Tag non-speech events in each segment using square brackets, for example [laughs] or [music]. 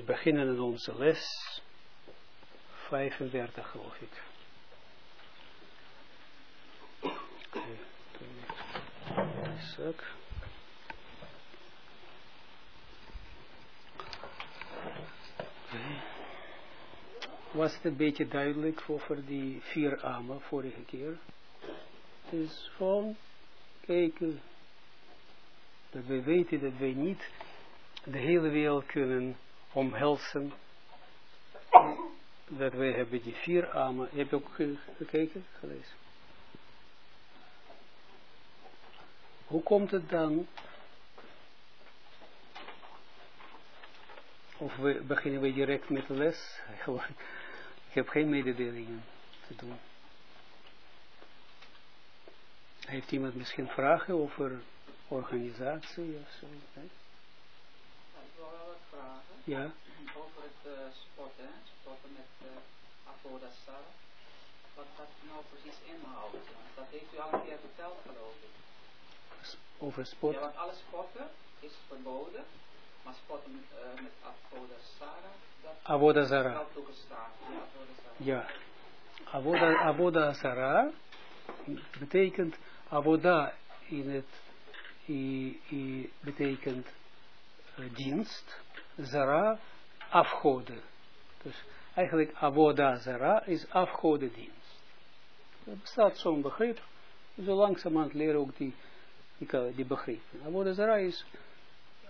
Wij beginnen in onze les 35 geloof ik. Was het een beetje duidelijk over die vier armen vorige keer? Het is gewoon kijken dat we weten dat wij niet de hele wereld kunnen omhelzen. Dat wij hebben die vier armen. Heb je ook gekeken, gelezen? Hoe komt het dan? Of we beginnen we direct met de les? [laughs] Ik heb geen mededelingen te doen. Heeft iemand misschien vragen over organisatie of zo? ik wil wel wat vragen. Ja. Over het uh, sporten, hè? sporten met uh. Wat dat nou precies inhoudt? Dat heeft u al een keer verteld, geloof ik. Over sport? Ja, want alle sporten is verboden. Maar sporten met, uh, met Avoda Sarah, dat Avoda toegestaan. Ja, Avoda Sarah. Ja. Avoda, Sarah betekent Avoda in het i, i, betekent uh, dienst, Zara afgoden. Dus eigenlijk Avoda Zara is afgodendienst. Er bestaat zo'n begrip. Zo langzamerhand leren ook die, die, die begrippen. Avoda Zara is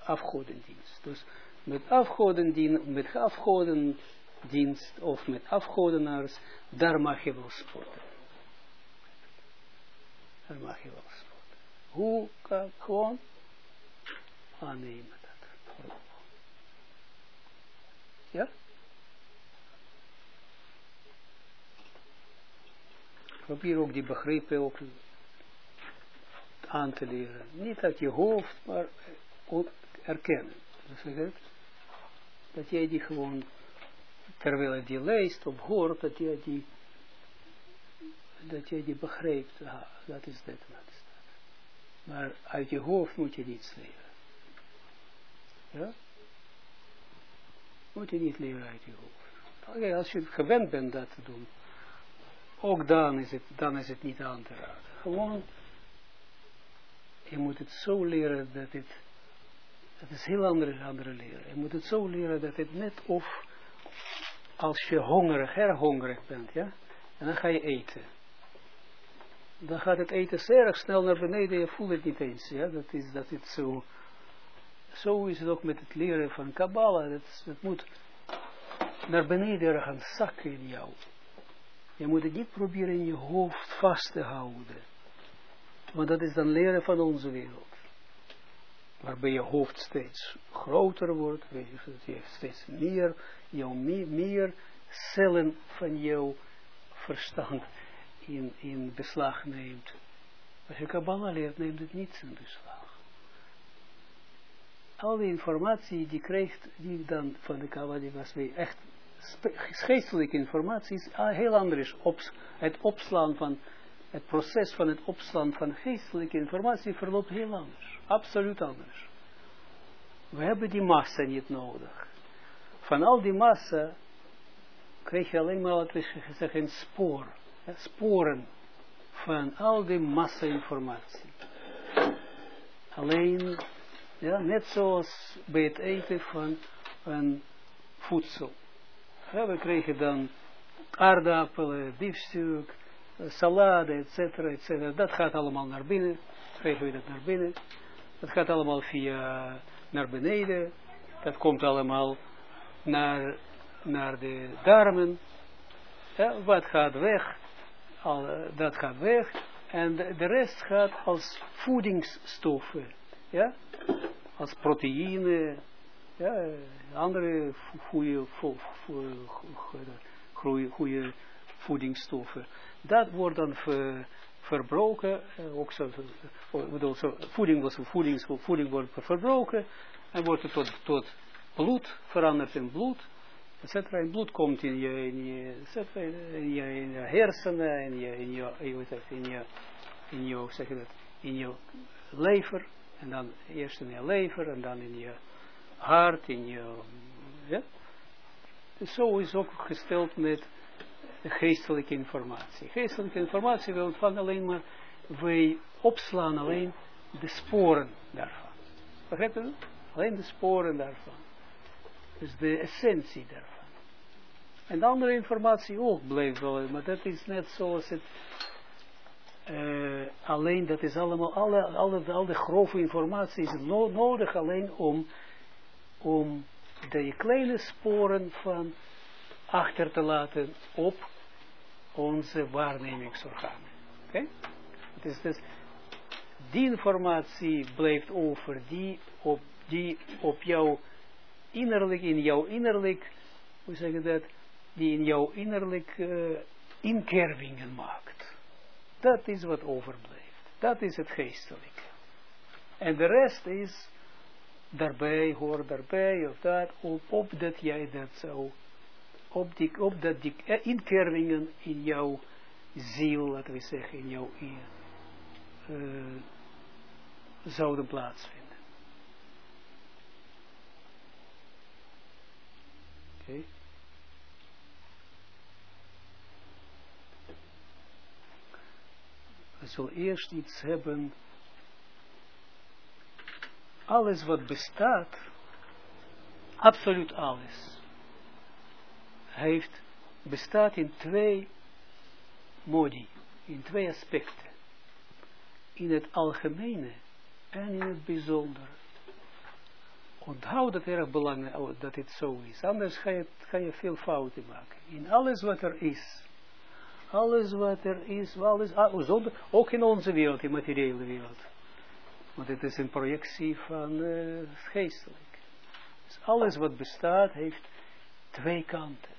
afgodendienst. Dus met afgodendienst, met afgodendienst of met afgodenaars, daar mag je wel sporten. Daar mag je wel sporten. Hoe kan gewoon aannemen dat. Ja? Probeer ook die begrippen ook aan te leren. Niet uit je hoofd, maar erkennen. Dat jij die gewoon, terwijl je die leest of hoort, dat jij die, dat jij die begrijpt. Ah, dat is dit, dat is dat. Maar uit je hoofd moet je niets leren. Ja? Moet je niet leren uit je hoofd. Als je gewend bent dat te doen, ook dan is het, dan is het niet aan te raden. Gewoon, je moet het zo leren dat het, is heel andere, andere leren. Je moet het zo leren dat het net of, als je hongerig, herhongerig bent, ja, en dan ga je eten. Dan gaat het eten zeer snel naar beneden, je voelt het niet eens, ja, dat is, dat is zo, zo is het ook met het leren van Kabbalah. Het, het moet naar beneden gaan zakken in jou. Je moet het niet proberen in je hoofd vast te houden. Want dat is dan leren van onze wereld. Waarbij je hoofd steeds groter wordt. Je steeds meer, jou meer cellen van jouw verstand in, in beslag neemt. Als je Kabbalah leert, neemt het niets in beslag al die informatie die krijgt, die dan van de Kabbalah, was weer echt geestelijke informatie, is heel anders. Ops, het opslaan van, het proces van het opslaan van geestelijke informatie verloopt heel anders. Absoluut anders. We hebben die massa niet nodig. Van al die massa krijg je alleen maar, wat we zeggen, een spoor. Sporen van al die massa-informatie. Alleen ja, net zoals bij het eten van een voedsel. Ja, we kregen dan aardappelen, biefstuk, salade, etc. etc. Dat gaat allemaal naar binnen. Krijgen we dat naar binnen. Dat gaat allemaal via naar beneden. Dat komt allemaal naar, naar de darmen. Wat gaat weg? Al, dat gaat weg. En de rest gaat als voedingsstoffen. Ja? Als proteïne, ja, andere goede, goede voedingsstoffen. Dat wordt dan ver, verbroken, ook zo, bedoel, zo, voeding, was, voeding, voeding wordt verbroken en wordt het tot, tot bloed, veranderd in bloed, etc. En bloed komt in je, in je, in je, in je hersenen, in je, in je, in je, in je, in je, je in je lever, en dan eerst in je lever, en dan in je hart, in je, ja, Zo is ook gesteld met geestelijke informatie. Geestelijke informatie, we ontvangen alleen maar, wij opslaan alleen de sporen daarvan. Je? Alleen de sporen daarvan. Dus de essentie daarvan. En de andere informatie ook blijft wel, maar dat is net zoals het, uh, alleen dat is allemaal, alle, alle, alle grove informatie is no nodig alleen om, om de kleine sporen van achter te laten op onze waarnemingsorganen. Oké? Okay? Dus, dus die informatie blijft over, die op, die op jou innerlijk, in jouw innerlijk, hoe zeg je dat, die in jouw innerlijk uh, inkervingen maakt. Dat is wat overblijft. Dat is het geestelijke. En de rest is daarbij, hoort daarbij, of dat, op, dat jij dat zou, op, die, op dat die uh, inkervingen in jouw ziel, laten we zeggen, in jouw eer, uh, zouden plaatsvinden. Oké. Okay. We zullen eerst iets hebben. Alles wat bestaat, absoluut alles, heeft, bestaat in twee modi, in twee aspecten. In het algemene en in het bijzondere. Onthoud dat erg belangrijk dat het zo is. Anders ga je, ga je veel fouten maken. In alles wat er is. Alles wat er is, alles, zonder, ook in onze wereld, in materiële wereld. Want het is een projectie van uh, geestelijk. Dus alles wat bestaat heeft twee kanten.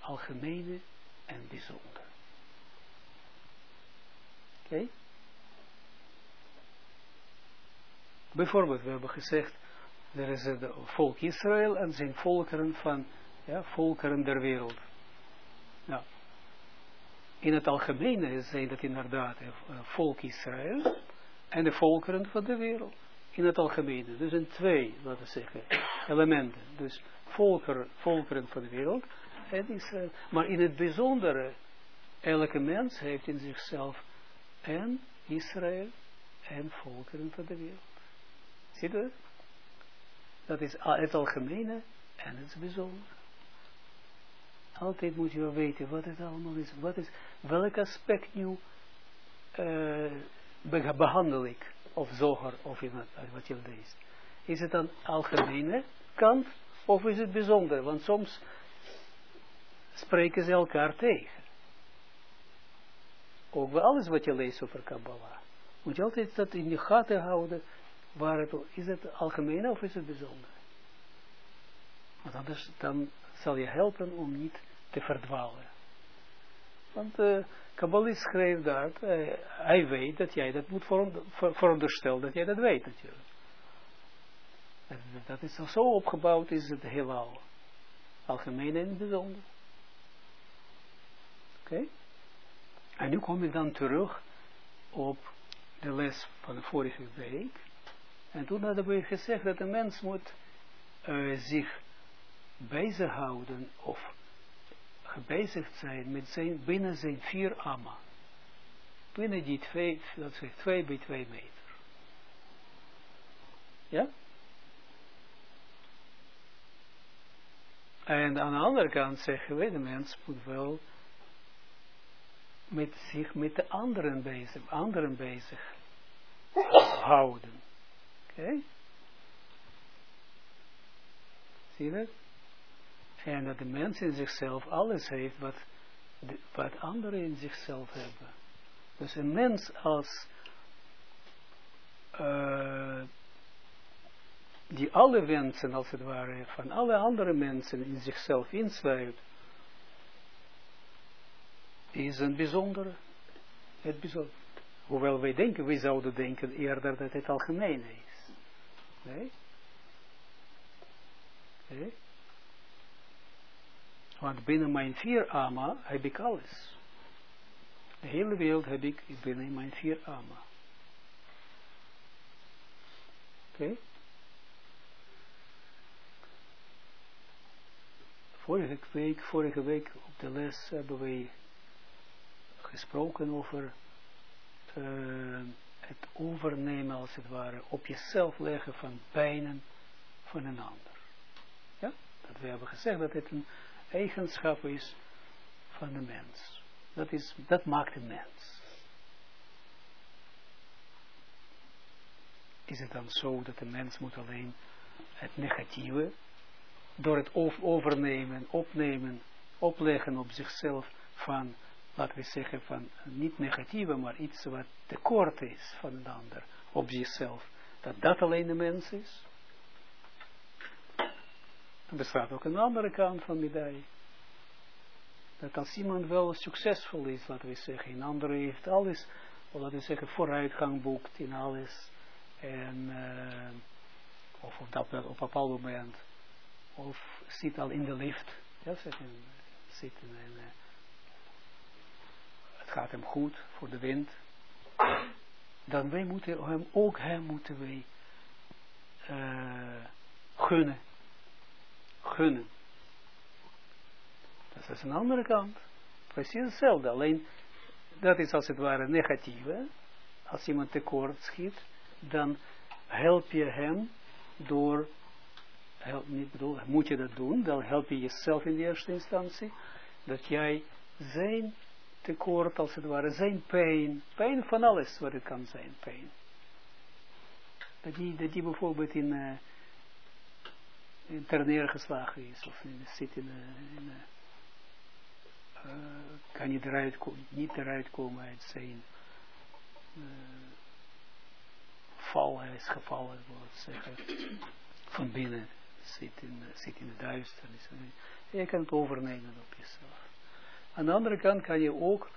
Algemene en bijzonder. Oké? Bijvoorbeeld, we hebben gezegd, er is het volk Israël en zijn volkeren van, ja, volkeren der wereld. In het algemene zijn dat inderdaad het volk Israël en de volkeren van de wereld. In het algemene. Dus in twee, laten we zeggen, elementen. Dus volker, volkeren van de wereld en Israël. Maar in het bijzondere, elke mens heeft in zichzelf en Israël en volkeren van de wereld. Ziet u? Dat is het algemene en het bijzondere. Altijd moet je wel weten wat het allemaal is. Wat is welk aspect nu uh, behandel ik. Of zoger of iemand, wat je leest. Is het een algemene kant of is het bijzonder? Want soms spreken ze elkaar tegen. Ook bij alles wat je leest over Kabbalah. Moet je altijd dat in je gaten houden waar het, is het algemeen of is het bijzonder? Want anders dan zal je helpen om niet te verdwalen. Want uh, Kabbalist schreef dat, uh, hij weet dat jij dat moet veronderstellen, dat jij dat weet natuurlijk. En dat is zo opgebouwd, is het heelal. Algemeen en bijzonder. Oké? En nu kom ik dan terug op de les van de vorige week. En toen hadden we gezegd dat de mens moet uh, zich bezighouden of gebezigd zijn met zijn, binnen zijn vier amma. Binnen die twee, dat zegt twee bij twee meter. Ja? En aan de andere kant zeggen we, de mens moet wel met zich met de anderen bezig, anderen bezig houden. Oké? Zie je dat? En dat de mens in zichzelf alles heeft wat, wat anderen in zichzelf hebben. Dus een mens als uh, die alle wensen als het ware van alle andere mensen in zichzelf insluit, is een bijzondere, het bijzonder. Hoewel wij denken, wij zouden denken eerder dat het algemeen is. Nee? Nee? Want binnen mijn vier ama heb ik alles. De hele wereld heb ik binnen mijn vier ama. Oké? vorige week, vorige week op de les hebben we gesproken over uh, het overnemen, als het ware, op jezelf leggen van pijnen van een ander. Ja? Dat we hebben gezegd dat het een eigenschap is van de mens. Dat, is, dat maakt een mens. Is het dan zo dat de mens moet alleen het negatieve, door het overnemen, opnemen, opleggen op zichzelf van, laten we zeggen, van niet negatieve, maar iets wat tekort is van een ander op zichzelf, dat dat alleen de mens is? Er bestaat ook een andere kant van medaille. Dat als iemand wel succesvol is, laten we zeggen, een andere heeft alles, laten we zeggen, vooruitgang boekt in alles, en, uh, of op, dat, op een bepaald moment, of zit al in de lift, ja, zeggen, zitten en uh, het gaat hem goed voor de wind, dan wij moeten hem, ook hem moeten wij uh, gunnen gunnen. Dat is een andere kant. Precies hetzelfde. Alleen, dat is als het ware negatieve. Als iemand tekort schiet, dan help je hem door, help, niet bedoel, moet je dat doen, dan help je jezelf in de eerste instantie, dat jij zijn tekort, als het ware, zijn pijn, pijn van alles wat het kan zijn, pijn. Dat die, dat die bijvoorbeeld in, uh, ter neergeslagen is, of in, zit in, in uh, kan niet eruit, niet eruit komen uit zijn uh, val, hij is gevallen, wil zeggen, van binnen zit in, zit in de duisternis. Je kan het overnemen op jezelf. Aan de andere kant kan je ook,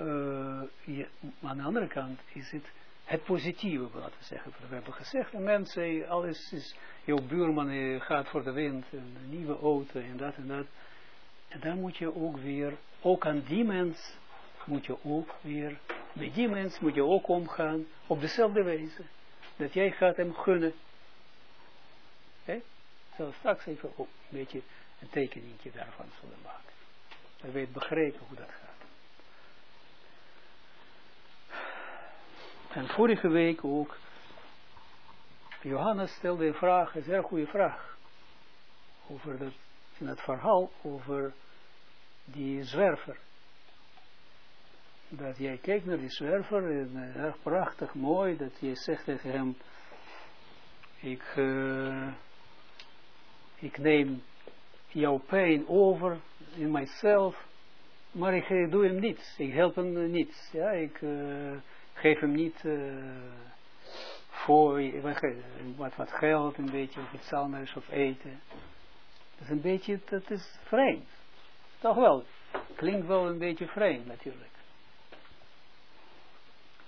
uh, je, aan de andere kant is het het positieve, laten we zeggen. We hebben gezegd, mensen, alles is, jouw buurman gaat voor de wind, een nieuwe auto en dat en dat. En dan moet je ook weer, ook aan die mens, moet je ook weer, met die mens moet je ook omgaan op dezelfde wijze. Dat jij gaat hem gunnen. Ik zal straks even ook een beetje een tekeningetje daarvan zullen maken. Dan weet begrepen hoe dat gaat. En vorige week ook, Johannes stelde een vraag, een zeer goede vraag, over dat, in het verhaal over die zwerver. Dat jij kijkt naar die zwerver, en, erg prachtig, mooi, dat je zegt tegen hem, ik, uh, ik neem jouw pijn over in mijzelf, maar ik doe hem niets, ik help hem niets, ja, ik... geef hem niet uh, voor wat, wat geld, een beetje of iets anders, of eten. Dat is een beetje, dat is vreemd. Toch wel, klinkt wel een beetje vreemd natuurlijk.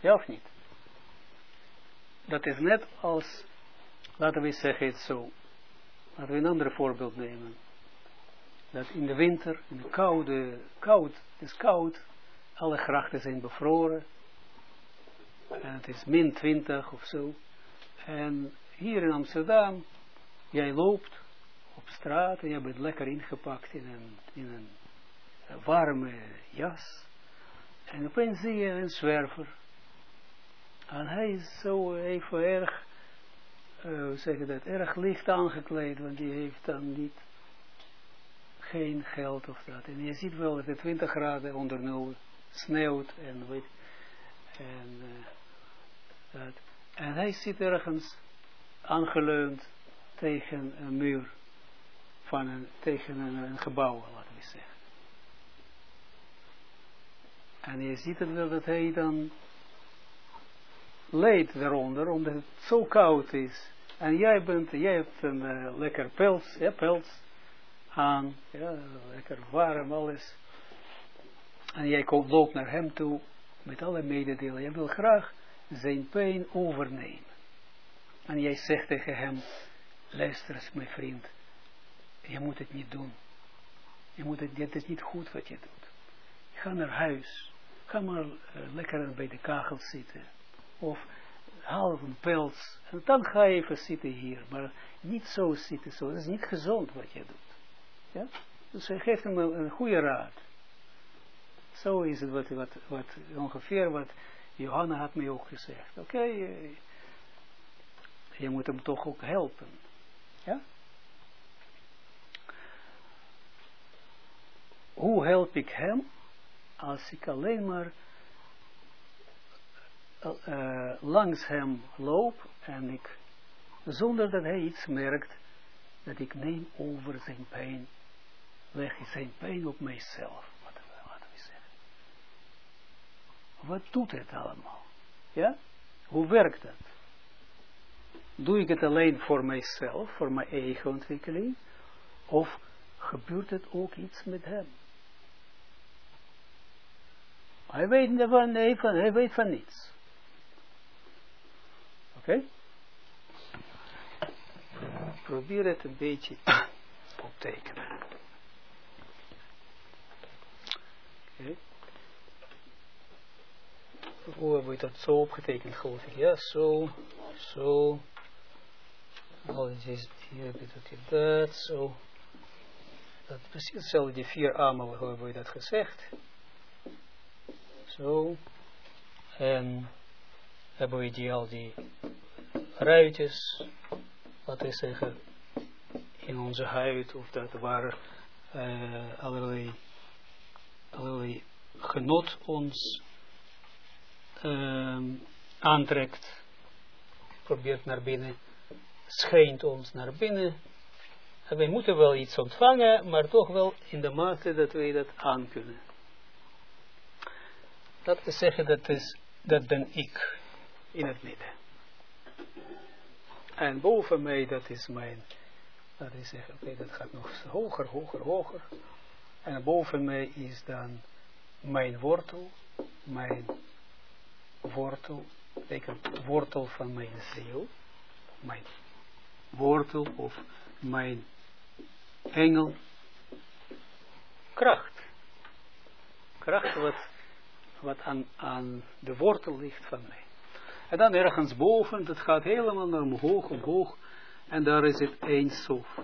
Ja of niet? Dat is net als, laten we zeggen het zo, laten we een ander voorbeeld nemen. Dat in de winter, in de koude, koud, het is koud, alle grachten zijn bevroren, en het is min 20 of zo. En hier in Amsterdam, jij loopt op straat en je bent lekker ingepakt in een, in een warme jas. En opeens zie je een zwerver. En hij is zo even erg, uh, hoe zeg je dat, erg licht aangekleed, want die heeft dan niet, geen geld of dat. En je ziet wel dat het 20 graden onder nul sneeuwt en weet en uh, en hij zit ergens aangeleund tegen een muur, van een, tegen een, gebouw, laten we zeggen. En je ziet het wel dat hij dan leed daaronder, omdat het zo koud is. En jij, bent, jij hebt een uh, lekker pels, ja, pels aan, ja, lekker warm alles. En jij komt, loopt naar hem toe met alle mededelen. Jij wil graag zijn pijn overnemen. En jij zegt tegen hem, luister eens mijn vriend, je moet het niet doen. Je moet het, dit is niet goed wat je doet. Ga naar huis. Ga maar uh, lekker bij de kachel zitten. Of haal een pels. En dan ga je even zitten hier. Maar niet zo zitten. Zo. Dat is niet gezond wat je doet. Ja? Dus hij geeft hem een, een goede raad. Zo is het wat, wat, wat ongeveer wat Johanna had mij ook gezegd. Oké, je, je moet hem toch ook helpen. Ja? Hoe help ik hem als ik alleen maar uh, langs hem loop en ik, zonder dat hij iets merkt, dat ik neem over zijn pijn, leg zijn pijn op mijzelf. Wat, wat we zeggen. Wat doet het allemaal? Ja? Hoe werkt dat? Doe ik het alleen voor mijzelf, voor mijn eigen ontwikkeling? Of gebeurt het ook iets met hem? Hij weet van, hij weet van niets. Oké? Probeer het een beetje optekenen. Oké. Hoe hebben we dat zo opgetekend, geloof ik? Ja, zo, zo. Oh, is hier, dit, dat, zo. Dat precies hetzelfde, die vier armen, hoe hebben we dat gezegd? Zo. En hebben we die al die ruitjes, laten we zeggen, in onze huid, of dat waar uh, allerlei, allerlei genot ons uh, aantrekt, probeert naar binnen, schijnt ons naar binnen. En wij moeten wel iets ontvangen, maar toch wel in de mate dat wij dat aan kunnen. Dat we zeggen, dat, is, dat ben ik in het midden. En boven mij, dat is mijn, dat is zeggen, oké, dat gaat nog hoger, hoger, hoger. En boven mij is dan mijn wortel, mijn wortel, betekent wortel van mijn ziel, mijn wortel of mijn engel, kracht. Kracht wat, wat aan, aan de wortel ligt van mij. En dan ergens boven, dat gaat helemaal naar omhoog, omhoog. En daar is het één sof.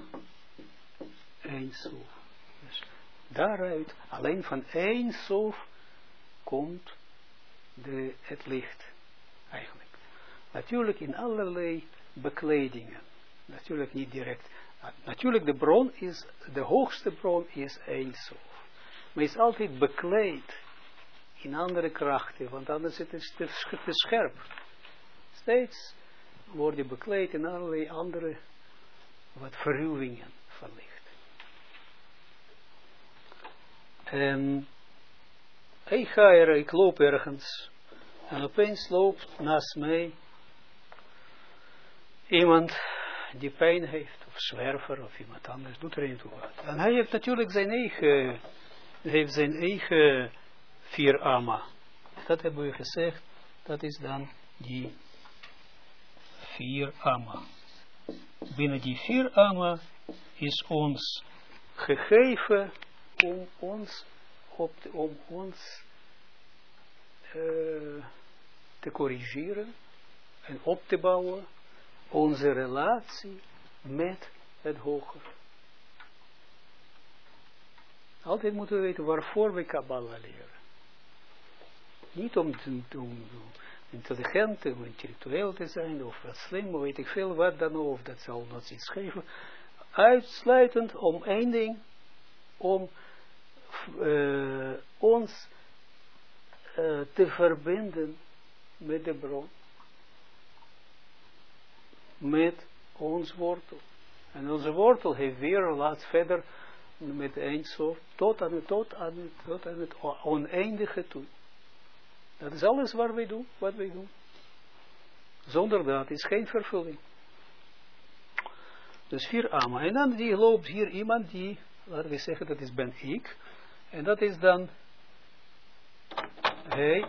Eén sof. Dus daaruit, alleen van één sof, komt de, het licht. Eigenlijk. Natuurlijk in allerlei bekledingen. Natuurlijk niet direct. Natuurlijk de bron is, de hoogste bron is één sof. Maar is altijd bekleed in andere krachten, want anders is het te scherp steeds word je bekleed in allerlei andere wat verruwingen van licht. En ik ga er, ik loop ergens en opeens loopt naast mij iemand die pijn heeft, of zwerver, of iemand anders, doet er niet toe. En hij heeft natuurlijk zijn eigen, heeft zijn eigen vier ama. Dat hebben we gezegd, dat is dan die vier amma. Binnen die vier amma is ons gegeven om ons, om ons uh, te corrigeren en op te bouwen onze relatie met het hoger. Altijd moeten we weten waarvoor we Kabbalah leren. Niet om, te om, intelligent, of intellectueel te zijn, of wat slim, weet ik veel, wat dan of dat zal nog iets geven. Uitsluitend om één ding, om uh, ons uh, te verbinden met de bron. Met ons wortel. En onze wortel heeft weer, laat verder, met eindsoort, tot aan, tot aan, tot aan het oneindige toe. Dat is alles wat wij doen, wat wij doen. Zonder dat is geen vervulling. Dus vier ama. En dan die loopt hier iemand die, laten we zeggen, dat is ben ik. En dat is dan hij,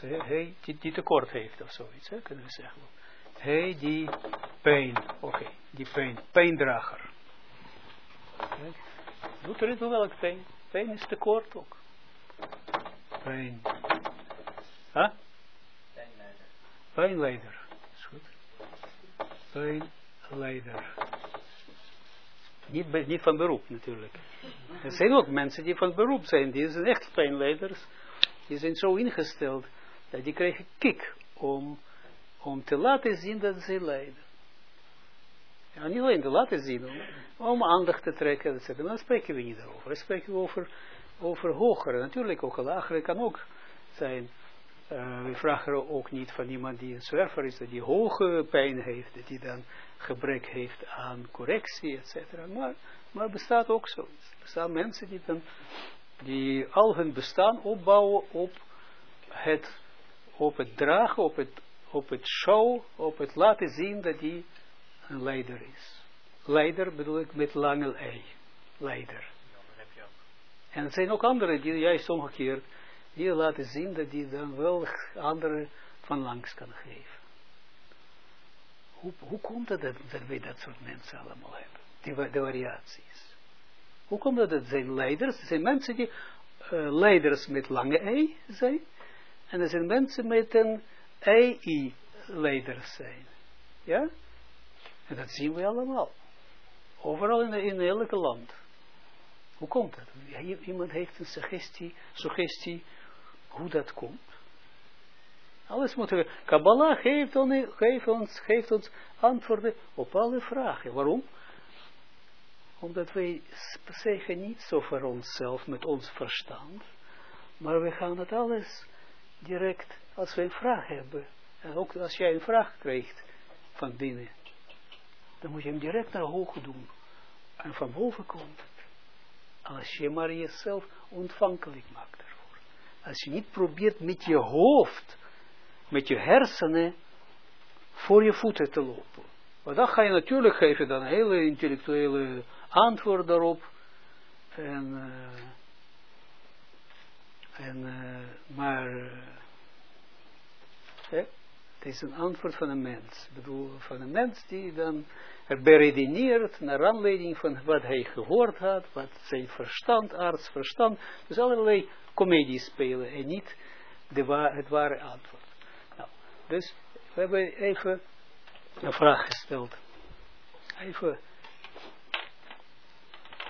hij die, die tekort heeft of zoiets, hè, kunnen we zeggen. Hij die pijn, oké, die pijn, pijndrager. Okay. Doet er niet toe welk pijn? Pijn is tekort ook. Pijn. Huh? Pijnleider. Pijnleider. Is goed. Pijnleider. Niet, niet van beroep natuurlijk. Er zijn ook mensen die van beroep zijn, die zijn echt pijnleiders, die zijn zo ingesteld, dat die krijgen kick om, om te laten zien dat ze lijden. Ja, niet alleen te laten zien, om, om aandacht te trekken, etc. Dan spreken we niet over. Dan spreken we over, over hogere. Natuurlijk ook lagere kan ook zijn. Uh, we vragen ook niet van iemand die een zwerver is, dat die hoge pijn heeft, dat die dan gebrek heeft aan correctie, etc. Maar, maar bestaat ook zo. Er bestaan mensen die dan, die al hun bestaan opbouwen op het, op het dragen, op het, op het show, op het laten zien dat die een leider is. Leider bedoel ik met lange ei. Leider. En er zijn ook anderen die juist omgekeerd, die laten zien dat die dan wel anderen van langs kan geven. Hoe, hoe komt het dat, dat wij dat soort mensen allemaal hebben? Die, variaties. Hoe komt het dat zijn leiders? Er zijn mensen die uh, leiders met lange ei zijn. En er zijn mensen met een ei-leiders zijn. Ja? En dat zien we allemaal. Overal in, in elke land. Hoe komt dat? Iemand heeft een suggestie, suggestie hoe dat komt. Alles moeten we. Kabbalah geeft, on, geeft, ons, geeft ons antwoorden op alle vragen. Waarom? Omdat wij zeggen niet zo voor onszelf met ons verstand, maar we gaan het alles direct als we een vraag hebben. En ook als jij een vraag krijgt van binnen, dan moet je hem direct naar hoog doen. En van boven komt het. Als je maar jezelf ontvankelijk maakt daarvoor. Als je niet probeert met je hoofd, met je hersenen, voor je voeten te lopen. Maar dan ga je natuurlijk geven dan hele intellectuele antwoord daarop. En, uh, en uh, maar, uh, het is een antwoord van een mens. Ik bedoel, van een mens die dan er beredeneert naar aanleiding van wat hij gehoord had, wat zijn verstand, arts verstand, dus allerlei comedies spelen en niet de wa het ware antwoord. Dus we hebben even een vraag gesteld. Even,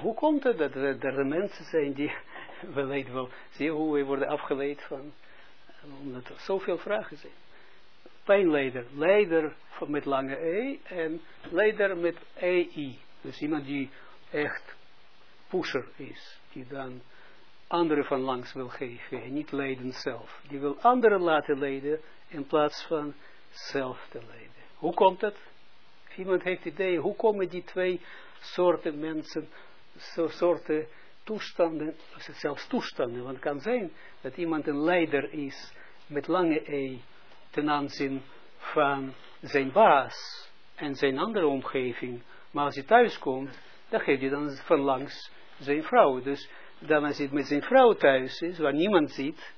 hoe komt het dat er, er mensen zijn die, [laughs] we weten wel, zie hoe we worden afgeleid van, omdat er zoveel vragen zijn pijnleider. Leider met lange E en leider met EI. Dus iemand die echt pusher is. Die dan anderen van langs wil geven en niet leiden zelf. Die wil anderen laten leiden in plaats van zelf te leiden. Hoe komt het? Iemand heeft idee, hoe komen die twee soorten mensen, soorten toestanden, zelfs toestanden, want het kan zijn dat iemand een leider is met lange E ten aanzien van zijn baas en zijn andere omgeving. Maar als hij thuis komt, dan geeft hij dan langs zijn vrouw. Dus dan als hij met zijn vrouw thuis is, waar niemand ziet,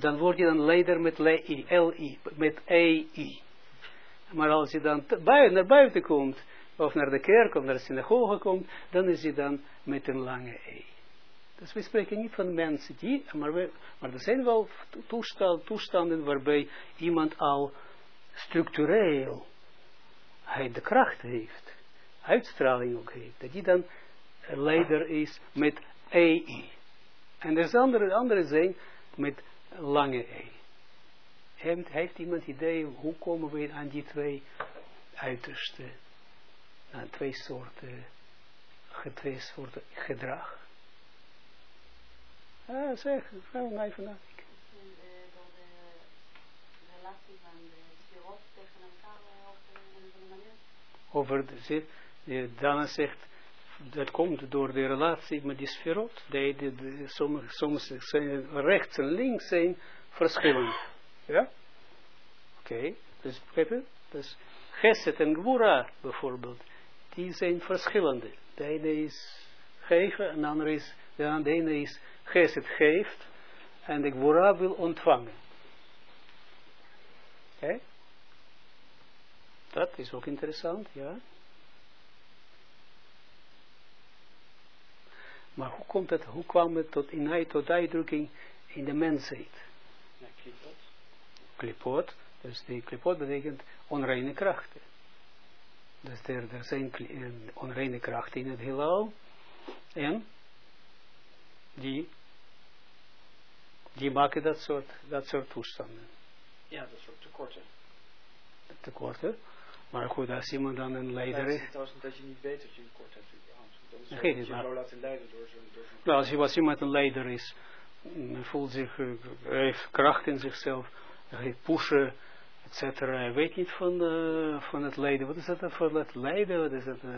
dan wordt hij dan leider met L-I, met E-I. Maar als hij dan buiten, naar buiten komt, of naar de kerk of naar de synagoge komt, dan is hij dan met een lange E. Dus we spreken niet van mensen die, maar, we, maar er zijn wel toestanden, toestanden waarbij iemand al structureel hij de kracht heeft, uitstraling ook heeft, dat die dan leider is met EI. En er zijn andere, andere zijn met lange E. Heeft, heeft iemand idee hoe komen we aan die twee uiterste, aan twee soorten, twee soorten gedrag? Ah, zeg, vraag mij vandaag. Over de, de, Dana zegt, dat komt door de relatie met die sferot. De, de, soms, zijn rechts en links zijn verschillend. Ja? Oké, dus begrijp? Dus Geset en Gwura bijvoorbeeld, die zijn verschillende. De ene is geven en de andere is, de ene is Geset geeft en de Gwura wil ontvangen. Oké? Dat is ook interessant, ja. Maar hoe komt het, hoe kwam het tot, in, tot uitdrukking in de mensheid? Ja, klipot. Klipot, dus die klipot betekent onreine krachten. Dus er, er zijn onreine krachten in het heelal. En die, die maken dat soort, dat soort toestanden. Ja, dat soort tekorten. Tekorten. Maar goed, als iemand dan een leider is. dat je niet weet dat je een tekort hebt. Is Dat dat niet, je maar- laten leiden door zo'n- Nou, als, je- als iemand een leider is, voelt zich, eh, hij heeft kracht in zichzelf, hij heeft pushen, et cetera. Hij weet niet van, eh, van het lijden. Wat is dat voor het lijden? Wat is dat? eh,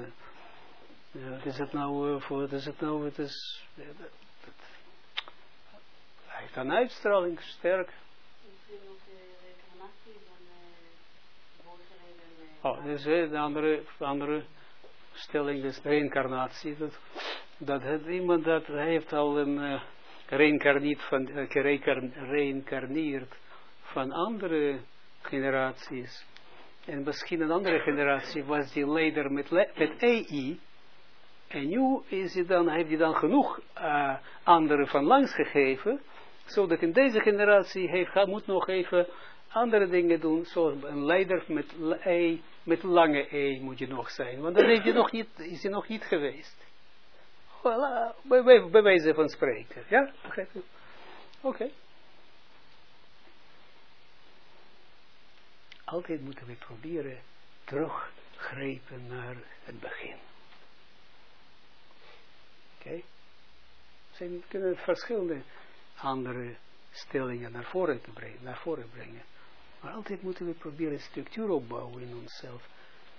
ja, wat is het nou eh, voor? Wat is het nou? Het is, ja, dat, dat- hij heeft een uitstraling sterk. Uh. Oh, dus eh, de andere, de andere stelling is reïncarnatie. Dat, dat het iemand dat heeft al een uh, van uh, gereïncarneerd van andere generaties. En misschien een andere generatie was die leider met, met EI. En nu is hij dan, heeft hij dan genoeg uh, anderen van langs gegeven, zodat in deze generatie heeft, moet nog even andere dingen doen, zoals een leider met, e, met lange E moet je nog zijn, want dan heeft je nog niet, is nog geweest. Voilà, bij, bij, wijze van spreken, ja? Oké. Okay. Altijd moeten we proberen teruggrijpen naar het begin. Oké? Okay? Kunnen verschillende andere stellingen naar voren, te brengen, naar voren brengen. Maar altijd moeten we proberen structuur opbouwen in onszelf.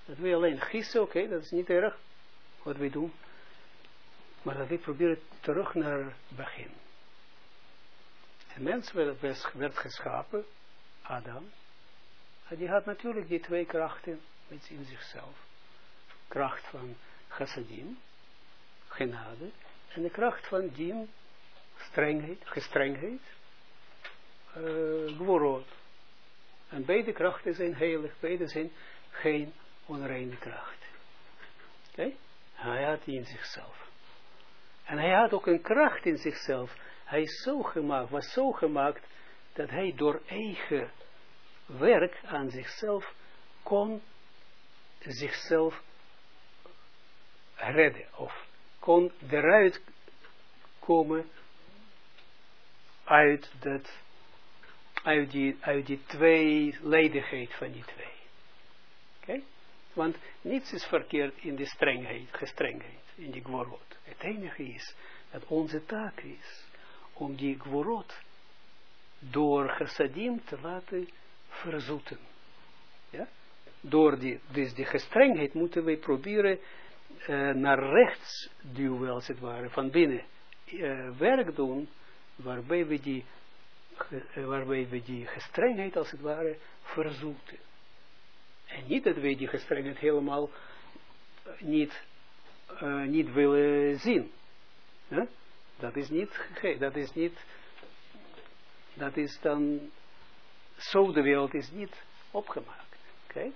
Dat we alleen gissen, oké, dat is niet erg wat we doen. Maar dat we proberen terug naar het begin. Een mens werd, werd geschapen, Adam. En die had natuurlijk die twee krachten in zichzelf. Kracht van chassadim, genade, en de kracht van dien, strengheid, gestrengheid, uh. En beide krachten zijn heilig, beide zijn geen onreine kracht. Okay? Hij had die in zichzelf. En hij had ook een kracht in zichzelf. Hij is zo gemaakt, was zo gemaakt, dat hij door eigen werk aan zichzelf kon zichzelf redden. Of kon eruit komen uit dat uit die, twee ledigheid van die twee. Oké? Want niets is verkeerd in die strengheid, gestrengheid, in die gworot. Het enige is dat onze taak is om die gworot door chassadim te laten verzoeten. Ja? Door die, dus die gestrengheid moeten wij proberen uh, naar rechts duwen, als het ware, van binnen uh, werk doen, waarbij we die waarbij we die gestrengheid als het ware verzoeten. En niet dat wij die gestrengheid helemaal niet, uh, niet willen zien. Dat is niet, dat is niet, dat is dan, zo de wereld is niet opgemaakt. Oké?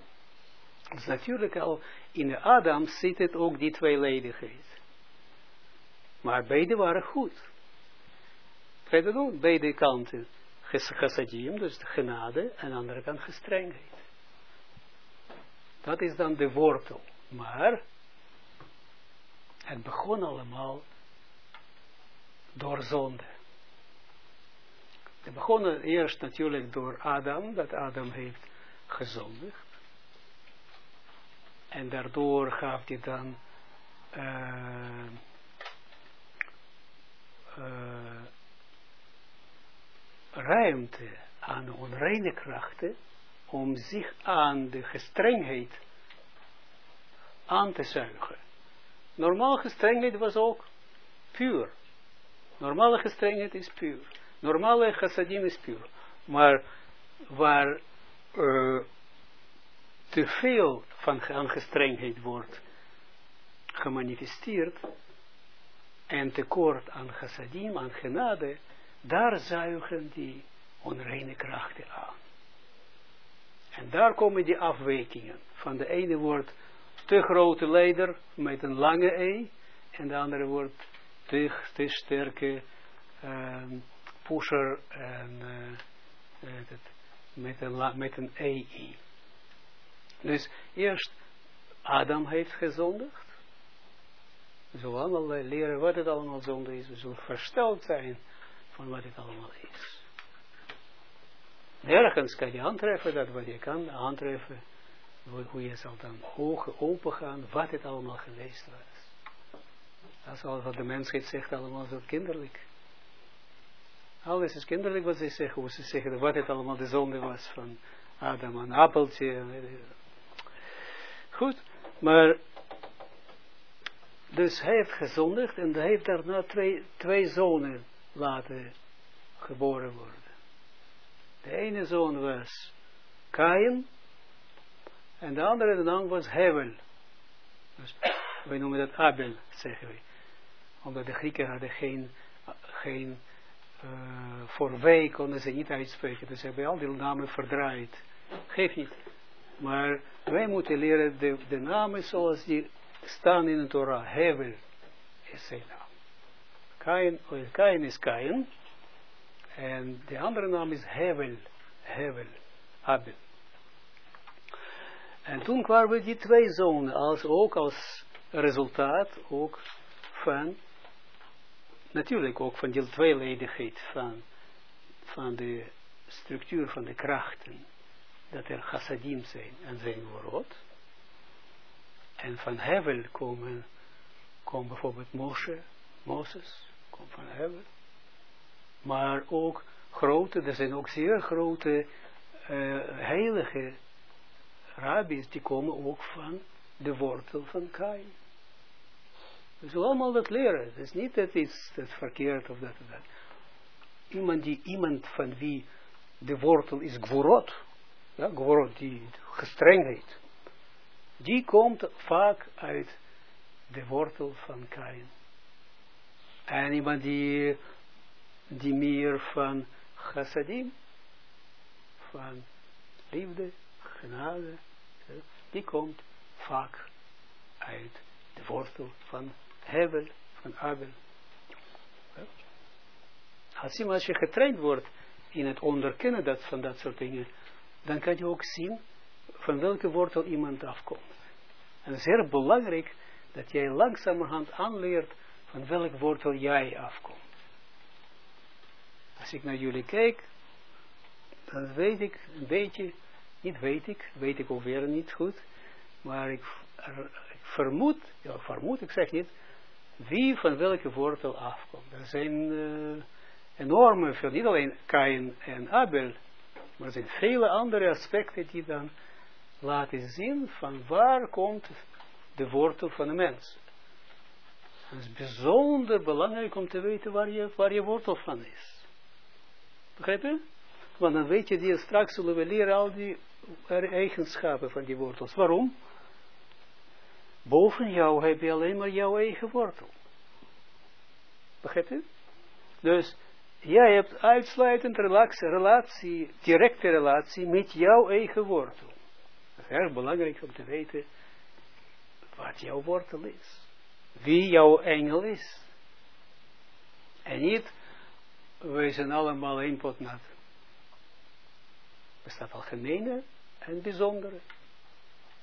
Dus natuurlijk al in de Adam zit het ook die tweeledigheid. Maar beide waren goed. Ga je dat? Beide kanten. Chassadim, dus de genade, en aan de andere kant gestrengheid. Dat is dan de wortel. Maar het begon allemaal door zonde. Het begon eerst natuurlijk door Adam, dat Adam heeft gezondigd. En daardoor gaf hij dan uh, uh, ruimte aan onreine krachten om zich aan de gestrengheid aan te zuigen. Normaal gestrengheid was ook puur. Normale gestrengheid is puur. Normale chassadim is puur. Maar waar uh, te veel van gestrengheid wordt gemanifesteerd en tekort aan chassadim, aan genade, daar zuigen die onreine krachten aan. En daar komen die afwijkingen. Van de ene wordt te grote leider met een lange E, en de andere wordt te, te sterke um, pusher en, uh, met, een, met een EI. Dus eerst Adam heeft gezondigd. We zullen leren wat het allemaal zonde is. We zullen versteld zijn van wat het allemaal is. Nergens kan je aantreffen dat wat je kan aantreffen, hoe je zal dan ogen open gaan, wat het allemaal geweest was. Dat is al wat de mensheid zegt allemaal zo kinderlijk. Alles is kinderlijk wat ze zeggen, hoe ze zeggen wat het allemaal de zonde was van Adam, een appeltje. Goed, maar dus hij heeft gezondigd en hij heeft daarna twee, twee zonen laten geboren worden. De ene zoon was Kain en de andere de naam was Hevel. Dus, wij noemen dat Abel, zeggen we. Omdat de Grieken hadden geen, geen uh, voor wij konden ze niet uitspreken. Dus ze hebben al die namen verdraaid. Geef niet. Maar wij moeten leren de, de namen zoals die staan in de Torah. Hevel is zijn naam. Kain, Kain is Kain. En de andere naam is Hevel. Hevel. Abel. En toen kwamen die twee zonen, als, ook als resultaat ook van, natuurlijk ook van die tweeledigheid van, van de structuur van de krachten, dat er chassadim zijn en zijn worot. En van Hevel komen, komen bijvoorbeeld Moshe, Moses, van Hevel. Maar ook grote, er zijn ook zeer grote uh, heilige rabbis, die komen ook van de wortel van Kain. We zullen allemaal dat leren. Het is niet dat iets dat verkeerd of dat dat. Iemand die, iemand van wie de wortel is gvorot, ja, gvorot, die gestrengheid, die komt vaak uit de wortel van Kain. En iemand die, die meer van chassadim, van liefde, genade, die komt vaak uit de wortel van Hevel, van Abel. Als, je, als je getraind wordt in het onderkennen dat, van dat soort dingen, dan kan je ook zien van welke wortel iemand afkomt. En het is heel belangrijk dat jij langzamerhand aanleert van welk wortel jij afkomt. Als ik naar jullie kijk, dan weet ik een beetje, niet weet ik, weet ik alweer niet goed, maar ik, ik vermoed, ja vermoed, ik zeg niet, wie van welke wortel afkomt. Er zijn uh, enorme veel, niet alleen Kain en Abel, maar er zijn vele andere aspecten die dan laten zien van waar komt de wortel van de mens. Het is bijzonder belangrijk om te weten waar je, waar je wortel van is. Begrijp je? Want dan weet je, die straks zullen we leren al die eigenschappen van die wortels. Waarom? Boven jou heb je alleen maar jouw eigen wortel. Begrijp je? Dus jij hebt uitsluitend relatie, relatie, directe relatie met jouw eigen wortel. Dat is erg belangrijk om te weten wat jouw wortel is. Wie jouw engel is. En niet, wij zijn allemaal één pot nat. Er staat algemene en bijzondere.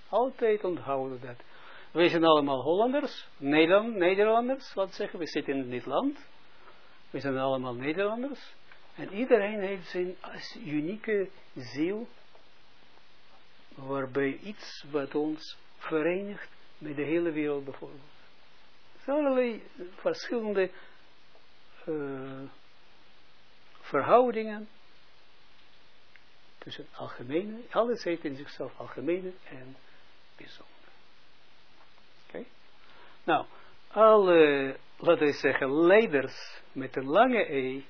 Altijd onthouden dat. Wij zijn allemaal Hollanders, Nederland, Nederlanders, wat zeggen we, zitten in dit land. We zijn allemaal Nederlanders. En iedereen heeft zijn unieke ziel, waarbij iets wat ons verenigt met de hele wereld bijvoorbeeld. Er allerlei verschillende uh, verhoudingen tussen algemene, alles heeft in zichzelf algemene en bijzonder. Nou, alle, laten we zeggen, leiders met een lange E,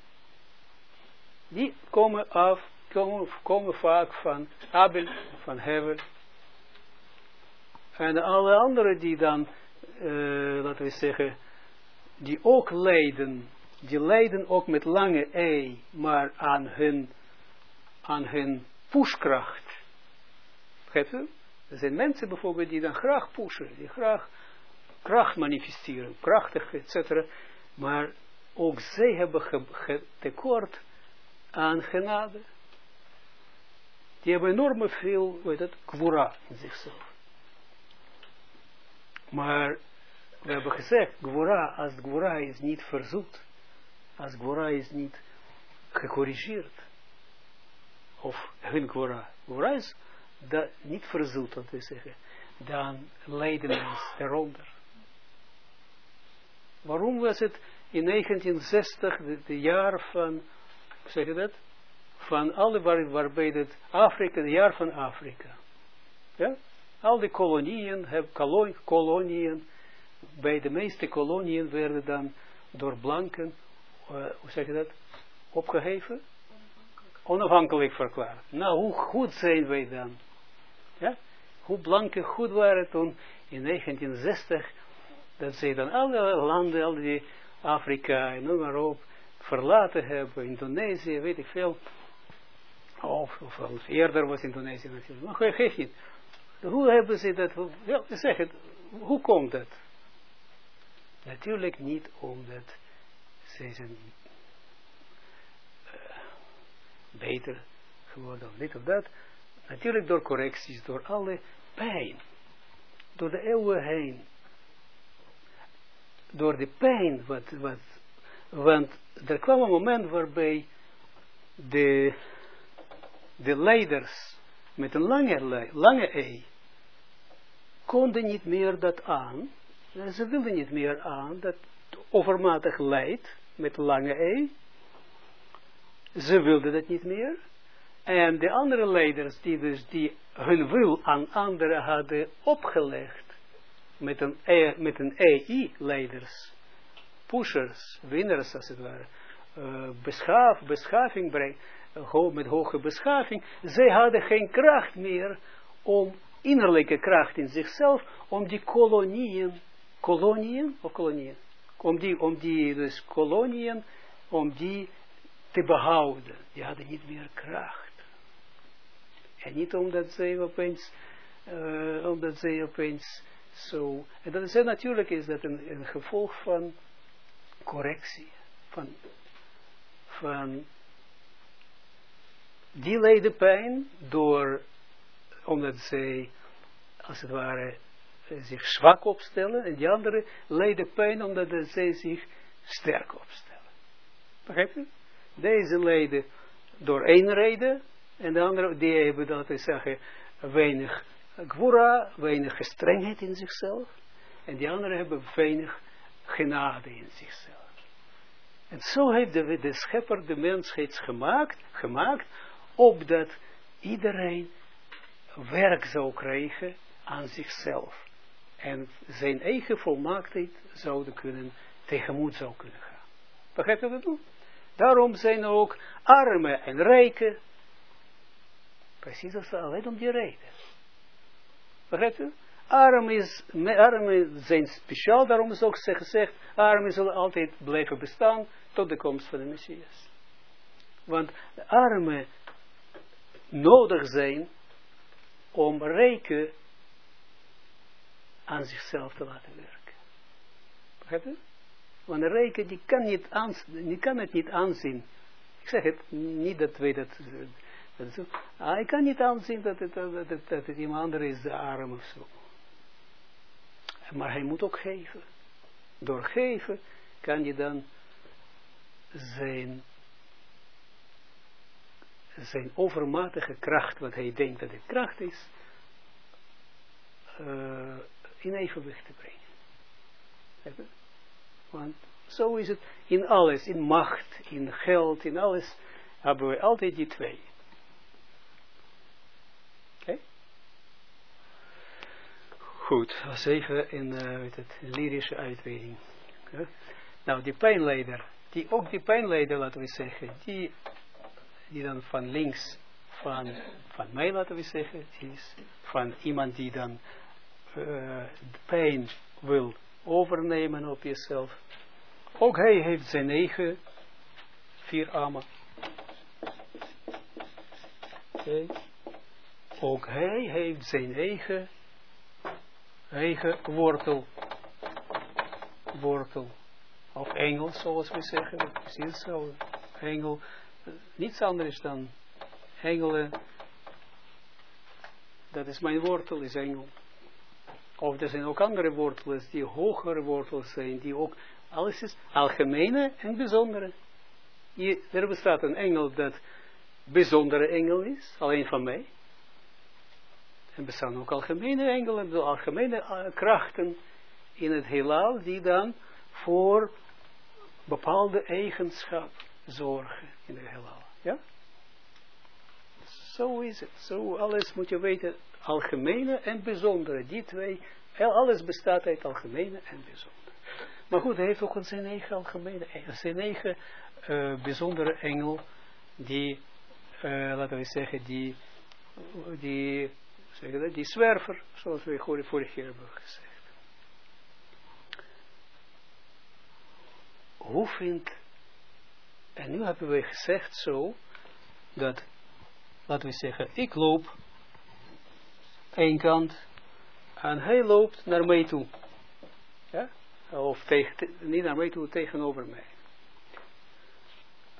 die komen af, komen, komen vaak van Abel, van Hevel. En alle anderen die dan, uh, laten we zeggen, die ook lijden, die lijden ook met lange E, maar aan hun, aan hun pushkracht. Begrijpt? Er zijn mensen bijvoorbeeld die dan graag pushen, die graag kracht manifesteren, krachtig, etc. Maar ook zij hebben tekort aan genade. Die hebben enorm veel, weet het, kwura in zichzelf. Maar we hebben gezegd, Gwora, als Gwora is niet verzoet, als Gwora is niet gecorrigeerd, of hun Gwora, Gwora is dat niet verzoet, dat we zeggen, dan leiden mens eronder. Waarom was het in 1960, de, de jaar van, zeg je dat? Van alle waar, waarbij het Afrika, het jaar van Afrika. Ja? Al die koloniën, koloniën, bij de meeste koloniën werden dan door blanken, uh, hoe zeg je dat, opgeheven? Onafhankelijk verklaard. Nou, hoe goed zijn wij dan? Ja? Hoe blanken goed waren toen in 1960, dat zij dan alle landen, al die Afrika en noem maar op, verlaten hebben, Indonesië, weet ik veel. Of, of, of eerder was Indonesië natuurlijk, maar geef niet. Hoe hebben ze dat, ja, zeg het, hoe komt dat? Natuurlijk niet omdat ze zijn uh, beter geworden of dit of dat. Natuurlijk door correcties, door alle pijn. Door de eeuwen heen. Door de pijn, wat, wat, want er kwam een moment waarbij de, de leiders met een lange, lange E konden niet meer dat aan. Ze wilden niet meer aan dat overmatig leid met lange E. Ze wilden dat niet meer. En de andere leiders die dus die hun wil aan anderen hadden opgelegd met een, e, met een EI-leiders, pushers, winners als het ware, uh, beschaving brengen, met hoge beschaving, zij hadden geen kracht meer om innerlijke kracht in zichzelf, om die kolonieën, kolonieën of kolonieën, om die, om die dus kolonieën, om die te behouden. Die hadden niet meer kracht. En niet omdat zij opeens, uh, omdat zij opeens zo, en dat is natuurlijk is dat een, een gevolg van correctie, van, van die lijden pijn door, omdat zij, als het ware, zich zwak opstellen, en die andere lijden pijn omdat zij zich sterk opstellen. Begrijp je? Deze lijden door één reden, en de andere, die hebben dat te zeggen, weinig gwura, weinig gestrengheid in zichzelf. En die anderen hebben weinig genade in zichzelf. En zo heeft de, de schepper de mensheid gemaakt, gemaakt, opdat iedereen werk zou krijgen aan zichzelf. En zijn eigen volmaaktheid zouden kunnen, tegemoet zou kunnen gaan. Begrijp je wat ik Daarom zijn er ook armen en rijken Precies als alleen om die reden. Begrijpt u? Armen, is, armen zijn speciaal, daarom is ook gezegd, armen zullen altijd blijven bestaan tot de komst van de Messias. Want armen nodig zijn om rijken aan zichzelf te laten werken. Begrijpt u? Want een rijke die kan, niet die kan het niet aanzien. Ik zeg het, niet dat wij dat dat ah, ik kan niet aanzien dat het, dat, het, dat het iemand anders is, de arm of zo. Maar hij moet ook geven. Door geven kan je dan zijn, zijn overmatige kracht, wat hij denkt dat het kracht is, uh, in evenwicht te brengen. Want zo is het in alles, in macht, in geld, in alles, hebben we altijd die twee. Goed, was even in uh, het, lyrische uitweiding. Nou, die pijnleider, die, ook die pijnleider, laten we zeggen, die, die dan van links van, van mij, laten we zeggen, is van iemand die dan uh, de pijn wil overnemen op jezelf. Ook hij heeft zijn eigen vier armen. Ook hij heeft zijn eigen eigen wortel. Wortel. Of engel, zoals we zeggen. Precies zo. Engel. Niets anders dan engelen. Dat is mijn wortel, is engel. Of er zijn ook andere wortels die hogere wortels zijn, die ook, alles is algemene en bijzondere. Er bestaat een engel dat bijzondere engel is, alleen van mij. En bestaan ook algemene engelen, de algemene eh, krachten in het heelal, die dan voor bepaalde eigenschap zorgen in het heelal. Ja? Zo is het. Zo alles moet je weten, algemene en bijzondere. Die twee, alles bestaat uit algemene en bijzondere. Maar goed, hij heeft ook zijn eigen algemene, zijn eigen uh, bijzondere engel, die, uh, laten we zeggen, die, die, zeg dat, die zwerver, zoals we vorige keer hebben gezegd. Hoe vindt, en nu hebben we gezegd zo, dat, laten we zeggen, ik loop één kant en hij loopt naar mij toe. Ja? Of tegen, niet naar mij toe, tegenover mij.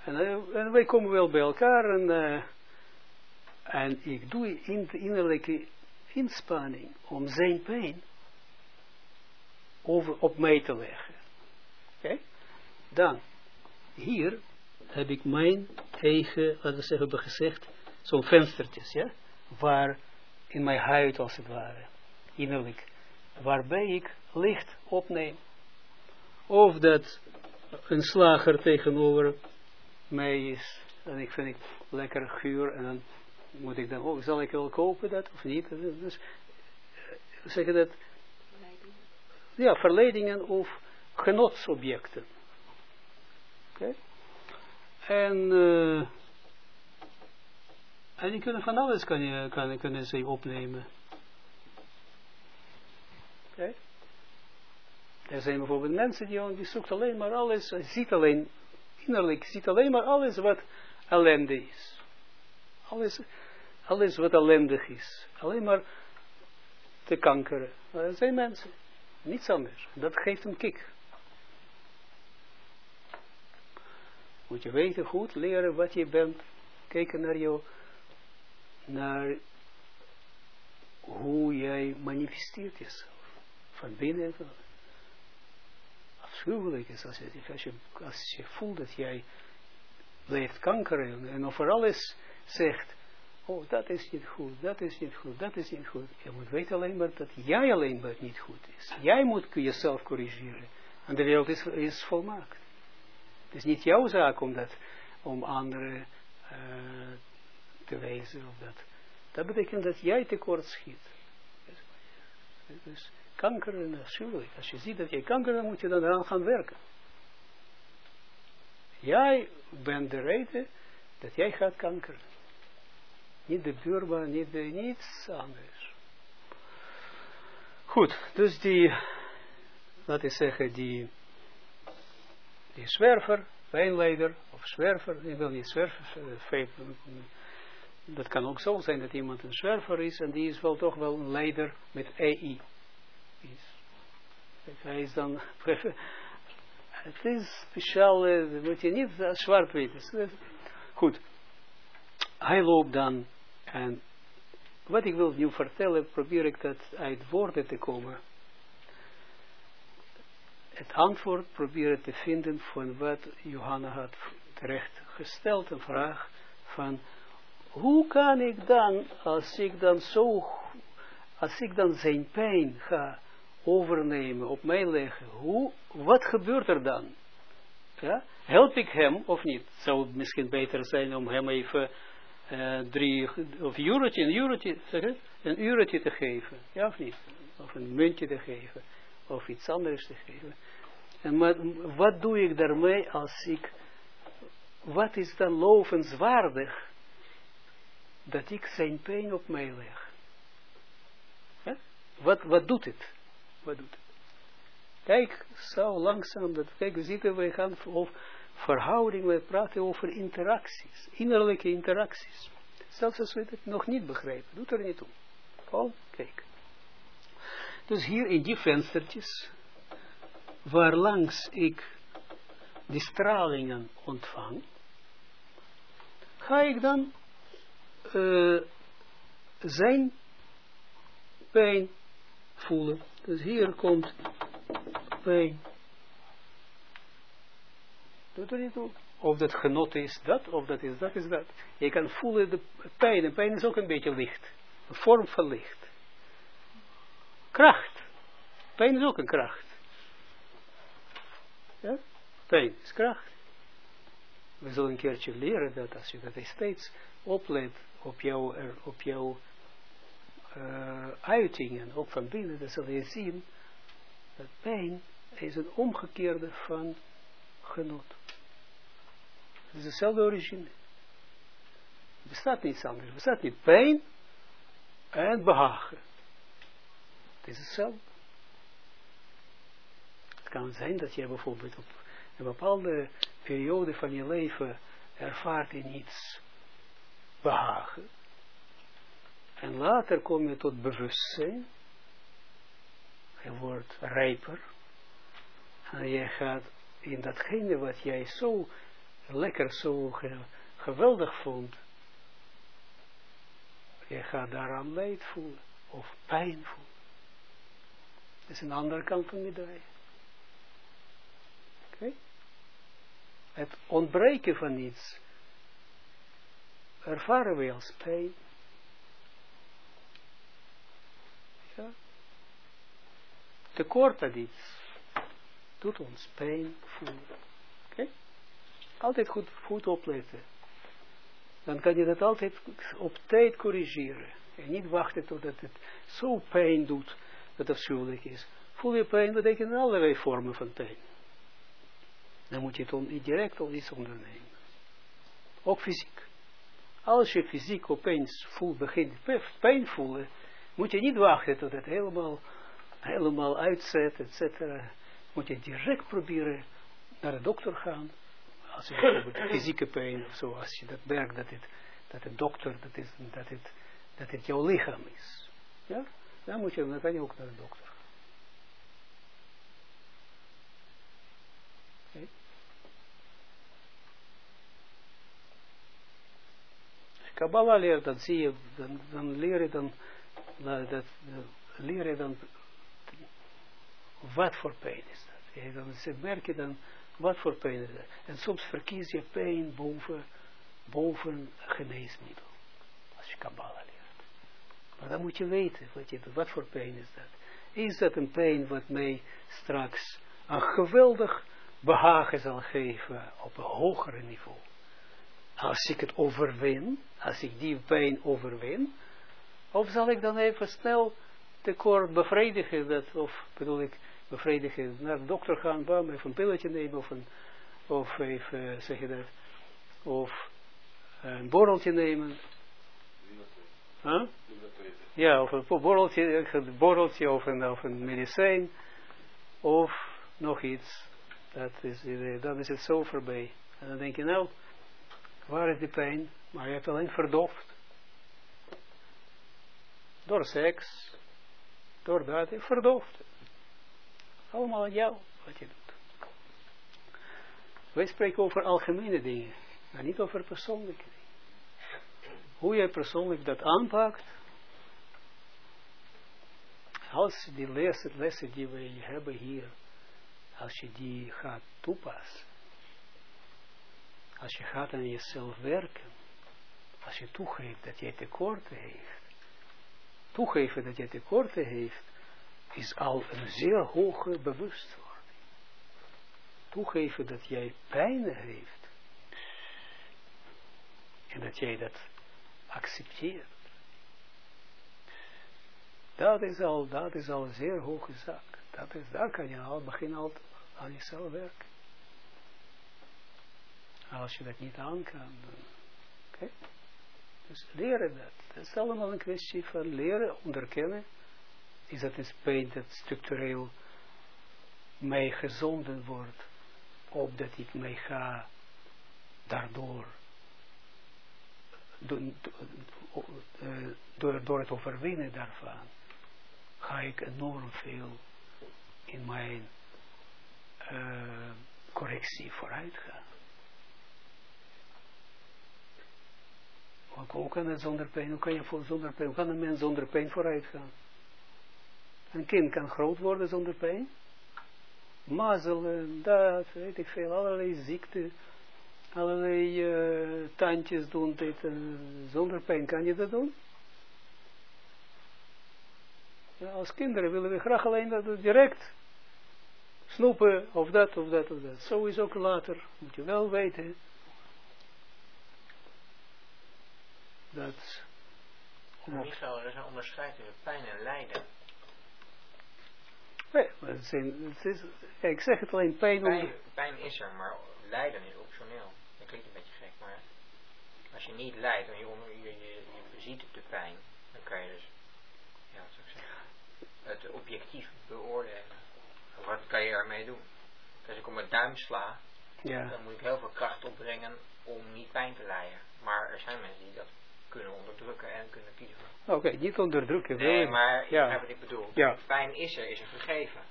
En, uh, en wij komen wel bij elkaar en, uh, en ik doe in, innerlijke inspanning om zijn pijn over, op mij te leggen. Dan, hier heb ik mijn eigen, laten we zeggen, gezegd, zo'n venstertjes, ja, waar in mijn huid als het ware, innerlijk, waarbij ik licht opneem. Of dat een slager tegenover mij is, en ik vind het lekker guur, en dan moet ik dan, oh, zal ik wel kopen dat, of niet? Dus, zeggen dat, ja, verleidingen of genotsobjecten. Oké? Okay? En, uh, en die kunnen van alles kan je, kan, kunnen ze opnemen. Er zijn bijvoorbeeld mensen die, die zoekt alleen maar alles, ziet alleen, innerlijk ziet alleen maar alles wat ellende is. Alles, alles wat ellendig is. Alleen maar te kankeren. Dat zijn mensen. Niets anders. Dat geeft een kick. Moet je weten goed, leren wat je bent. Kijken naar jou, naar hoe jij manifesteert jezelf. Van binnen. Afschuwelijk is als je, als je, als je voelt dat jij blijft kankeren en over alles zegt, oh dat is niet goed, dat is niet goed, dat is niet goed. Je moet weten alleen maar dat jij alleen maar niet goed is. Jij moet jezelf corrigeren. En de wereld is, is volmaakt. Het is niet jouw zaak om dat, om anderen uh, te wijzen of dat. Dat betekent dat jij tekort schiet. Dus kanker en. Als je ziet dat jij kanker dan moet je dan eraan gaan werken. Jij bent de reden dat jij gaat kankeren. Niet de buurman, niet de, niets anders. Goed, dus die, laten we zeggen, die die zwerver, wijnleider, of zwerver, ik wil niet zwerver, eh, dat kan ook zo zijn dat iemand een zwerver is, en die is wel toch wel een leider met EI. Hij is dan, [laughs] het is speciaal, dat moet je niet zwart weten. Goed, hij loopt dan, en wat ik wil nu vertellen, probeer ik dat uit woorden te komen het antwoord proberen te vinden van wat Johanna had terecht gesteld, een vraag van hoe kan ik dan, als ik dan zo, als ik dan zijn pijn ga overnemen, op mij leggen, hoe, wat gebeurt er dan? Ja? Help ik hem of niet? Zou het misschien beter zijn om hem even uh, drie, of eurotje, een eurotje, zeg het, een eurotje te geven, ja of niet? Of een muntje te geven of iets anders te geven. En wat doe ik daarmee als ik, wat is dan lovenswaardig dat ik zijn pijn op mij leg? Wat, wat doet het? Wat doet het? Kijk, zo langzaam, dat, kijk, we zitten, we gaan over verhouding, we praten over interacties, innerlijke interacties. Zelfs als we het nog niet begrijpen, doet er niet toe. Gewoon, kijk. Dus hier in die venstertjes, waar langs ik die stralingen ontvang, ga ik dan uh, zijn pijn voelen. Dus hier komt pijn. Doet er niet toe. Of dat genot is dat, of dat is dat, is dat. Je kan voelen de pijn. En pijn is ook een beetje licht. Een vorm van licht. Kracht. Pijn is ook een kracht. Ja? Pijn is kracht. We zullen een keertje leren dat als je dat steeds oplet op jouw, op jouw uh, uitingen, ook van binnen, dan zul je zien dat pijn is een omgekeerde van genot. Het is dezelfde origine. Er bestaat niets anders. Er bestaat niet pijn en behagen. Het is hetzelfde. Het kan zijn dat je bijvoorbeeld op een bepaalde periode van je leven ervaart in iets behagen. En later kom je tot bewustzijn. Je wordt rijper. En je gaat in datgene wat jij zo lekker, zo geweldig vond. Je gaat daaraan leid voelen. Of pijn voelen. Is een andere kant van de medaille. Oké? Het ontbreken van iets ervaren we als pijn. Ja. Tekort aan iets doet ons pijn voelen. Oké? Altijd goed, goed opletten. Dan kan je dat altijd op tijd corrigeren. En niet wachten totdat het zo pijn doet dat afschuwelijk is. Voel je pijn, betekent allerlei vormen van pijn. Dan moet je het direct al iets ondernemen. Ook fysiek. Als je fysiek opeens voelt, begint pijn voelen, moet je niet wachten tot het helemaal, helemaal uitzet, et cetera. Moet je direct proberen naar de dokter gaan. Als je bijvoorbeeld [clears throat] fysieke pijn of zo, als je dat merkt dat het, dat de dokter, dat, is, dat, het, dat het jouw lichaam is. Ja? Dan, moet je, dan kan je ook naar de dokter. Okay. Kabbalah leert, dan zie je, dan, dan leer je dan, dat, leer je dan, wat voor pijn is dat. Je dan merk je dan, wat voor pijn is dat. En soms verkies je pijn boven, boven geneesmiddel. Als je Kabbalah leert. Maar dan moet je weten, wat, je, wat voor pijn is dat. Is dat een pijn wat mij straks een geweldig behagen zal geven op een hogere niveau? Als ik het overwin, als ik die pijn overwin, of zal ik dan even snel tekort bevredigen, dat, of bedoel ik, bevredigen, naar de dokter gaan, bam, even een pilletje nemen, of, een, of even, zeg je dat, of een borreltje nemen. Huh? Ja, of een borreltje, een borreltje of, een, of medicijn, of nog iets. Dat is, dan is het zo voorbij. En dan denk je, nou, Waar is die pijn? Maar je hebt alleen verdoofd. Door seks, door dat, verdoofd. Allemaal aan jou, wat je doet. Wij spreken over algemene dingen, maar niet over persoonlijke. Hoe jij persoonlijk dat aanpakt, als die lessen, die wij hebben hier, als je die gaat toepassen, als je gaat aan jezelf werken, als je toegeeft dat je tekorten heeft, toegeven dat je tekorten heeft, is al een zeer hoge bewustwording. Toegeven dat jij pijn heeft, en dat jij dat accepteert. Dat is al, dat is al een zeer hoge zaak. Dat is, daar kan je al beginnen al aan jezelf werken. Als je dat niet aan kan, oké. Dus leren dat. Dat is allemaal een kwestie van leren, onderkennen. Is dat een pijn dat structureel mij gezonden wordt, opdat ik mij ga daardoor door, door het overwinnen daarvan, ga ik enorm veel in mijn uh, correctie vooruit gaan. Hoe kan het zonder pijn? Hoe kan je voor zonder pijn? Hoe kan een mens zonder pijn vooruit gaan? Een kind kan groot worden zonder pijn. Mazelen, dat, weet ik veel, allerlei ziekten, allerlei uh, tandjes doen, dit, uh, zonder pijn kan je dat doen. Ja, als kinderen willen we graag alleen dat direct snoepen, of dat, of dat, of dat. Zo is ook later, moet je wel weten, dat... Michael, er is een onderscheid tussen pijn en lijden. Nee, maar het zijn, het is, ik zeg het alleen pijn. Pijn, pijn is er, maar lijden is optioneel. Dat klinkt een beetje gek, maar als je niet lijdt en je, je, je, je ziet de pijn, dan kan je dus, ja, wat zou ik zeggen, het objectief beoordelen. Wat kan je ermee doen? Als ik op mijn duim sla, ja. dan moet ik heel veel kracht opbrengen om niet pijn te lijden. Maar er zijn mensen die dat kunnen onderdrukken en kunnen kiezen. Oké, niet onderdrukken. Nee, wel- maar ja. wat ik bedoel. Ja. Pijn is er, is er gegeven.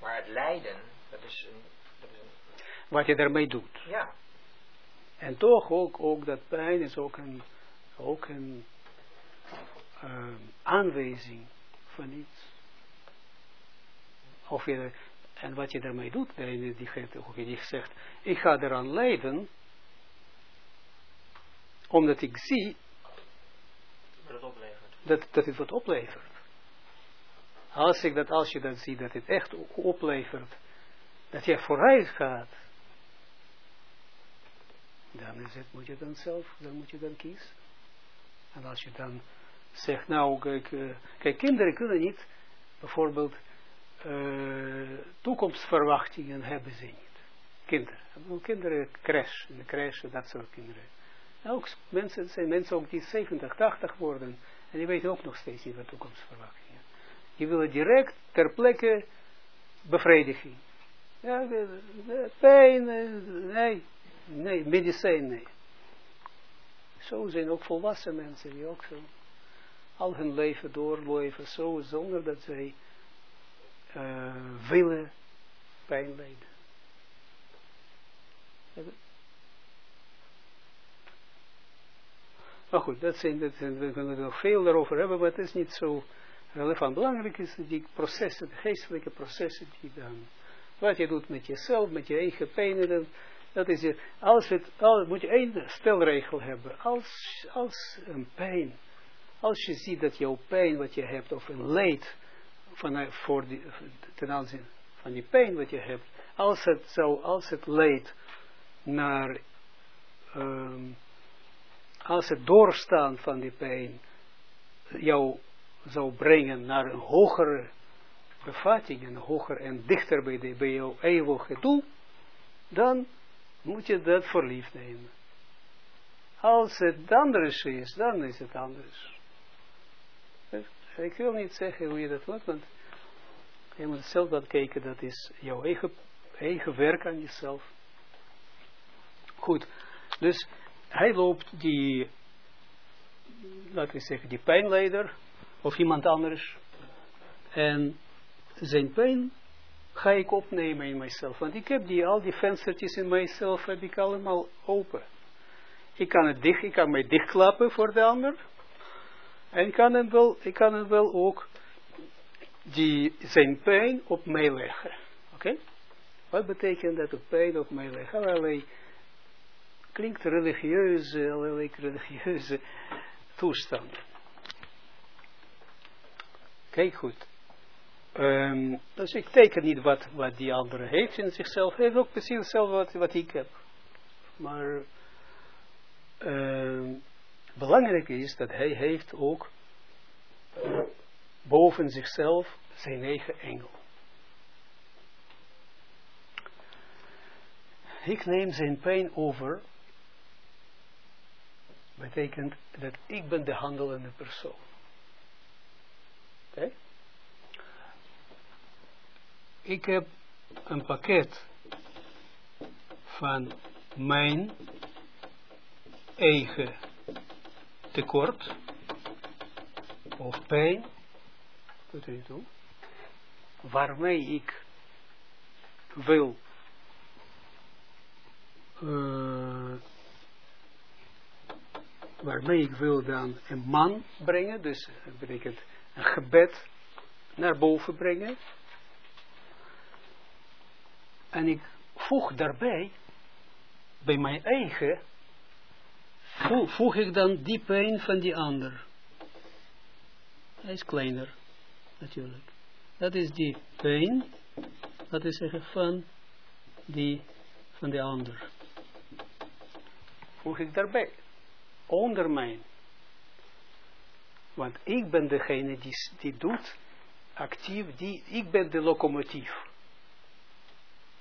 Maar het lijden, dat is een, dat is een Wat je daarmee doet. ja, En toch ook, ook dat pijn is ook een, ook een ehm, aanwijzing van iets. Of je, en wat je daarmee doet, degene die, ook die zegt, ik ga eraan lijden, omdat ik zie oplevert. dat, dat het wat oplevert. Als, ik dat, als je dat ziet, dat het echt oplevert, dat je vooruit gaat, dan is moet je dan zelf, dan moet je dan kiezen. En als je dan zegt, nou, kijk, eh, kijk kinderen kunnen niet, bijvoorbeeld, eh, toekomstverwachtingen hebben ze niet. Kinderen. Kinderen crash, in de crash, dat soort kinderen. En ook mensen, zijn mensen ook die 70, 80 worden, en die weten ook nog steeds niet wat toekomstverwachtingen. Die willen direct ter plekke bevrediging. Ja, pijn, eh, nee, nee, medicijn, nee. Zo zijn ook volwassen mensen die ook zo al hun leven doorleven, zo zonder dat zij eh, willen pijn lijden. Maar goed, dat zijn, dat zijn, we kunnen er nog veel daarover hebben, maar het is niet zo relevant. Belangrijk is die processen, geestelijke processen die dan, wat je doet met jezelf, met je eigen pijn, dat, dat is als het, moet je één stelregel hebben, als, als een pijn, als je ziet dat jouw pijn wat je hebt, of een leed, van, voor die, ten aanzien van die pijn wat je hebt, als het zou, als het leidt naar, ehm, als het doorstaan van die pijn jou zou brengen naar een hogere bevatting, een hoger en dichter bij, de, bij jouw eeuwige doel, dan moet je dat voor lief nemen. Als het anders is, dan is het anders. Ik wil niet zeggen hoe je dat doet, want je moet zelf dat kijken, dat is jouw eigen, eigen werk aan jezelf. Goed, dus hij loopt die, laten we zeggen, die pijnleider, of iemand anders, en zijn pijn ga ik opnemen in mijzelf, want ik heb die, al die venstertjes in mijzelf, heb ik allemaal open. Ik kan het dicht, ik kan mij dichtklappen voor de ander, en ik kan hem wel, ik kan hem wel ook die, zijn pijn op mij leggen. Oké? Wat betekent dat op pijn op mij leggen? Allerlei, klinkt religieuze, allerlei religieuze toestanden. Kijk goed. Um, dus ik teken niet wat, wat die andere heeft in zichzelf. Hij heeft ook precies hetzelfde wat, wat ik heb. Maar um, belangrijk is dat hij heeft ook boven zichzelf zijn eigen engel. Ik neem zijn pijn over, betekent dat ik ben de handelende persoon. Oké? Ik heb een pakket van mijn eigen tekort of pijn, waarmee ik wil uh, waarmee ik wil dan een man brengen, dus dat betekent een gebed naar boven brengen. En ik voeg daarbij, bij mijn eigen, voeg, ik dan die pijn van die ander. Hij is kleiner, natuurlijk. Dat is die pijn, dat is zeggen, van die, van de ander. Voeg ik daarbij, onder mijn. Want ik ben degene die, die doet, actief, die, ik ben de locomotief.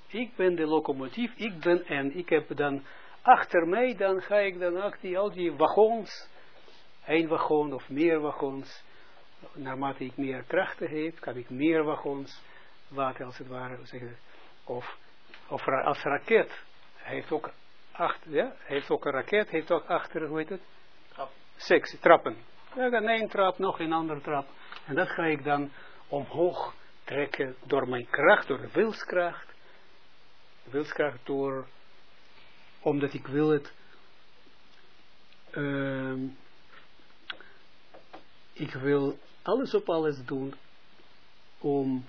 Ik ben de locomotief, ik ben en ik heb dan achter mij, dan ga ik dan ook die, al die wagons, één wagon of meer wagons, naarmate ik meer krachten heb, kan ik meer wagons laten als het ware, zeggen, of, of als raket, heeft ook acht, ja, heeft ook een raket, heeft ook achter, hoe heet het? Trap. Seks, trappen. Ja, dan één trap, nog een andere trap. En dat ga ik dan omhoog trekken door mijn kracht, door de wilskracht. Wilskracht door, omdat ik wil het, uh, ik wil alles op alles doen om,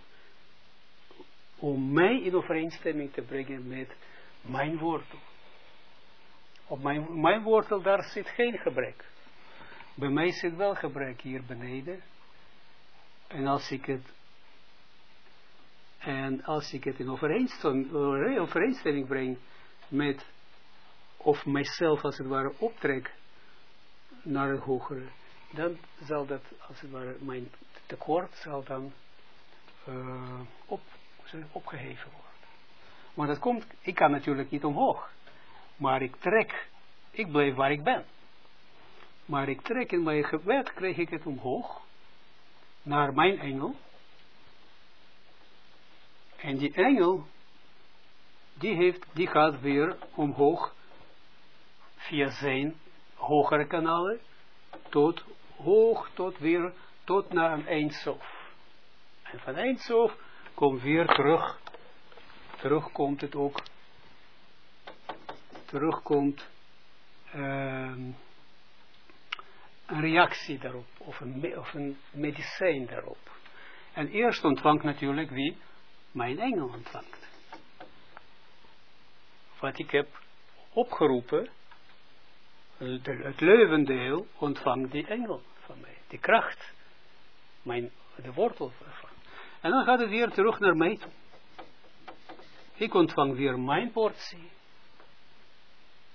om mij in overeenstemming te brengen met mijn wortel. Op mijn, mijn wortel, daar zit geen gebrek. Bij mij zit wel gebrek hier beneden. En als ik het en als ik het in overeenstemming, overeenstemming breng met of mijzelf als het ware optrek naar het hogere, dan zal dat als het ware mijn tekort zal dan uh, op, opgeheven worden. Maar dat komt, ik kan natuurlijk niet omhoog. Maar ik trek, ik blijf waar ik ben. Maar ik trek in mijn gebed, krijg ik het omhoog, naar mijn engel. En die engel, die, heeft, die gaat weer omhoog, via zijn hogere kanalen, tot hoog, tot weer, tot naar een eindsof. En van eindsof komt weer terug, terug komt het ook, terugkomt, um, een reactie daarop, of een, of een medicijn daarop. En eerst ontvangt natuurlijk wie? Mijn engel ontvangt. Wat ik heb opgeroepen, het, leuvendeel ontvangt die engel van mij, die kracht, mijn, de wortel van. En dan gaat het weer terug naar mij toe. Ik ontvang weer mijn portie.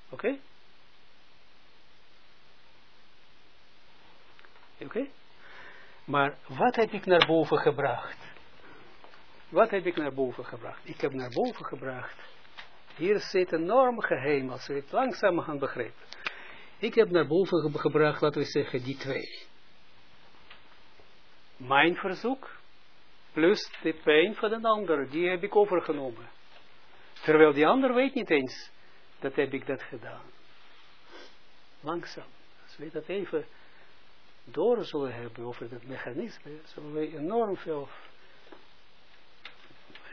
Oké? Oké? Maar wat heb ik naar boven gebracht? Wat heb ik naar boven gebracht? Ik heb naar boven gebracht. Hier zit een enorm geheim, als we het langzaam gaan begrijpen. Ik heb naar boven gebracht, laten we zeggen, die twee. Mijn verzoek, plus de pijn van een ander, die heb ik overgenomen. Terwijl die ander weet niet eens, dat heb ik dat gedaan. Langzaam. Als we dat even door zullen hebben over dat mechanisme, zullen we enorm veel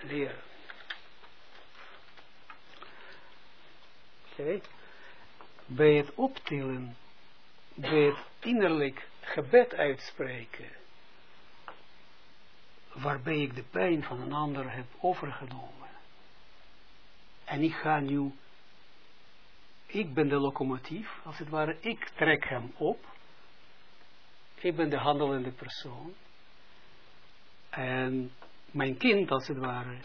leren. Oké. Bij het optillen, bij het innerlijk gebed uitspreken, waarbij ik de pijn van een ander heb overgenomen. En ik ga nu, ik ben de locomotief, als het ware, ik trek hem op ik ben de handelende persoon. En mijn kind, als het ware,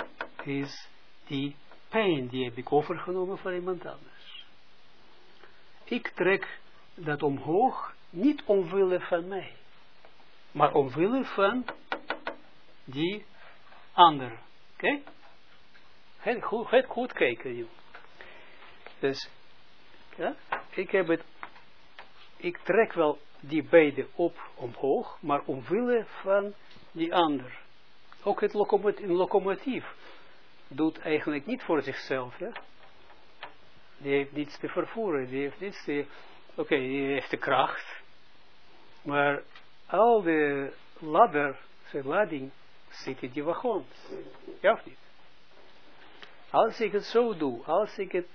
is die pijn, die heb ik overgenomen van iemand anders. Ik trek dat omhoog, niet omwille van mij, maar omwille van die ander. Oké? Het goed, het goed kijken. Dus, ja, ik heb het, ik trek wel die beide op omhoog, maar omwille van die ander. Ook het locomotief, een locomotief doet eigenlijk niet voor zichzelf. Ja? Die heeft niets te vervoeren, die heeft niets te... Oké, die heeft de kracht, maar al de ladder, zijn lading, zit in die wagon. Ja of niet? Als ik het zo doe, als ik het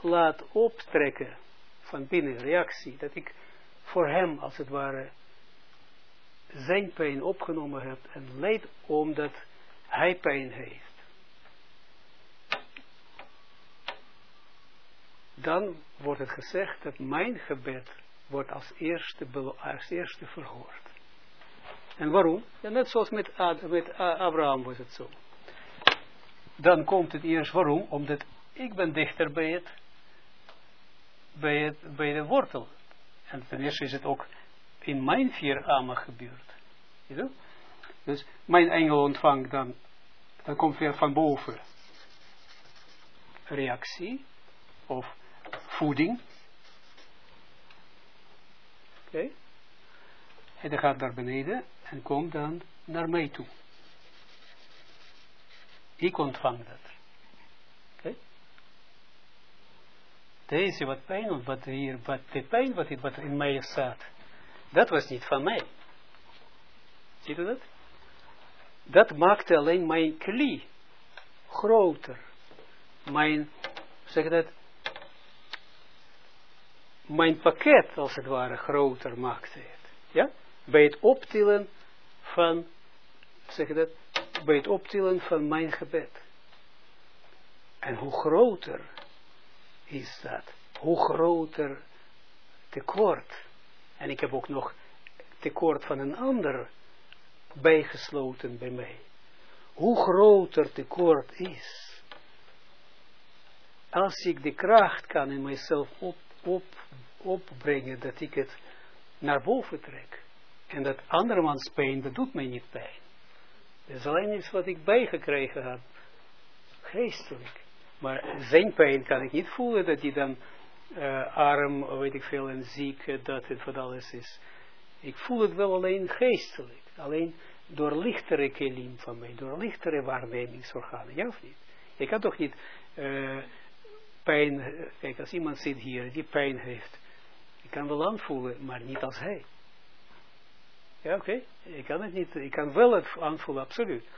laat optrekken van binnen, reactie, dat ik voor hem, als het ware, zijn pijn opgenomen hebt en leidt omdat hij pijn heeft. Dan wordt het gezegd dat mijn gebed wordt als eerste, als eerste verhoord. En waarom? Ja, net zoals met, met Abraham was het zo. Dan komt het eerst waarom? Omdat ik ben dichter bij het, bij het, bij de wortel. En ten eerste is het ook in mijn vier je dat? Dus mijn engel ontvangt dan, dan komt weer van boven reactie of voeding. Oké? En dan gaat naar beneden en komt dan naar mij toe. Ik ontvang dat. Oké? Deze wat pijn, wat hier, wat de pijn wat in mij staat, dat was niet van mij. Ziet u dat? Dat maakte alleen mijn klie groter. Mijn, zeg dat, mijn pakket als het ware groter maakte het. Ja? Bij het optillen van, zeg dat, bij het optillen van mijn gebed. En hoe groter is dat, hoe groter tekort. En ik heb ook nog tekort van een ander bijgesloten bij mij. Hoe groter tekort is, als ik de kracht kan in mijzelf op, op, opbrengen, dat ik het naar boven trek. En dat andermans pijn, dat doet mij niet pijn. Dat is alleen iets wat ik bijgekregen heb. Geestelijk. Maar zijn pijn kan ik niet voelen, dat hij dan uh, arm, weet ik veel, en ziek, uh, dat het wat alles is. Ik voel het wel alleen geestelijk. Alleen door lichtere kelim van mij, door lichtere waarnemingsorganen. Ja of niet? Je kan toch niet uh, pijn, kijk, als iemand zit hier die pijn heeft, ik kan wel aanvoelen, maar niet als hij. Ja, oké. Ik kan het niet, ik kan wel het aanvoelen, absoluut.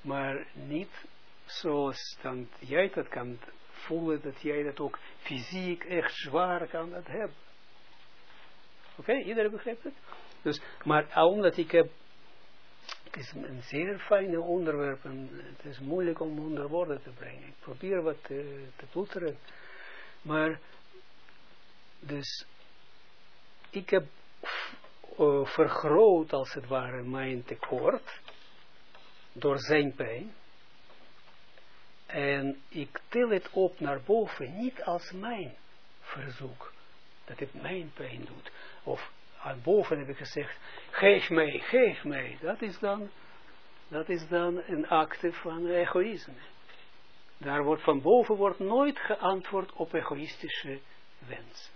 Maar niet zoals dan jij dat kan voelen, dat jij dat ook fysiek echt zwaar kan dat hebben. Oké, iedereen begrijpt het? Dus, maar omdat ik heb, het is een zeer fijne onderwerp en het is moeilijk om onder woorden te brengen. Ik probeer wat te, te ploeteren. Maar, dus, ik heb uh, vergroot als het ware mijn tekort door zijn pijn. En ik til het op naar boven, niet als mijn verzoek, dat het mijn pijn doet. Of aan boven heb ik gezegd, geef mij, geef mij. Dat is dan, dat is dan een acte van egoïsme. Daar wordt van boven wordt nooit geantwoord op egoïstische wens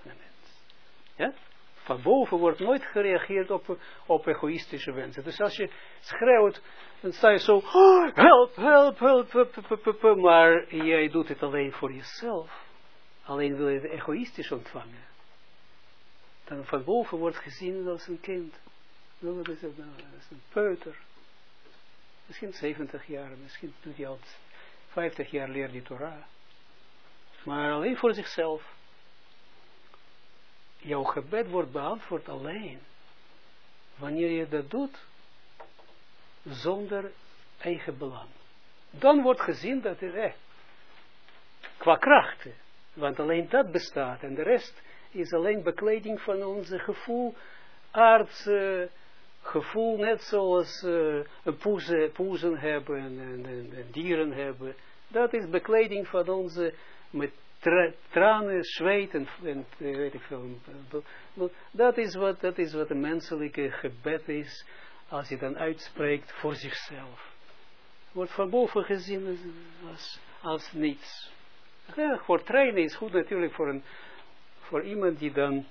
van de mens. Ja? Van boven wordt nooit gereageerd op, op egoïstische wensen. Dus als je schreeuwt, dan sta je zo, oh, help, help, help, help, maar jij doet het alleen voor jezelf. Alleen wil je het egoïstisch ontvangen. Dan van boven wordt gezien als een kind. Het nou? Dat is een peuter. Misschien 70 jaar, misschien doet hij al 50 jaar leert die Torah. Maar alleen voor zichzelf jouw gebed wordt beantwoord alleen wanneer je dat doet zonder eigen belang. Dan wordt gezien dat het echt qua krachten, want alleen dat bestaat en de rest is alleen bekleding van onze gevoel, aardse gevoel, net zoals uh, poezen, poezen hebben en, en, en, dieren hebben. Dat is bekleding van onze met tra tranen, zweet en, en weet ik veel. Dat is, wat, dat is wat een menselijke gebed is, als je dan uitspreekt voor zichzelf. Wordt van boven gezien als, als niets. Ja, voor trainen is goed natuurlijk voor, een, voor iemand die dan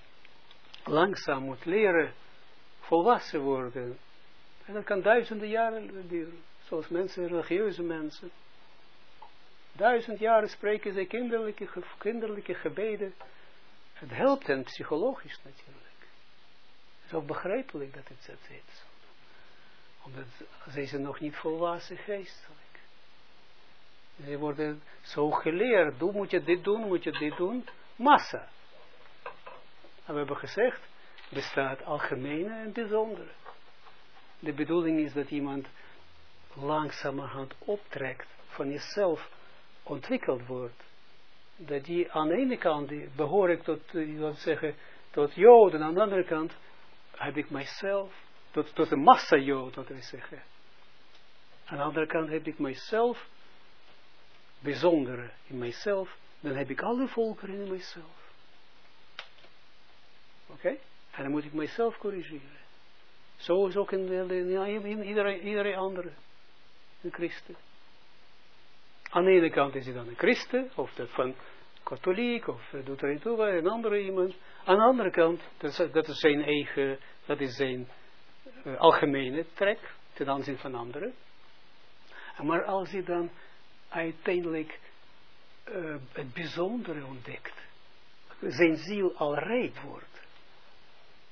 langzaam moet leren volwassen worden. En dat kan duizenden jaren duren. Zoals mensen, religieuze mensen. Duizend jaren spreken ze kinderlijke, kinderlijke gebeden. Het helpt hen psychologisch natuurlijk. Het is ook begrijpelijk dat het dat is. Omdat ze zijn nog niet volwassen geestelijk. Ze worden zo geleerd. Doe, moet je dit doen, moet je dit doen. Massa. En we hebben gezegd, bestaat algemene en bijzondere. de bedoeling is dat iemand langzamerhand optrekt, van jezelf ontwikkeld wordt. Dat die aan de ene kant die behoor ik tot, eh, zeggen, tot Joden, aan de andere kant heb ik mijzelf, tot, tot een massa Jood, laten we zeggen. Aan de andere kant heb ik mijzelf, bijzondere in mijzelf, dan heb ik alle volkeren in mijzelf. Oké? En dan moet ik mijzelf corrigeren. Zo is ook in, in, in, in iedereen, iedereen andere. Een christen. Aan de ene kant is hij dan een christen, of dat van katholiek, of doet er toe, een andere iemand. Aan de andere kant, dat is, zijn eigen, dat is zijn uh, algemene trek, ten aanzien van anderen. Maar als hij dan uiteindelijk uh, het bijzondere ontdekt, zijn ziel al rijp wordt,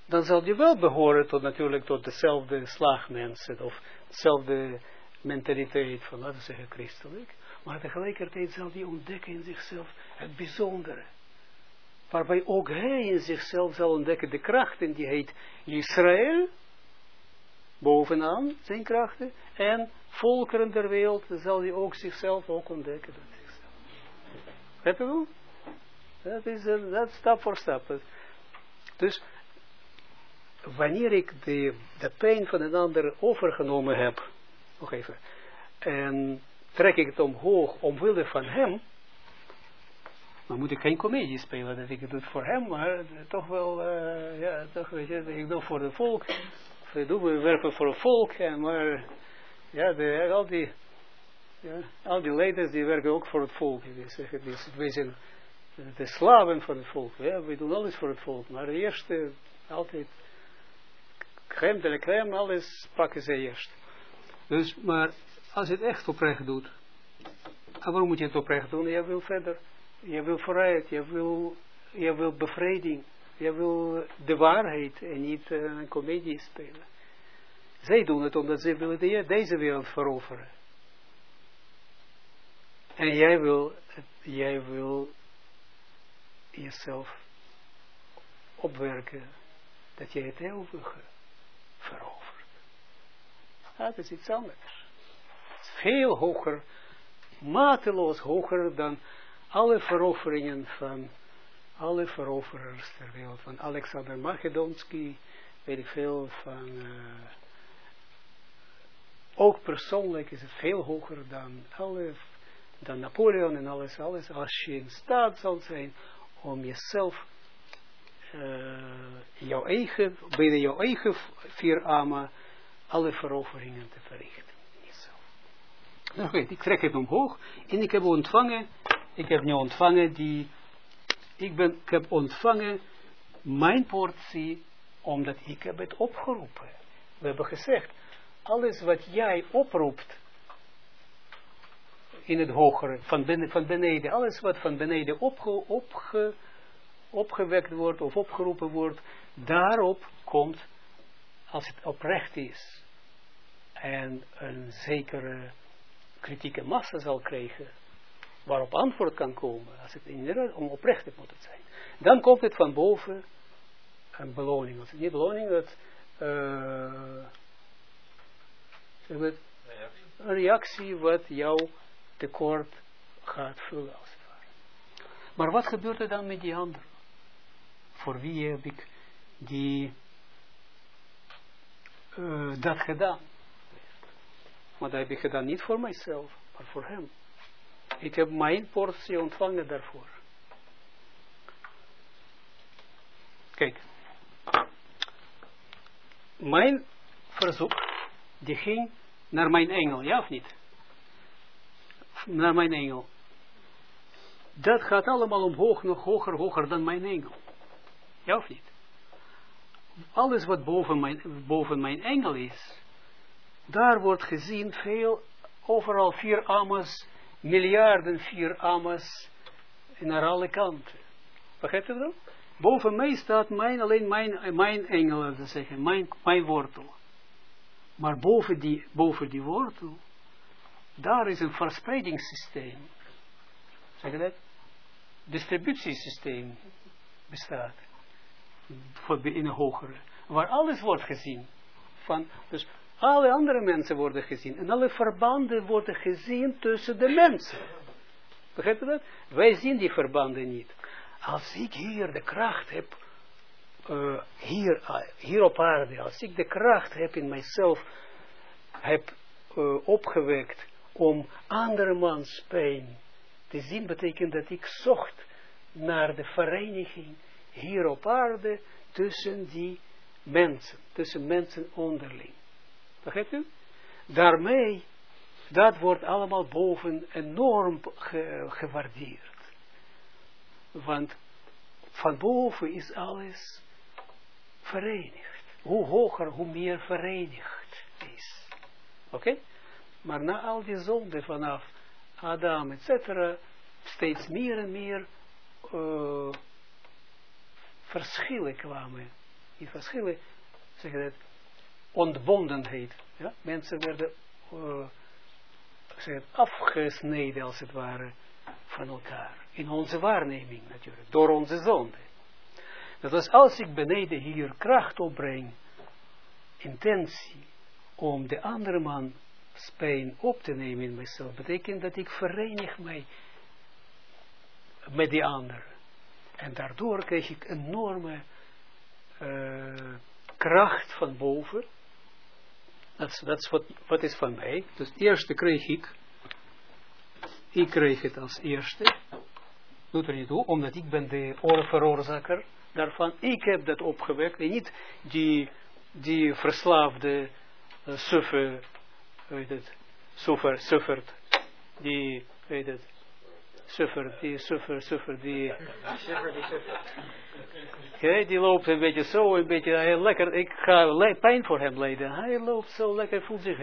dan zal je wel behoren tot natuurlijk tot dezelfde slagmensen, of dezelfde mentaliteit van, laten we zeggen, christelijk. Maar tegelijkertijd zal hij ontdekken in zichzelf het bijzondere. Waarbij ook hij in zichzelf zal ontdekken de krachten die heet Israël, bovenaan zijn krachten, en volkeren der wereld zal hij ook zichzelf ook ontdekken. Heb je wel? Dat is dat stap voor stap. Dus wanneer ik de, de pijn van een ander overgenomen heb, nog even, en trek ik het omhoog omwille van hem, dan moet ik geen comedie spelen. Dat ik het doe voor hem, maar toch wel, uh, ja, toch weet je, ik doe voor het volk, we werken voor het volk, en maar, ja, de, al die, ja, al die leiders die werken ook voor het volk, die, wij zijn de slaven van het volk, ja, we doen alles voor het volk, maar de eerste, altijd, crème de la crème, alles pakken ze eerst. Dus, maar als je het echt oprecht doet, en waarom moet je het oprecht doen? Je wil verder, je wil vooruit, je wil, je wil bevrijding, je wil de waarheid en niet uh, een comedie spelen. Zij doen het omdat ze willen de, deze wereld veroveren. En jij wil, jij wil jezelf opwerken dat jij het eeuwige verovert. Dat is iets anders. Veel hoger, mateloos hoger dan alle veroveringen van alle veroverers ter wereld. Van Alexander Macedonski, weet ik veel, van uh, ook persoonlijk is het veel hoger dan alle, dan Napoleon en alles, alles. Als je in staat zal zijn om jezelf uh, jouw eigen, binnen jouw eigen vier armen alle veroveringen te verrichten. Nou ik trek het omhoog en ik heb ontvangen, ik heb nu ontvangen die, ik, ben, ik heb ontvangen mijn portie, omdat ik heb het opgeroepen. We hebben gezegd, alles wat jij oproept, in het hogere, van, ben, van beneden, alles wat van beneden opge, opge, opgewekt wordt of opgeroepen wordt, daarop komt, als het oprecht is, en een zekere kritieke massa zal krijgen, waarop antwoord kan komen, als het inderdaad om oprecht moet het zijn. Dan komt het van boven een beloning. Als het niet beloning, dat uh, een reactie wat jouw tekort gaat vullen als het ware. Maar wat gebeurt er dan met die anderen? Voor wie heb ik die uh, dat gedaan? Maar dat heb ik gedaan niet voor mijzelf, maar voor hem. Ik heb mijn portie ontvangen daarvoor. Kijk. Mijn verzoek, die ging naar mijn engel, ja of niet? Naar mijn engel. Dat gaat allemaal omhoog, nog hoger, hoger dan mijn engel. Ja of niet? Alles wat boven mijn, boven mijn engel is, daar wordt gezien veel, overal vier amas, miljarden vier amas, naar alle kanten. Begrijpt u dat? Boven mij staat mijn, alleen mijn, mijn engel, laten zeggen, mijn, mijn wortel. Maar boven die, boven die wortel, daar is een verspreidingssysteem. Zeg je dat? Distributiesysteem bestaat. In een hogere. Waar alles wordt gezien. Van, dus Alle andere mensen worden gezien. En alle verbanden worden gezien tussen de mensen. Begrijp je dat? Wij zien die verbanden niet. Als ik hier de kracht heb, uh, hier, uh, hier op aarde, als ik de kracht heb in mijzelf, heb uh, opgewekt om andermans pijn te zien, betekent dat ik zocht naar de vereniging hier op aarde tussen die mensen, tussen mensen onderling. Begrijpt u? Daarmee, dat wordt allemaal boven enorm ge, gewaardeerd. Want van boven is alles verenigd. Hoe hoger, hoe meer verenigd is. Oké? Maar na al die zonden vanaf Adam, etc., steeds meer en meer uh, verschillen kwamen. Die verschillen, zeg dat, ontbondenheid. Ja? Mensen werden zeg het, afgesneden, als het ware, van elkaar. In onze waarneming natuurlijk, door onze zonde. Dat was als ik beneden hier kracht opbreng, intentie, om de andere man pijn op te nemen in mezelf, betekent dat ik verenig mij met die andere. En daardoor krijg ik enorme uh, kracht van boven. Dat is, wat, is van mij. Dus het eerste kreeg ik. Ik kreeg het als eerste. Doet er niet toe, omdat ik ben de veroorzaker daarvan. Ik heb dat opgewekt. En niet die, die verslaafde, uh, suffe, weet het, suffer, suffert. Die, weet het, suffer, die suffer, suffer, die... Okay, die loopt een beetje zo, een beetje heel lekker. Ik ga pijn voor hem lijden. Hij loopt zo lekker, voelt zich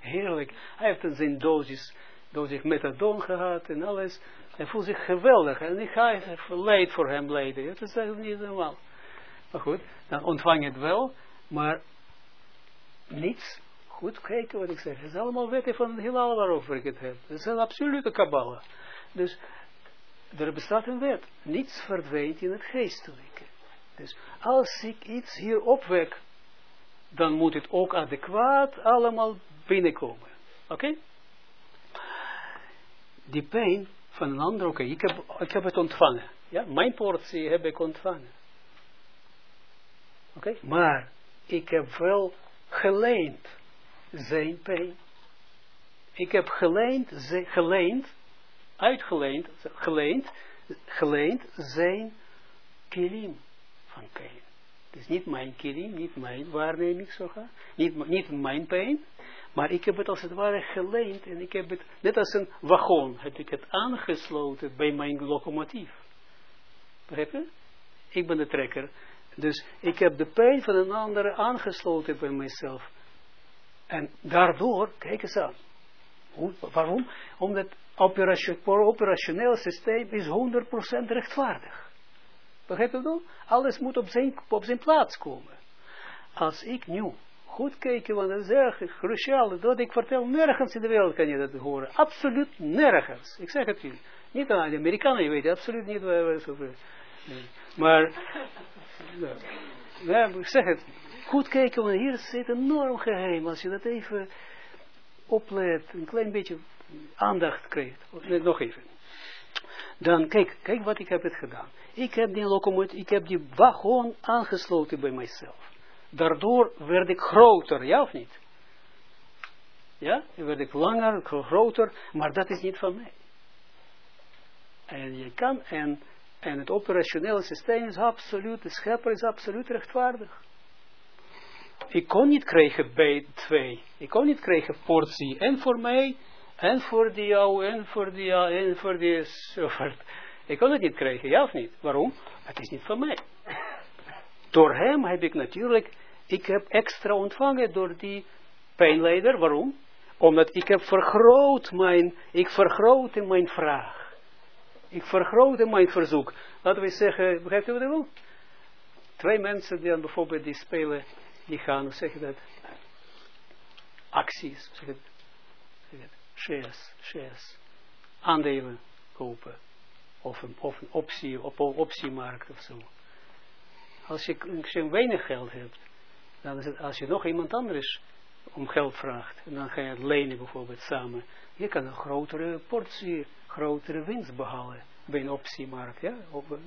heerlijk. Hij heeft een zijn dosis, dosis methadon gehad en alles. Hij voelt zich geweldig. En ik ga leid voor hem lijden. Dat is eigenlijk niet normaal. Maar goed, dan ontvang je het wel. Maar niets. Goed kijken wat ik zeg. Het is allemaal wetten van het heelal waarover ik het heb. Het is een absolute kabbala. Dus er bestaat een wet. Niets verdwijnt in het geestelijke. Dus als ik iets hier opwek, dan moet het ook adequaat allemaal binnenkomen. Oké? Die pijn van een ander, oké, ik, heb, ik heb het ontvangen. Ja, mijn portie heb ik ontvangen. Oké, maar ik heb wel geleend zijn pijn. Ik heb geleend, geleend uitgeleend, geleend, geleend zijn kilim van pijn. Het is niet mijn kilim, niet mijn waarneming, zo niet, niet mijn pijn, maar ik heb het als het ware geleend en ik heb het, net als een wagon, heb ik het aangesloten bij mijn locomotief. Begrijp je? Ik ben de trekker. Dus ik heb de pijn van een andere aangesloten bij mezelf. En daardoor, kijk eens aan. Hoe, waarom? Omdat operationeel systeem is 100% rechtvaardig. Begrijp je? Alles moet op zijn, op zijn plaats komen. Als ik nu goed kijk, want dat is erg cruciaal, dat ik vertel, nergens in de wereld kan je dat horen. Absoluut nergens. Ik zeg het je. Niet aan de Amerikanen, je weet absoluut niet waar we. Maar, ja, ik zeg het. Goed kijken, want hier zit enorm geheim. Als je dat even oplet, een klein beetje aandacht krijgt. Nog even. Dan, kijk, kijk wat ik heb het gedaan. Ik heb die locomotief, ik heb die wagon aangesloten bij mijzelf. Daardoor werd ik groter, ja of niet? Ja, dan werd ik langer, groter, maar dat is niet van mij. En je kan, en, en het operationele systeem is absoluut, de schepper is absoluut rechtvaardig. Ik kon niet krijgen bij twee. Ik kon niet krijgen portie. En voor mij, en voor die jou, en voor die jou, en voor die soort. Ik kon het niet krijgen, ja of niet? Waarom? Het is niet van mij. Door hem heb ik natuurlijk, ik heb extra ontvangen door die pijnleider. Waarom? Omdat ik heb vergroot mijn, ik vergrootte mijn vraag. Ik vergrootte mijn verzoek. Laten we zeggen, begrijpt u wat ik? Twee mensen die dan bijvoorbeeld die spelen die gaan, zeg je dat, acties, zeg zeg het, shares, shares, aandelen kopen, of een, of een optie, op een optiemarkt of zo. Als je, als weinig geld hebt, dan is het, als je nog iemand anders om geld vraagt, en dan ga je het lenen bijvoorbeeld samen, je kan een grotere portie, grotere winst behalen bij een optiemarkt, ja, op,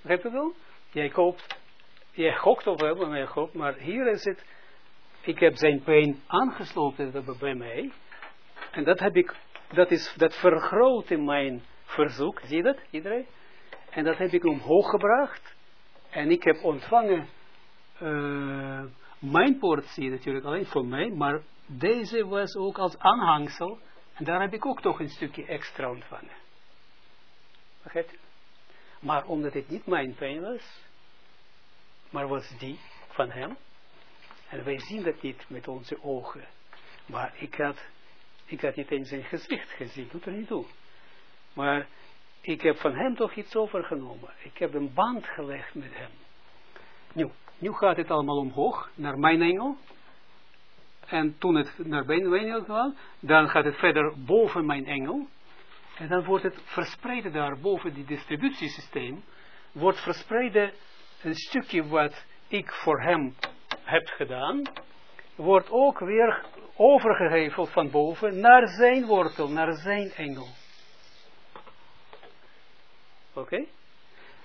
begrijp je wel? Jij koopt, jij gokt op gokt, maar hier is het, ik heb zijn pijn aangesloten bij mij, en dat heb ik, dat is, dat vergroot in mijn verzoek, zie je dat, iedereen? En dat heb ik omhoog gebracht, en ik heb ontvangen, eh, mijn portie natuurlijk alleen voor mij, maar deze was ook als aanhangsel, en daar heb ik ook toch een stukje extra ontvangen. Begrijpt u? Maar omdat het niet mijn pijn was, maar was die van hem, en wij zien dat niet met onze ogen, maar ik had, ik had niet eens zijn gezicht gezien, doet er niet toe. Maar ik heb van hem toch iets overgenomen. Ik heb een band gelegd met hem. Nu, nu gaat het allemaal omhoog, naar mijn engel. En toen het naar mijn engel kwam, dan gaat het verder boven mijn engel. En dan wordt het verspreid daar boven die distributiesysteem, wordt verspreid een stukje wat ik voor hem heb gedaan, wordt ook weer overgeheveld van boven naar zijn wortel, naar zijn engel. Oké?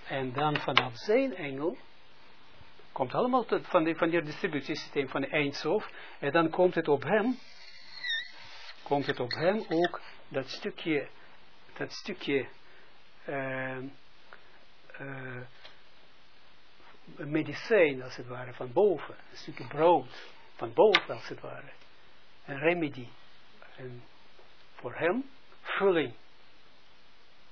En dan vanaf zijn engel, komt allemaal van, die, van die distributiesysteem van de Eindsof, en dan komt het op hem, komt het op hem ook dat stukje, dat stukje uh, medicijn, als het ware, van boven, een stukje brood, van boven, als het ware, een remedie, voor hem, vulling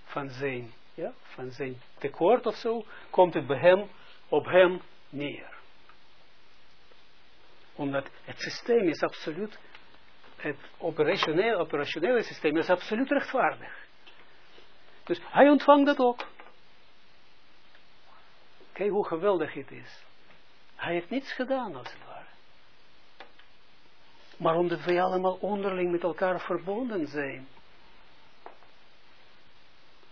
van zijn, ja, van zijn tekort of zo, komt het bij hem, op hem neer. Omdat het systeem is absoluut, het operationele, operationele systeem is absoluut rechtvaardig. Dus hij ontvangt dat ook. Kijk hoe geweldig het is. Hij heeft niets gedaan als het ware. Maar omdat wij allemaal onderling met elkaar verbonden zijn.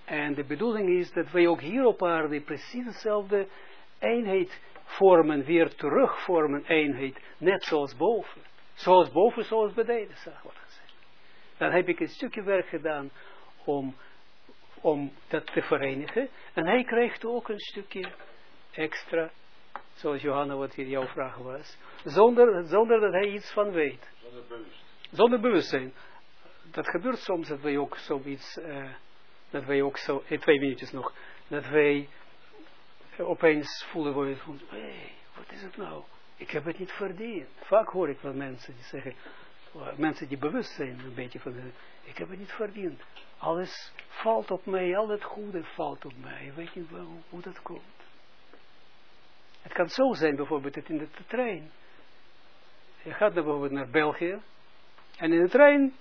En de bedoeling is dat wij ook hier op aarde precies dezelfde eenheid vormen, weer terugvormen eenheid, net zoals boven. Zoals boven, zoals beneden, zeg maar. Dan heb ik een stukje werk gedaan om, om dat te verenigen. En hij krijgt ook een stukje extra, zoals Johanna wat hier jouw vraag was, zonder, zonder dat hij iets van weet. Zonder bewust. Zonder bewustzijn. Dat gebeurt soms dat wij ook zoiets, uh, dat wij ook zo, in twee minuutjes nog, dat wij opeens voelen we van, hé, hey, wat is het nou? Ik heb het niet verdiend. Vaak hoor ik van mensen die zeggen, mensen die bewust zijn een beetje van, ik heb het niet verdiend. Alles valt op mij, al het goede valt op mij. Ik weet niet wel, hoe dat komt. Het kan zo zijn bijvoorbeeld in de, de trein. Je gaat bijvoorbeeld naar België. En in de trein.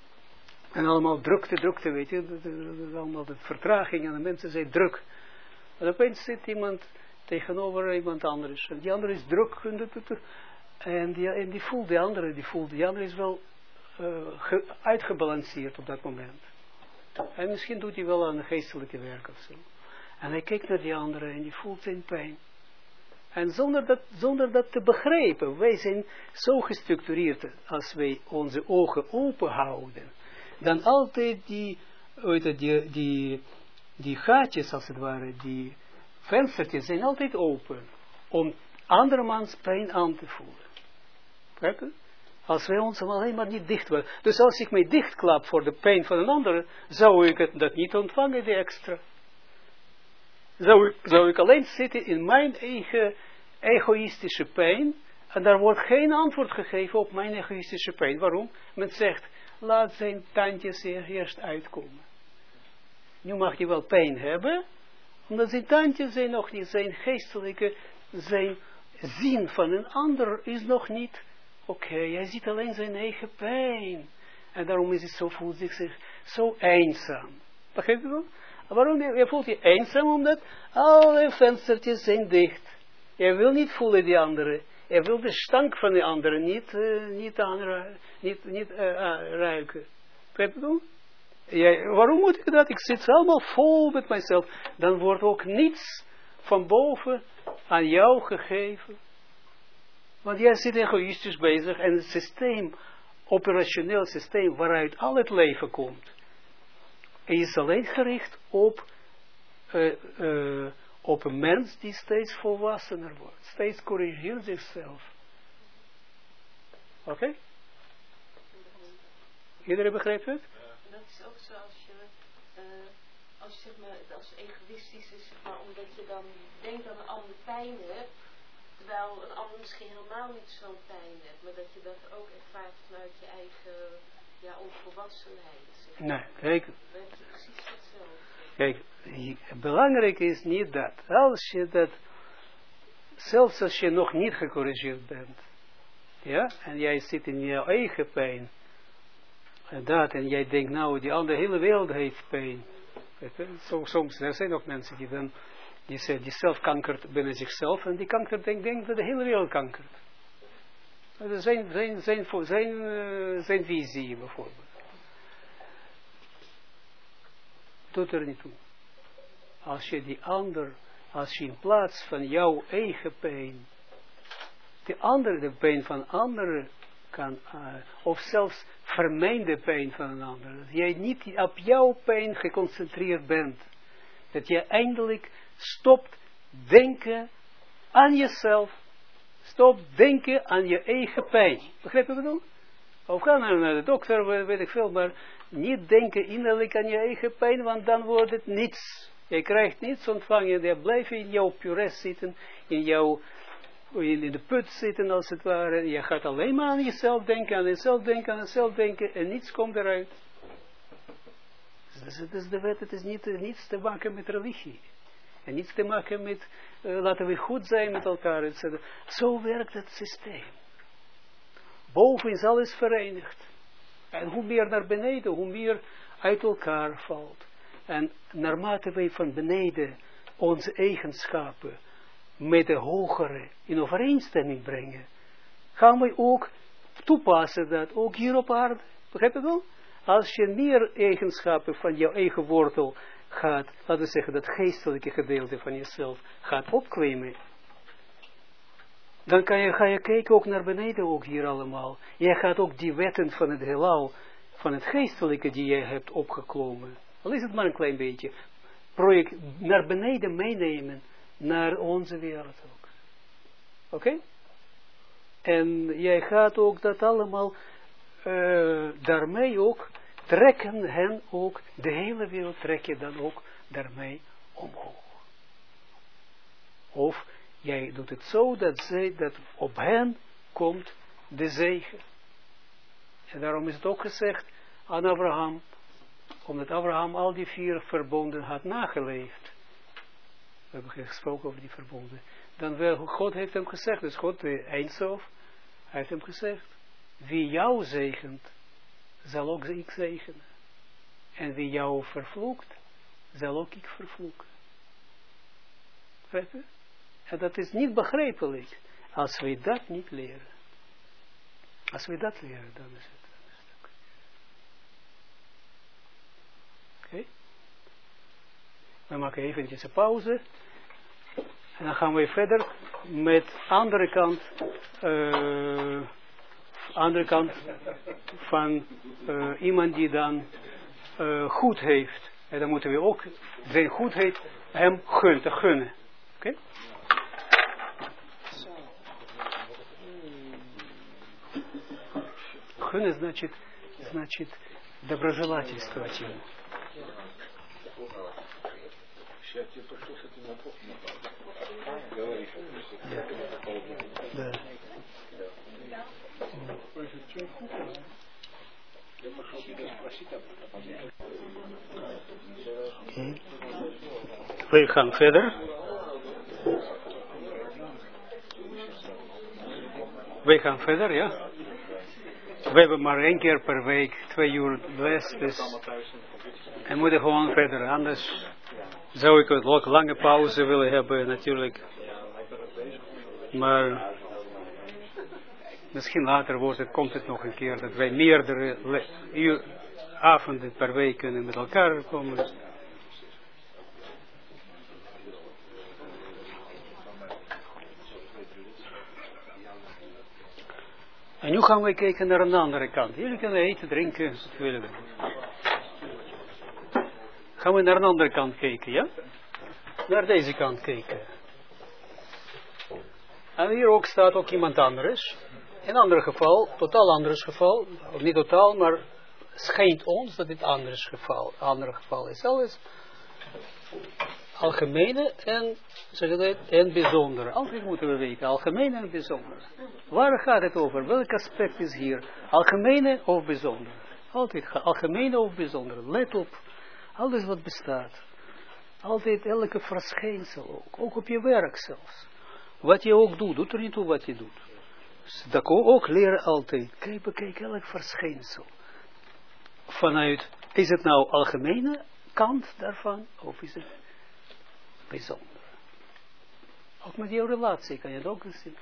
En allemaal drukte, drukte, weet je. Allemaal de vertraging en de mensen zijn druk. En opeens zit iemand tegenover iemand anders. En die andere is druk. En die, en die voelt die andere, die voelt die andere is wel ge, uitgebalanceerd op dat moment. En misschien doet hij wel aan de geestelijke werk of zo. En hij kijkt naar die andere en die voelt zijn pijn. En zonder dat, zonder dat te begrijpen, wij zijn zo gestructureerd als wij onze ogen open houden, dan altijd die, weet die, die, die gaatjes als het ware, die venstertjes zijn altijd open, om andermans pijn aan te voelen. Begrijp Als wij ons alleen maar niet dicht willen. Dus als ik mij dichtklap voor de pijn van een ander, zou ik het dat niet ontvangen, die extra zou ik, alleen zitten in mijn eigen egoïstische pijn, en daar wordt geen antwoord gegeven op mijn egoïstische pijn. Waarom? Men zegt, laat zijn tandjes eerst uitkomen. Nu mag hij wel pijn hebben, omdat zijn tandjes zijn nog niet, zijn geestelijke, zijn zien van een ander is nog niet oké. Hij ziet alleen zijn eigen pijn. En daarom is hij zo, voelt zich zo eenzaam. Begrijp je wel? Waarom je voelt je eenzaam? Omdat alle venstertjes zijn dicht. Je wil niet voelen die andere. Je wil de stank van de andere niet, uh, niet, aanruiken, niet, niet uh, ruiken. Je waarom moet ik dat? Ik zit allemaal vol met mijzelf. Dan wordt ook niets van boven aan jou gegeven. Want jij zit egoïstisch bezig en het systeem operationeel systeem waaruit al het leven komt, is alleen gericht op, eh, eh, op een mens die steeds volwassener wordt, steeds corrigeert zichzelf. Oké? Iedereen begrijpt het? Dat is ook zo als je, eh, als je zeg maar, het als egoïstisch is, zeg maar, omdat je dan denkt dat een ander pijn hebt, terwijl een ander misschien helemaal niet zo'n pijn heeft, maar dat je dat ook ervaart vanuit je eigen ja, onvolwassenheid. Nee, kijk, hetzelfde. Kijk, je- belangrijk is niet dat. Als je dat, zelfs als je nog niet gecorrigeerd bent, ja, en jij zit in je eigen pijn, en dat, en jij denkt, nou, die andere hele wereld heeft pijn. Zo, soms, er zijn ook mensen die dan, die, die zelf kankert binnen zichzelf, en die kankert, denkt, denkt dat de hele wereld kankert. Zijn, zijn, zijn, zijn, zijn, eh, zijn visie, bijvoorbeeld. doet er niet toe. Als je die ander, als je in plaats van jouw eigen pijn, de andere, de pijn van anderen kan, uh, of zelfs vermeende pijn van een ander, dat jij niet op jouw pijn geconcentreerd bent, dat je eindelijk stopt denken aan jezelf, stopt denken aan je eigen pijn. Begrijp je wat ik bedoel? Of ga nou naar de dokter, weet ik veel, maar niet denken innerlijk aan je eigen pijn, want dan wordt het niets. Je krijgt niets ontvangen, je blijft in jouw pures zitten, in jouw, in de put zitten als het ware. Je gaat alleen maar aan jezelf denken, aan jezelf denken, aan jezelf denken, en niets komt eruit. Dus het is de wet, het is niet, niets te maken met religie. En niets te maken met, uh, laten we goed zijn met elkaar, etc. Zo werkt het systeem. Boven is alles verenigd. En hoe meer naar beneden, hoe meer uit elkaar valt. En naarmate wij van beneden onze eigenschappen met de hogere in overeenstemming brengen, gaan wij ook toepassen dat, ook hier op aarde. Begrijp je wel? Als je meer eigenschappen van jouw eigen wortel gaat, laten we zeggen, dat geestelijke gedeelte van jezelf gaat opklimmen, dan kan je, ga je kijken ook naar beneden, ook hier allemaal. Jij gaat ook die wetten van het heelal, van het geestelijke die jij hebt opgeklommen, al is het maar een klein beetje, project naar beneden meenemen, naar onze wereld ook. Oké? En jij gaat ook dat allemaal, uh, daarmee ook, trekken hen ook, de hele wereld trek je dan ook daarmee omhoog. Of jij doet het zo dat, zij, dat op hen komt de zegen. En daarom is het ook gezegd aan Abraham, omdat Abraham al die vier verbonden had nageleefd. We hebben gesproken over die verbonden. Dan wel, God heeft hem gezegd, dus God, de Eindsof, heeft hem gezegd, wie jou zegent, zal ook ik zegenen. En wie jou vervloekt, zal ook ik vervloeken. En dat is niet begrijpelijk als we dat niet leren. Als we dat leren, dan is het. Oké? We maken eventjes een pauze. En dan gaan we verder met andere kant, uh, andere kant van uh, iemand die dan uh, goed heeft. En dan moeten we ook zijn goedheid hem gun, te gunnen. Oké? Okay? Gunnen значит, значит доброжелательствовать ему. Говоришь. Да. We gaan verder. We gaan verder, ja. We hebben maar één keer per week, twee uur les, dus we moeten gewoon verder. Anders zou ik een lange pauze willen hebben, natuurlijk. Maar misschien later wordt het, komt het nog een keer dat wij meerdere avonden per week kunnen met elkaar komen. En nu gaan we kijken naar een andere kant. Jullie kunnen eten, drinken, wat willen we. Gaan we naar een andere kant kijken, ja? Naar deze kant kijken. En hier ook staat ook iemand anders. Een ander geval, totaal anders geval, niet totaal, maar schijnt ons dat dit anders geval, ander geval is. Alles algemene en, zeg dat, en bijzondere. Altijd moeten we weten, algemene en bijzondere. Waar gaat het over? Welk aspect is hier? Algemene of bijzondere? Altijd algemene of bijzondere. Let op, alles wat bestaat. Altijd elke verschijnsel ook. Ook op je werk zelfs. Wat je ook doet, doet er niet toe wat je doet. Dat ook, ook leren altijd. Kijk, bekijk elk verschijnsel. Vanuit, is het nou algemene kant daarvan, of is het bijzonder? Ook met jouw relatie kan je het ook eens zien.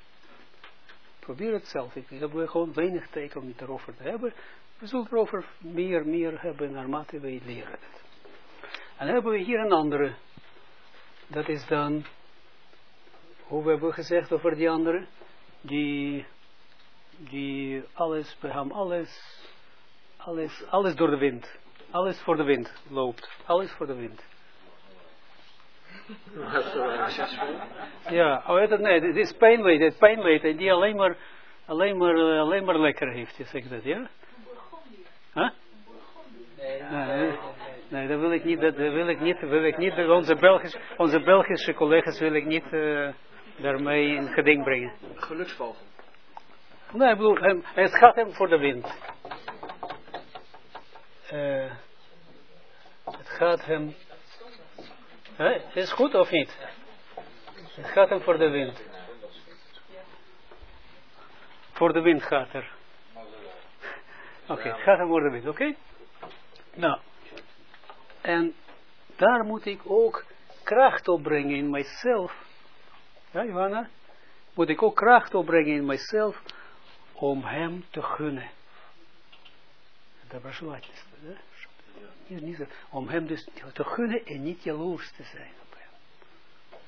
Probeer het zelf. Ik heb gewoon weinig tijd om het erover te hebben. We zullen erover meer, meer hebben naarmate wij leren. En dan hebben we hier een andere. Dat is dan, hoe we hebben gezegd over die andere, die, die alles, bij hem alles, alles, alles door de wind. Alles voor de wind loopt. Alles voor de wind. Ja, oh, dat, nee, dit is pijnleed, dit die alleen maar, alleen maar, eh, alleen maar lekker heeft, je zegt dat, ja? Huh? Nee, Nee, dat wil ik niet, dat wil ik niet, wil ik niet, onze, Belgisch, onze Belgische collega's wil ik niet uh, daarmee in geding brengen. Geluksvogel. Nee, ik bedoel, hem, het gaat hem voor de wind. Uh, het gaat hem... Hè, is goed of niet? Het gaat hem voor de wind. Voor de wind gaat er. Oké, het gaat hem voor de wind, oké? Nou, en daar moet ik ook kracht opbrengen in mijzelf. Ja, Johanna? Moet ik ook kracht opbrengen in mijzelf om hem te gunnen. Dat was wat is Om hem dus te gunnen en niet jaloers te zijn op hem.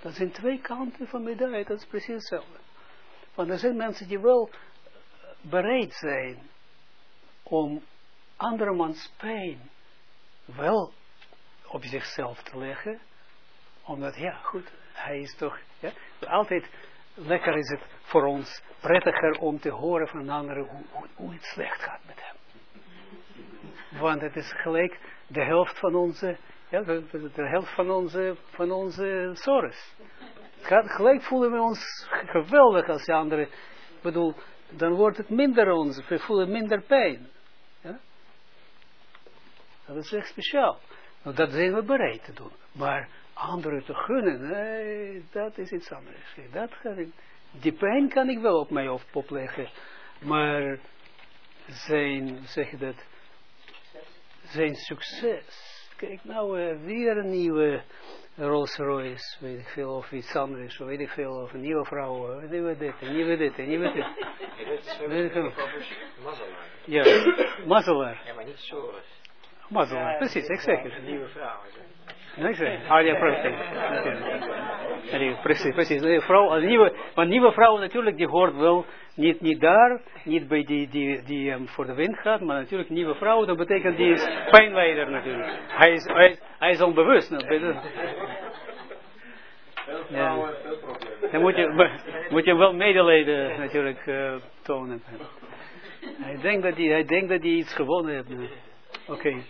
Dat zijn twee kanten van medaille, dat is precies hetzelfde. Want er zijn mensen die wel bereid zijn om andermans pijn wel op zichzelf te leggen, omdat, ja, goed, hij is toch, ja, altijd lekker is het voor ons prettiger om te horen van anderen hoe, hoe, het slecht gaat met hem. Want het is gelijk de helft van onze, ja, de, helft van onze, van onze. Gaat, gelijk voelen we ons geweldig als de anderen, ik bedoel, dan wordt het minder ons, we voelen minder pijn. Ja? Dat is echt speciaal. Nou, dat zijn we bereid te doen. Maar anderen te gunnen, nee, dat is iets anders. Dat ga ik, die pijn kan ik wel op mij op, opleggen. Maar zijn, zeg je dat, zijn succes. Kijk nou, uh, weer een nieuwe Rolls Royce, weet ik veel, of iets anders, weet ik veel, of een nieuwe vrouw, een nieuwe dit, een nieuwe dit, een nieuwe dit. Ja, mazzelaar. Ja, maar niet Soros. Mazzelaar, precies, ik zeg het. Een nieuwe vrouw. Ah, ja, precies. Precies, precies. Nee, vrouw, een nieuwe, maar nieuwe vrouw natuurlijk, die hoort wel niet, niet daar, niet bij die, die, die um, voor de wind gaat, maar natuurlijk nieuwe vrouw, dat betekent die is pijnleider natuurlijk. Hij is, hij is, hij is onbewust. Nou, ja. Dan moet je, moet je wel medelijden natuurlijk uh, tonen. Hij denkt dat hij, hij denkt dat hij iets gewonnen heeft. Oké, okay.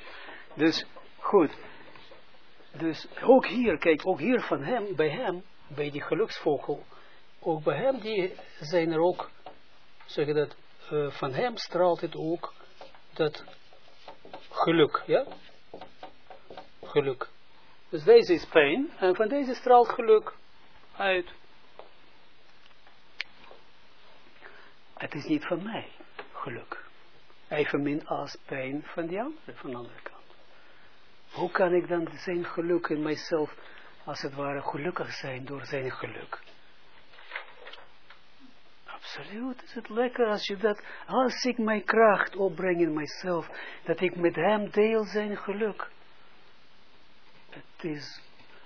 dus goed. Dus ook hier, kijk, ook hier van hem, bij hem, bij die geluksvogel, ook bij hem, die zijn er ook, zeg je dat, uh, van hem straalt het ook dat geluk, ja? Geluk. Dus deze is pijn, en van deze straalt geluk uit. Het is niet van mij, geluk. Evenmin als pijn van die andere, van de andere kant. Hoe kan ik dan zijn geluk in mijzelf, als het ware, gelukkig zijn door zijn geluk? Absoluut, is het lekker als je dat, als ik mijn kracht opbreng in mijzelf, dat ik met hem deel zijn geluk. Het is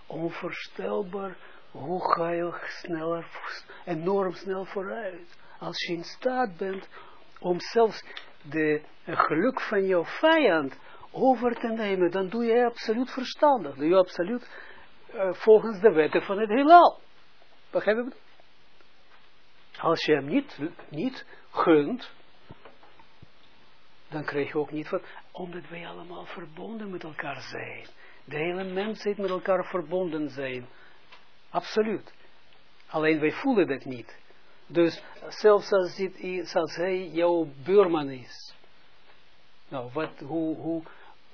onvoorstelbaar hoe ga je sneller, enorm snel vooruit. Als je in staat bent om zelfs de geluk van jouw vijand over te nemen, dan doe je absoluut verstandig. Doe je absoluut eh, volgens de wetten van het heelal. Begrijp je? Als je hem niet, niet gunt, dan krijg je ook niet van, omdat wij allemaal verbonden met elkaar zijn. De hele mensheid met elkaar verbonden zijn. Absoluut. Alleen wij voelen dat niet. Dus zelfs als, hij jouw buurman is. Nou, wat, hoe,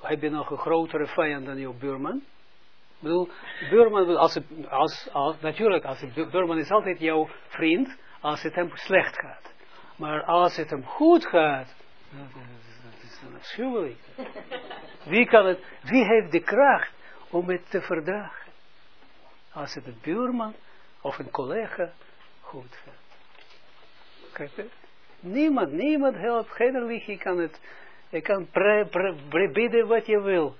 heb je nog een grotere vijand dan jouw buurman? Ik bedoel, buurman, als het, als, natuurlijk, als het, buurman is altijd jouw vriend, als het hem slecht gaat. Maar als het hem goed gaat, dat is dan afschuwelijk. Wie kan het, wie heeft de kracht om het te verdragen? Als het een buurman of een collega goed gaat. Niemand, niemand helpt, geen religie kan het, je kan pre, bidden wat je wil,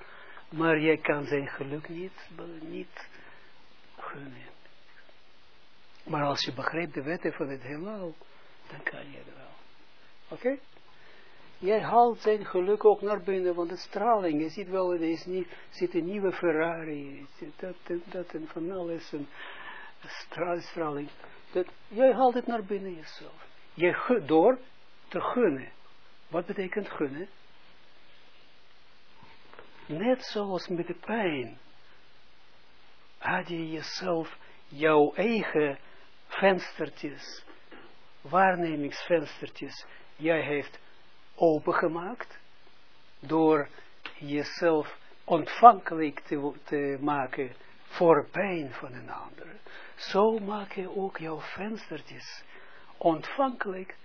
maar je kan zijn geluk niet, niet gunnen. Maar als je begrijpt de wetten van het heelal, dan kan je het wel. Oké? Jij haalt zijn geluk ook naar binnen, want de straling, je ziet wel, er is niet, zit een nieuwe Ferrari, dat, dat, dat en van alles, een straling. Dat, jij haalt het naar binnen jezelf. Je, door te gunnen. Wat betekent gunnen? Net zoals met de pijn. Had je jezelf jouw eigen venstertjes, waarnemingsvenstertjes, jij heeft opengemaakt door jezelf ontvankelijk te, te maken voor pijn van een ander. Zo maak je ook jouw venstertjes ontvankelijk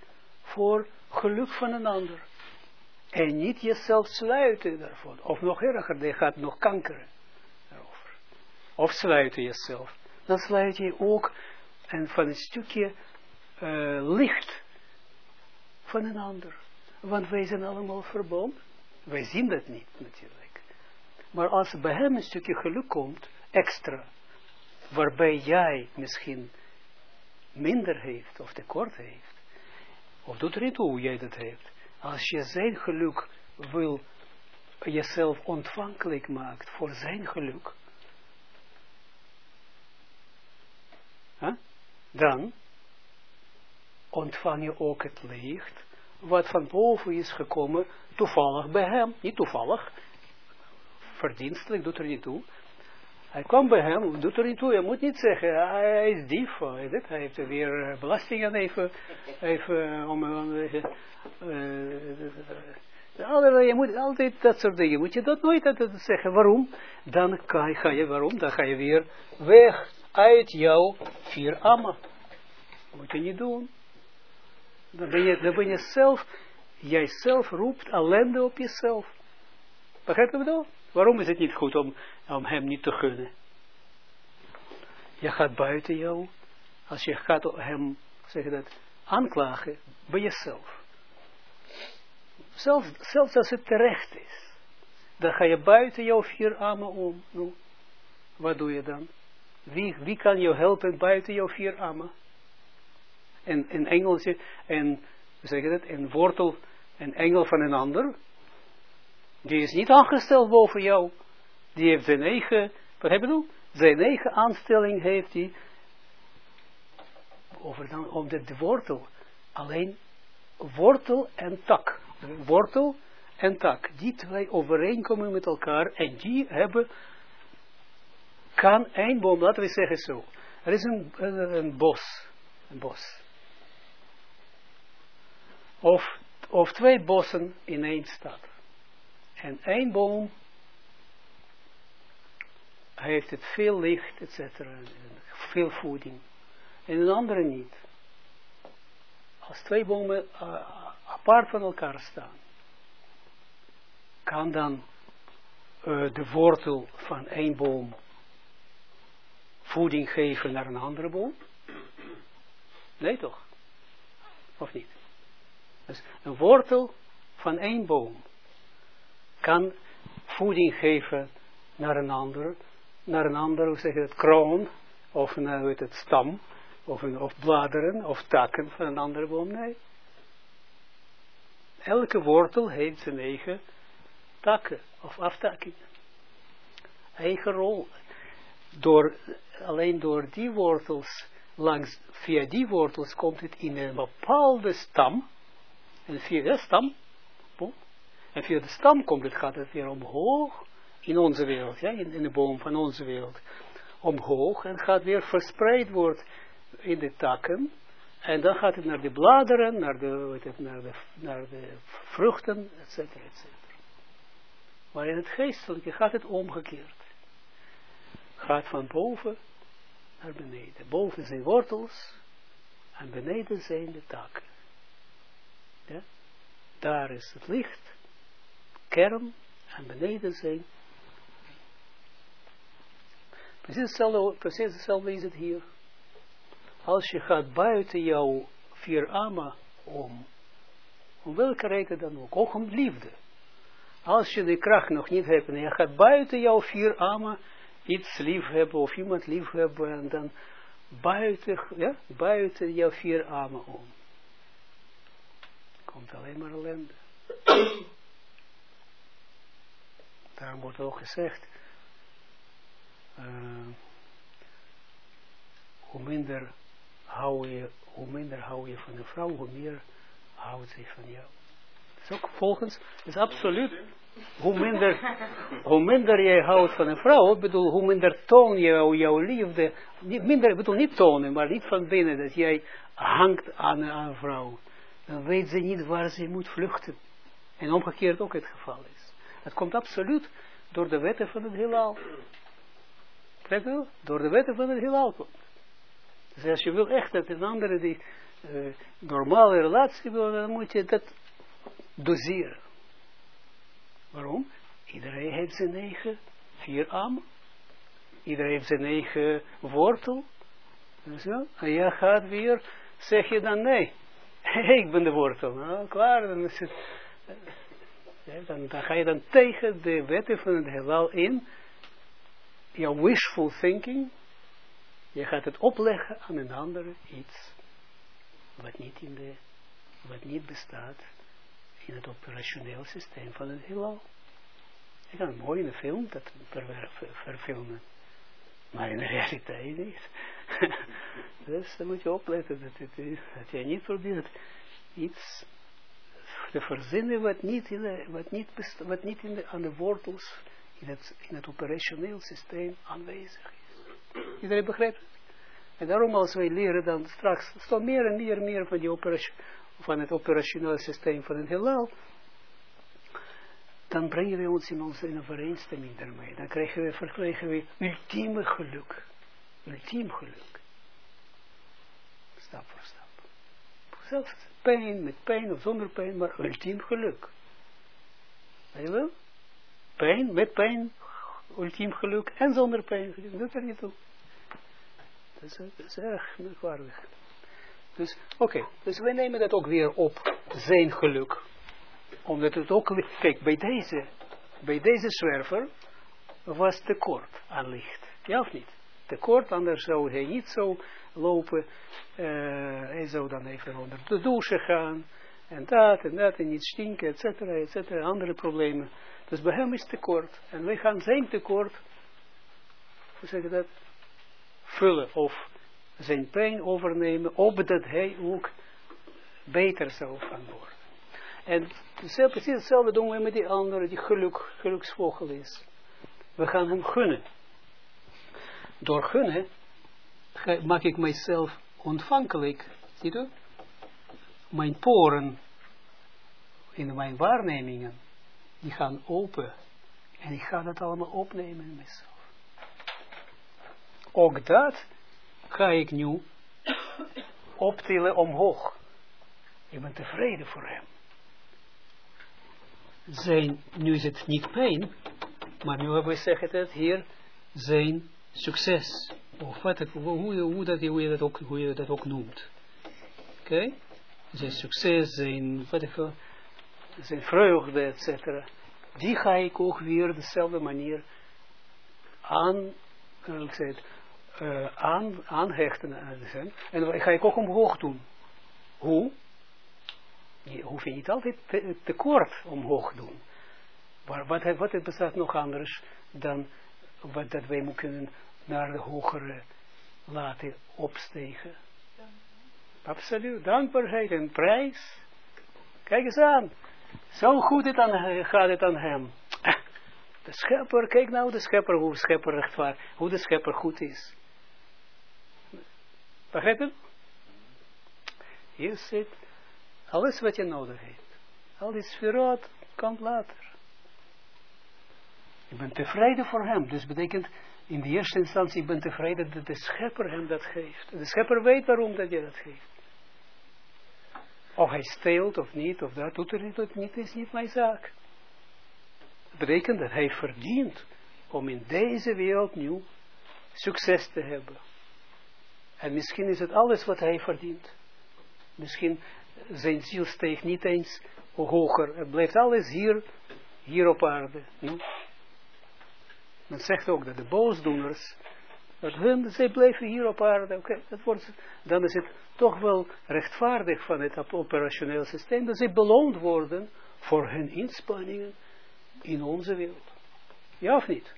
voor geluk van een ander. En niet jezelf sluiten daarvoor. Of nog erger, je gaat nog kankeren daarover. Of sluiten jezelf. Dan sluit je ook en van een stukje uh, licht van een ander. Want wij zijn allemaal verbonden. Wij zien dat niet natuurlijk. Maar als bij hem een stukje geluk komt, extra, waarbij jij misschien minder heeft of tekort heeft, of doet er niet toe hoe jij dat heeft. Als je zijn geluk wil, jezelf ontvankelijk maakt voor zijn geluk, dan ontvang je ook het licht wat van boven is gekomen, toevallig bij hem, niet toevallig, verdienstelijk, doet er niet toe. Hij kwam bij hem, doet er niet toe, je moet niet zeggen, hij is dief, hij heeft weer belastingen even, even om, uh, uh, je moet altijd dat soort dingen, moet je dat nooit zeggen, waarom? Dan ga je, waarom? Dan ga je weer weg uit jouw vier amma. Moet je niet doen. Dan ben je, dan ben je zelf, jijzelf roept ellende op jezelf. Begrijp je bedoel? Waarom is het niet goed om, om hem niet te gunnen? Je gaat buiten jou, als je gaat hem, zeg dat, aanklagen, bij jezelf. Zelfs, zelfs als het terecht is, dan ga je buiten jouw vier armen om. Nou, wat doe je dan? Wie, wie kan je helpen buiten jouw vier armen? En een engeltje, en, zeg je dat, een wortel, een engel van een ander, die is niet aangesteld boven jou. Die heeft zijn eigen, wat heb je? Zijn eigen aanstelling heeft hij, over dan, omdat de wortel, alleen wortel en tak, wortel en tak, die twee overeenkomen met elkaar en die hebben kan één boom, laten we zeggen zo. Er is een, een, een bos. Een bos. Of, of twee bossen in één stad. En één boom heeft het veel licht, etc. Veel voeding. En een andere niet. Als twee bomen uh, apart van elkaar staan, kan dan uh, de wortel van één boom voeding geven naar een andere boom? Nee toch? Of niet? Dus een wortel van één boom kan voeding geven naar een ander, naar een ander, hoe zeg je het, kroon, of een, hoe het, stam, of, een, of bladeren, of takken van een andere boom, nee. elke wortel heeft zijn eigen takken of aftakkingen. Eigen rol. Door, alleen door die wortels, langs, via die wortels komt het in een bepaalde stam. En via de stam, boom, en via de stam komt het, gaat het weer omhoog in onze wereld, ja, in, de boom van onze wereld. Omhoog en gaat weer verspreid worden in de takken. En dan gaat het naar de bladeren, naar de, het, naar de, naar de vruchten, et cetera, et cetera. Maar in het geestelijke gaat het omgekeerd. Gaat van boven naar beneden. Boven zijn wortels en beneden zijn de takken. Ja? Daar is het licht, kern en beneden zijn. Precies hetzelfde, precies hetzelfde is het hier. Als je gaat buiten jouw vier ama om, om welke reden dan ook, ook om liefde. Als je de kracht nog niet hebt en je gaat buiten jouw vier ama iets lief hebben of iemand lief hebben en dan buiten, ja, buiten jouw vier ama om. Komt alleen maar ellende. Daarom wordt ook gezegd, uh, hoe minder hou je, hoe minder hou je van een vrouw, hoe meer houdt zij van jou. Dat is ook volgens, is absoluut, hoe minder, hoe minder jij houdt van een vrouw, bedoel, hoe minder toon je jouw liefde, niet minder, bedoel niet tonen, maar niet van binnen, dat jij hangt aan, aan een vrouw. Dan weet ze niet waar ze moet vluchten. En omgekeerd ook het geval is. Het komt absoluut door de wetten van het heelal. Wel? Door de wetten van het heelal komt. Dus als je wil echt dat een andere die uh, normale relatie wil, dan moet je dat doseren. Waarom? Iedereen heeft zijn eigen vier. Iedereen heeft zijn eigen wortel. En jij gaat weer, zeg je dan nee. [laughs] ik ben de wortel. Nou, klaar, dan is het... Ja, dan, dan, ga je dan tegen de wetten van het heelal in. Jouw wishful thinking. Je gaat het opleggen aan een andere iets. Wat niet, in de, wat niet bestaat in het operationeel systeem van het heelal. Je kan mooi in een film dat verfilmen. Maar in de realiteit niet. [laughs] dus dan moet je opletten dat, het, dat je niet probeert iets te verzinnen wat niet, in de, wat niet, wat niet in de, aan de wortels in het, in het operationeel systeem aanwezig is. Iedereen begrijpt het? En daarom als wij leren dan straks, staat meer en meer en meer van, die van het operationele systeem van het heelal, dan brengen we ons in onze in overeenstemming daarmee. Dan krijgen we, verkrijgen we ultieme geluk. Ultiem geluk. Stap voor stap. Zelfs pijn, met pijn of zonder pijn, maar ultiem geluk. Weet je wel? Pijn, met pijn, ultiem geluk en zonder pijn. Dat er niet toe. Dat is, dat is erg merkwaardig. Dus, oké, dus wij nemen dat ook weer op, zijn geluk omdat het ook, kijk, bij deze, bij deze zwerver was tekort aan licht. Ja of niet? Tekort, anders zou hij niet zo lopen. Uh, hij zou dan even onder de douche gaan. En dat en dat en niet stinken, et cetera, et cetera. Andere problemen. Dus bij hem is tekort. En wij gaan zijn tekort, hoe zeg je dat? Vullen of zijn pijn overnemen, opdat hij ook beter zou van worden. En precies hetzelfde doen we met die andere, die geluk, geluksvogel is. We gaan hem gunnen. Door gunnen maak ik mijzelf ontvankelijk. Ziet u? Mijn poren in mijn waarnemingen, die gaan open. En ik ga dat allemaal opnemen in mezelf. Ook dat ga ik nu optillen omhoog. Ik ben tevreden voor hem zijn, nu is het niet pijn, maar nu hebben we zeggen het hier, zijn succes. Of wat het, hoe, hoe, dat, hoe, je dat ook, hoe je dat ook noemt. Oké? Zijn succes, zijn, wat ik, zijn vreugde, et cetera. Die ga ik ook weer dezelfde manier aan, ik zei het, uh, aan, aanhechten. Uh, en dat ga ik ook omhoog doen. Hoe? je hoef je niet altijd te, tekort omhoog doen. Maar wat, wat het bestaat nog anders dan wat dat wij moeten naar de hogere laten opstegen. Absoluut, dankbaarheid en prijs. Kijk eens aan. Zo goed het aan, gaat het aan hem. [clears throat] De schepper, kijk nou de schepper, hoe de schepper rechtvaardig, hoe de schepper goed is. Begrijp je? Hier zit alles wat je nodig hebt. Al die sferot komt later. Je bent tevreden voor hem. Dus betekent in de eerste instantie, ik ben tevreden dat de schepper hem dat geeft. De schepper weet waarom dat je dat geeft. Of hij steelt of niet, of dat doet er niet, niet is niet mijn zaak. Dat betekent dat hij verdient om in deze wereld nu succes te hebben. En misschien is het alles wat hij verdient. Misschien zijn ziel steekt niet eens hoger. Het blijft alles hier, hier op aarde. Men zegt ook dat de boosdoeners, dat hun, zij blijven hier op aarde. Oké, dan is het toch wel rechtvaardig van het operationeel systeem, dat ze beloond worden voor hun inspanningen in onze wereld. Ja of niet?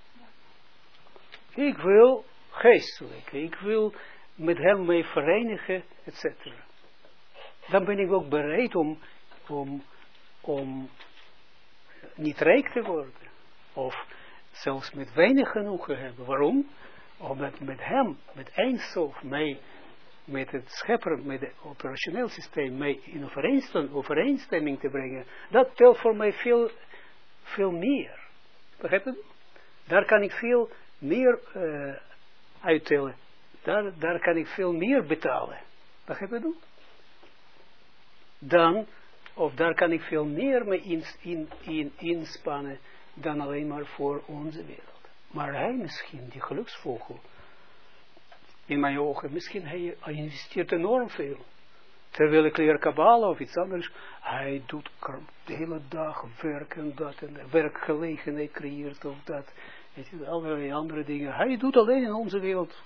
Ik wil geestelijk, ik wil met hem mee verenigen, etc. Dan ben ik ook bereid om, om, om niet rijk te worden. Of zelfs met weinig genoegen hebben. Waarom? Omdat met hem, met Eindstof, mee, met het schepper, met het operationeel systeem, mee in overeenstemming, overeenstemming te brengen, dat telt voor mij veel, veel meer. Begrijp je? Daar kan ik veel meer uh, uittellen. Daar, daar kan ik veel meer betalen. Begrijp je? Dan, of daar kan ik veel meer mee in, in, in, inspannen dan alleen maar voor onze wereld. Maar hij misschien, die geluksvogel, in mijn ogen, misschien hij, hij investeert enorm veel. Terwijl ik leer Kabbalah of iets anders, hij doet de hele dag werk en dat, en werkgelegenheid creëert of dat, weet je, allerlei andere dingen. Hij doet alleen in onze wereld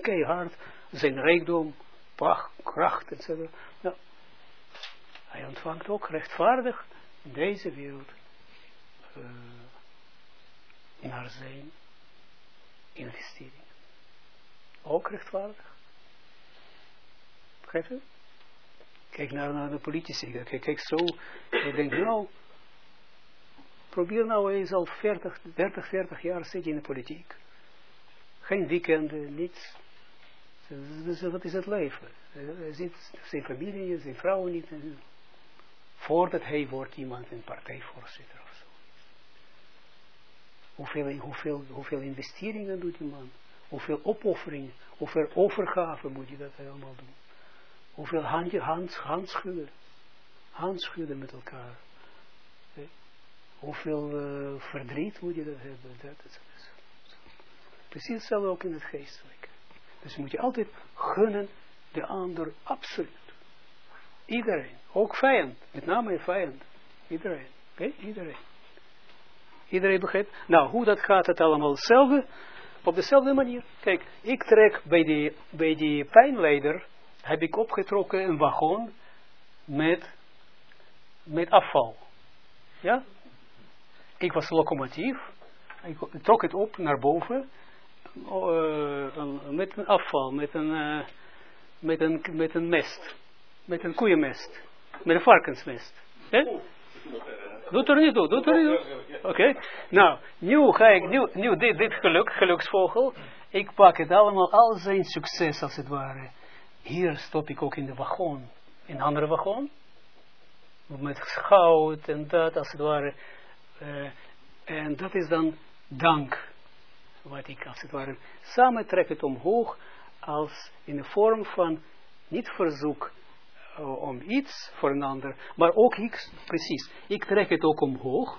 keihard zijn rijkdom, pacht, kracht, etc. Nou, hij ontvangt ook rechtvaardig in deze wereld. Uh, naar zijn investering. Ook rechtvaardig. Begrijp je? Kijk naar, naar de politici. Kijk, kijk zo. Ik denk, nou, probeer nou eens al 40, 30, 40 jaar zitten in de politiek. Geen weekenden, niets. Dus wat is het leven? Er zit zijn familie, zijn vrouw niet. Voordat hij wordt iemand een partijvoorzitter Hoeveel, hoeveel, hoeveel investeringen doet die man? Hoeveel opofferingen, hoeveel overgave moet je dat helemaal doen? Hoeveel handje, hands, handschudden, handschudden met elkaar. Hoeveel uh, verdriet moet je dat hebben? Dat is, Precies hetzelfde ook in het geestelijke. Dus moet je altijd gunnen de ander absoluut. Iedereen, ook vijand, met name vijand. Iedereen, oké, iedereen. Iedereen begrijpt? Nou, hoe dat gaat het allemaal hetzelfde, op dezelfde manier. Kijk, ik trek bij die, bij die pijnleider, heb ik opgetrokken een wagon met, met afval. Ja? Ik was locomotief, ik trok het op naar boven, uh, met een afval, met een, uh, met een, met een mest, met een koeienmest, met een varkensmest. Eh? Doet er niet toe, doet er niet toe. Oké. Nou, nu ga ik, nu, nu dit, dit geluk, geluksvogel, ik pak het allemaal, al zijn succes als het ware. Hier stop ik ook in de wagon. In een andere wagon. Met goud en dat als het ware. Uh, en dat is dan dank. Wat ik als het ware samen trek het omhoog als in de vorm van niet verzoek om iets voor een ander, maar ook ik, precies, ik trek het ook omhoog.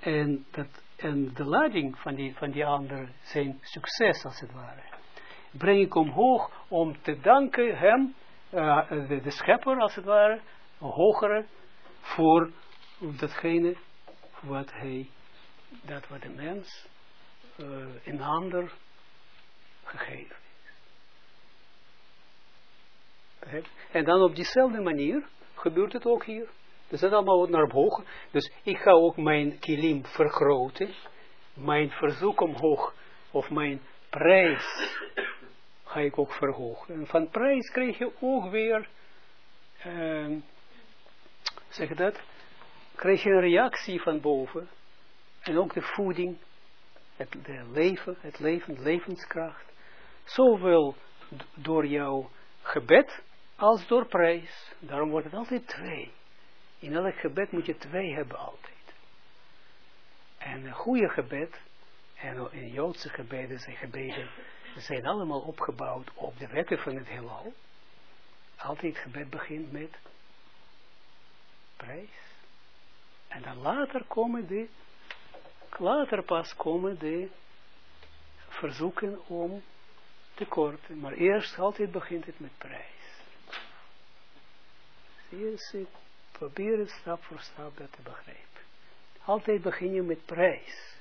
En, dat, en de lading van die, van die ander, zijn succes als het ware, breng ik omhoog om te danken hem, uh, de, de, schepper als het ware, een hogere, voor datgene wat hij, dat wat de mens uh, een ander gegeven en dan op diezelfde manier, gebeurt het ook hier. Dus dat allemaal naar boven. Dus ik ga ook mijn kilim vergroten. Mijn verzoek omhoog. Of mijn prijs ga ik ook verhogen. En van prijs krijg je ook weer, uh, zeg dat, krijg je een reactie van boven. En ook de voeding, het leven, het leven, levenskracht. Zowel door jouw gebed als door prijs. Daarom wordt het altijd twee. In elk gebed moet je twee hebben altijd. En een goede gebed, en in Joodse gebeden zijn gebeden, zijn allemaal opgebouwd op de wetten van het heelal. Altijd gebed begint met prijs. En dan later komen de, later pas komen de verzoeken om tekorten. Maar eerst altijd begint het met prijs. Probeer het stap voor stap dat te begrijpen. Altijd begin je met prijs.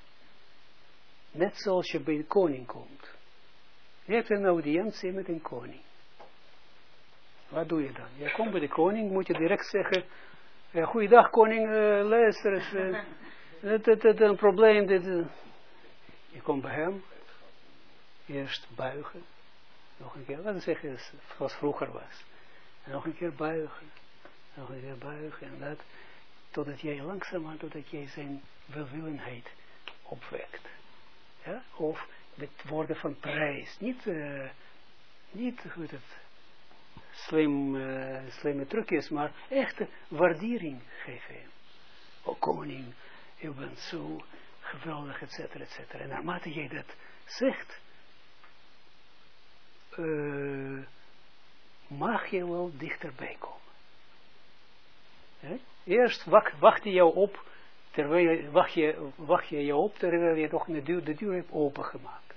Net zoals je bij de koning komt. Je hebt een audiëntie met een koning. Wat doe je dan? Je komt bij de koning, moet je direct zeggen, uh, goeiedag koning, uh, luister eens, uh, [laughs] het is een probleem. Dit, je komt bij hem, eerst buigen, nog een keer, wat zeg je, zoals vroeger was. En nog een keer buigen, nog keer buigen, en dat, totdat jij langzaam, totdat jij zijn welwillendheid opwekt. Ja? Of het woorden van prijs. Niet, uh, niet goed het slim, uh, slimme trucjes, maar echte waardering geven. O koning, je bent zo geweldig, et cetera, et cetera. En naarmate jij dat zegt, uh, mag je wel dichterbij komen. Eerst wacht, je jou op terwijl wacht je, wacht je je op, terwijl je toch de deur, de deur hebt opengemaakt.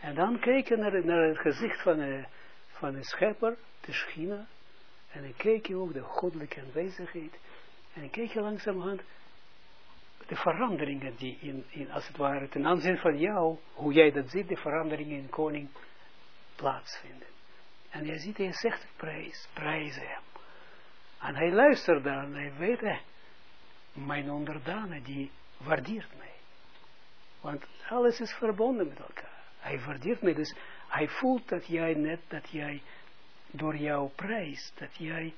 En dan kijk je naar, het gezicht van een, van een schepper, de schina, en dan kijk je ook de goddelijke aanwezigheid, en dan kijk je langzamerhand de veranderingen die in, in, als het ware, ten aanzien van jou, hoe jij dat ziet, de veranderingen in koning plaatsvinden. En je ziet, hij zegt prijs, prijs hem. En hij luistert dan, hij weet, eh, mijn onderdane die waardeert mij. Want alles is verbonden met elkaar. Hij waardeert mij, dus hij voelt dat jij net, dat jij door jouw prijs, dat jij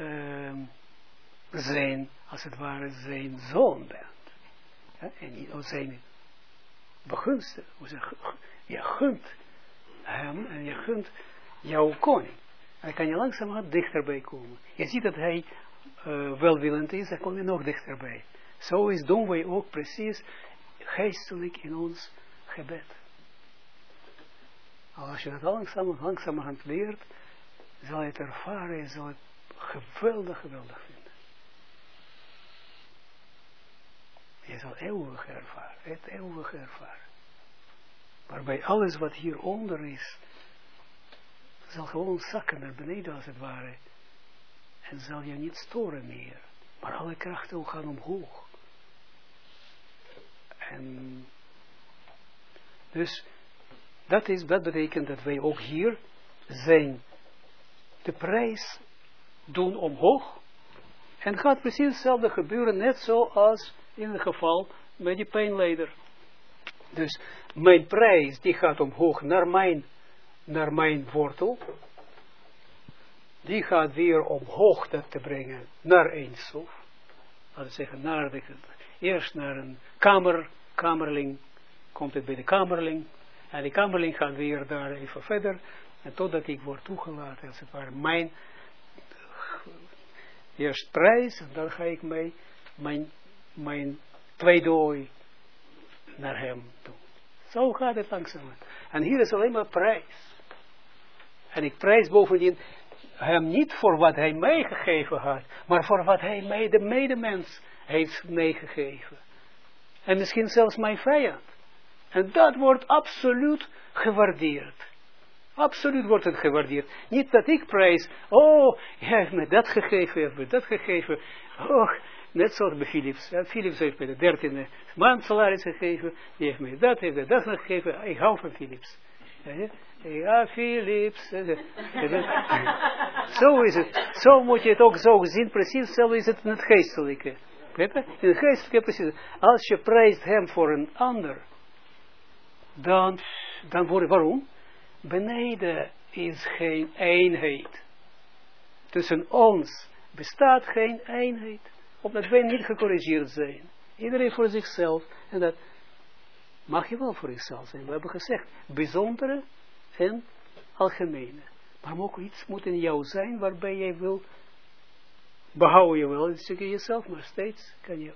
uh, zijn, als het ware, zijn zoon bent. Ja, en zijn begunsten. Je gunt hem en je gunt jouw koning. Dan kan je langzamerhand dichterbij komen. Je ziet dat hij uh, welwillend is, dan kom je nog dichterbij. Zo is doen wij ook precies geestelijk in ons gebed. Als je dat langzaam, langzamerhand leert, zal je het ervaren en zal het geweldig, geweldig vinden. Je zal eeuwig ervaren, het eeuwig ervaren. Waarbij alles wat hieronder is, zal gewoon zakken naar beneden als het ware en zal je niet storen meer. Maar alle krachten gaan omhoog. En dus dat, is, dat betekent dat wij ook hier zijn de prijs doen omhoog. En gaat precies hetzelfde gebeuren, net zoals in het geval met die pijnleider. Dus mijn prijs die gaat omhoog naar mijn, naar mijn wortel die gaat weer omhoog dat te brengen naar een sof. Laten we zeggen, naar de, eerst naar een kamer, kamerling, komt het bij de kamerling, en die kamerling gaat weer daar even verder, en totdat ik word toegelaten, als het ware, mijn eerst prijs, en dan ga ik mij, mijn, mijn pleidooi naar hem doen. Zo gaat het langzaam. En hier is alleen maar prijs. En ik prijs bovendien, hem niet voor wat hij meegegeven had, maar voor wat hij mij, de medemens, heeft meegegeven. En misschien zelfs mijn vijand. En dat wordt absoluut gewaardeerd. Absoluut wordt het gewaardeerd. Niet dat ik prijs, oh, hij heeft me dat gegeven, hij heeft me dat gegeven. Oh, net zoals bij Philips. Philips heeft me de dertiende maand salaris gegeven, die heeft me dat, heeft me dat gegeven. Ik hou van Philips. Ja, Philips. Zo is het. Zo moet je het ook zo zien. Precies zo is het in het geestelijke. In het geestelijke precies. Als je prijst hem voor een ander, dan, dan wordt waarom? Beneden is geen eenheid. Tussen ons bestaat geen eenheid. Omdat wij niet gecorrigeerd zijn. Iedereen voor zichzelf. En dat mag je wel voor jezelf zijn. We hebben gezegd, bijzondere en algemene. Maar ook iets moet in jou zijn waarbij jij wil, behouden je wel een stukje jezelf, maar steeds kan je,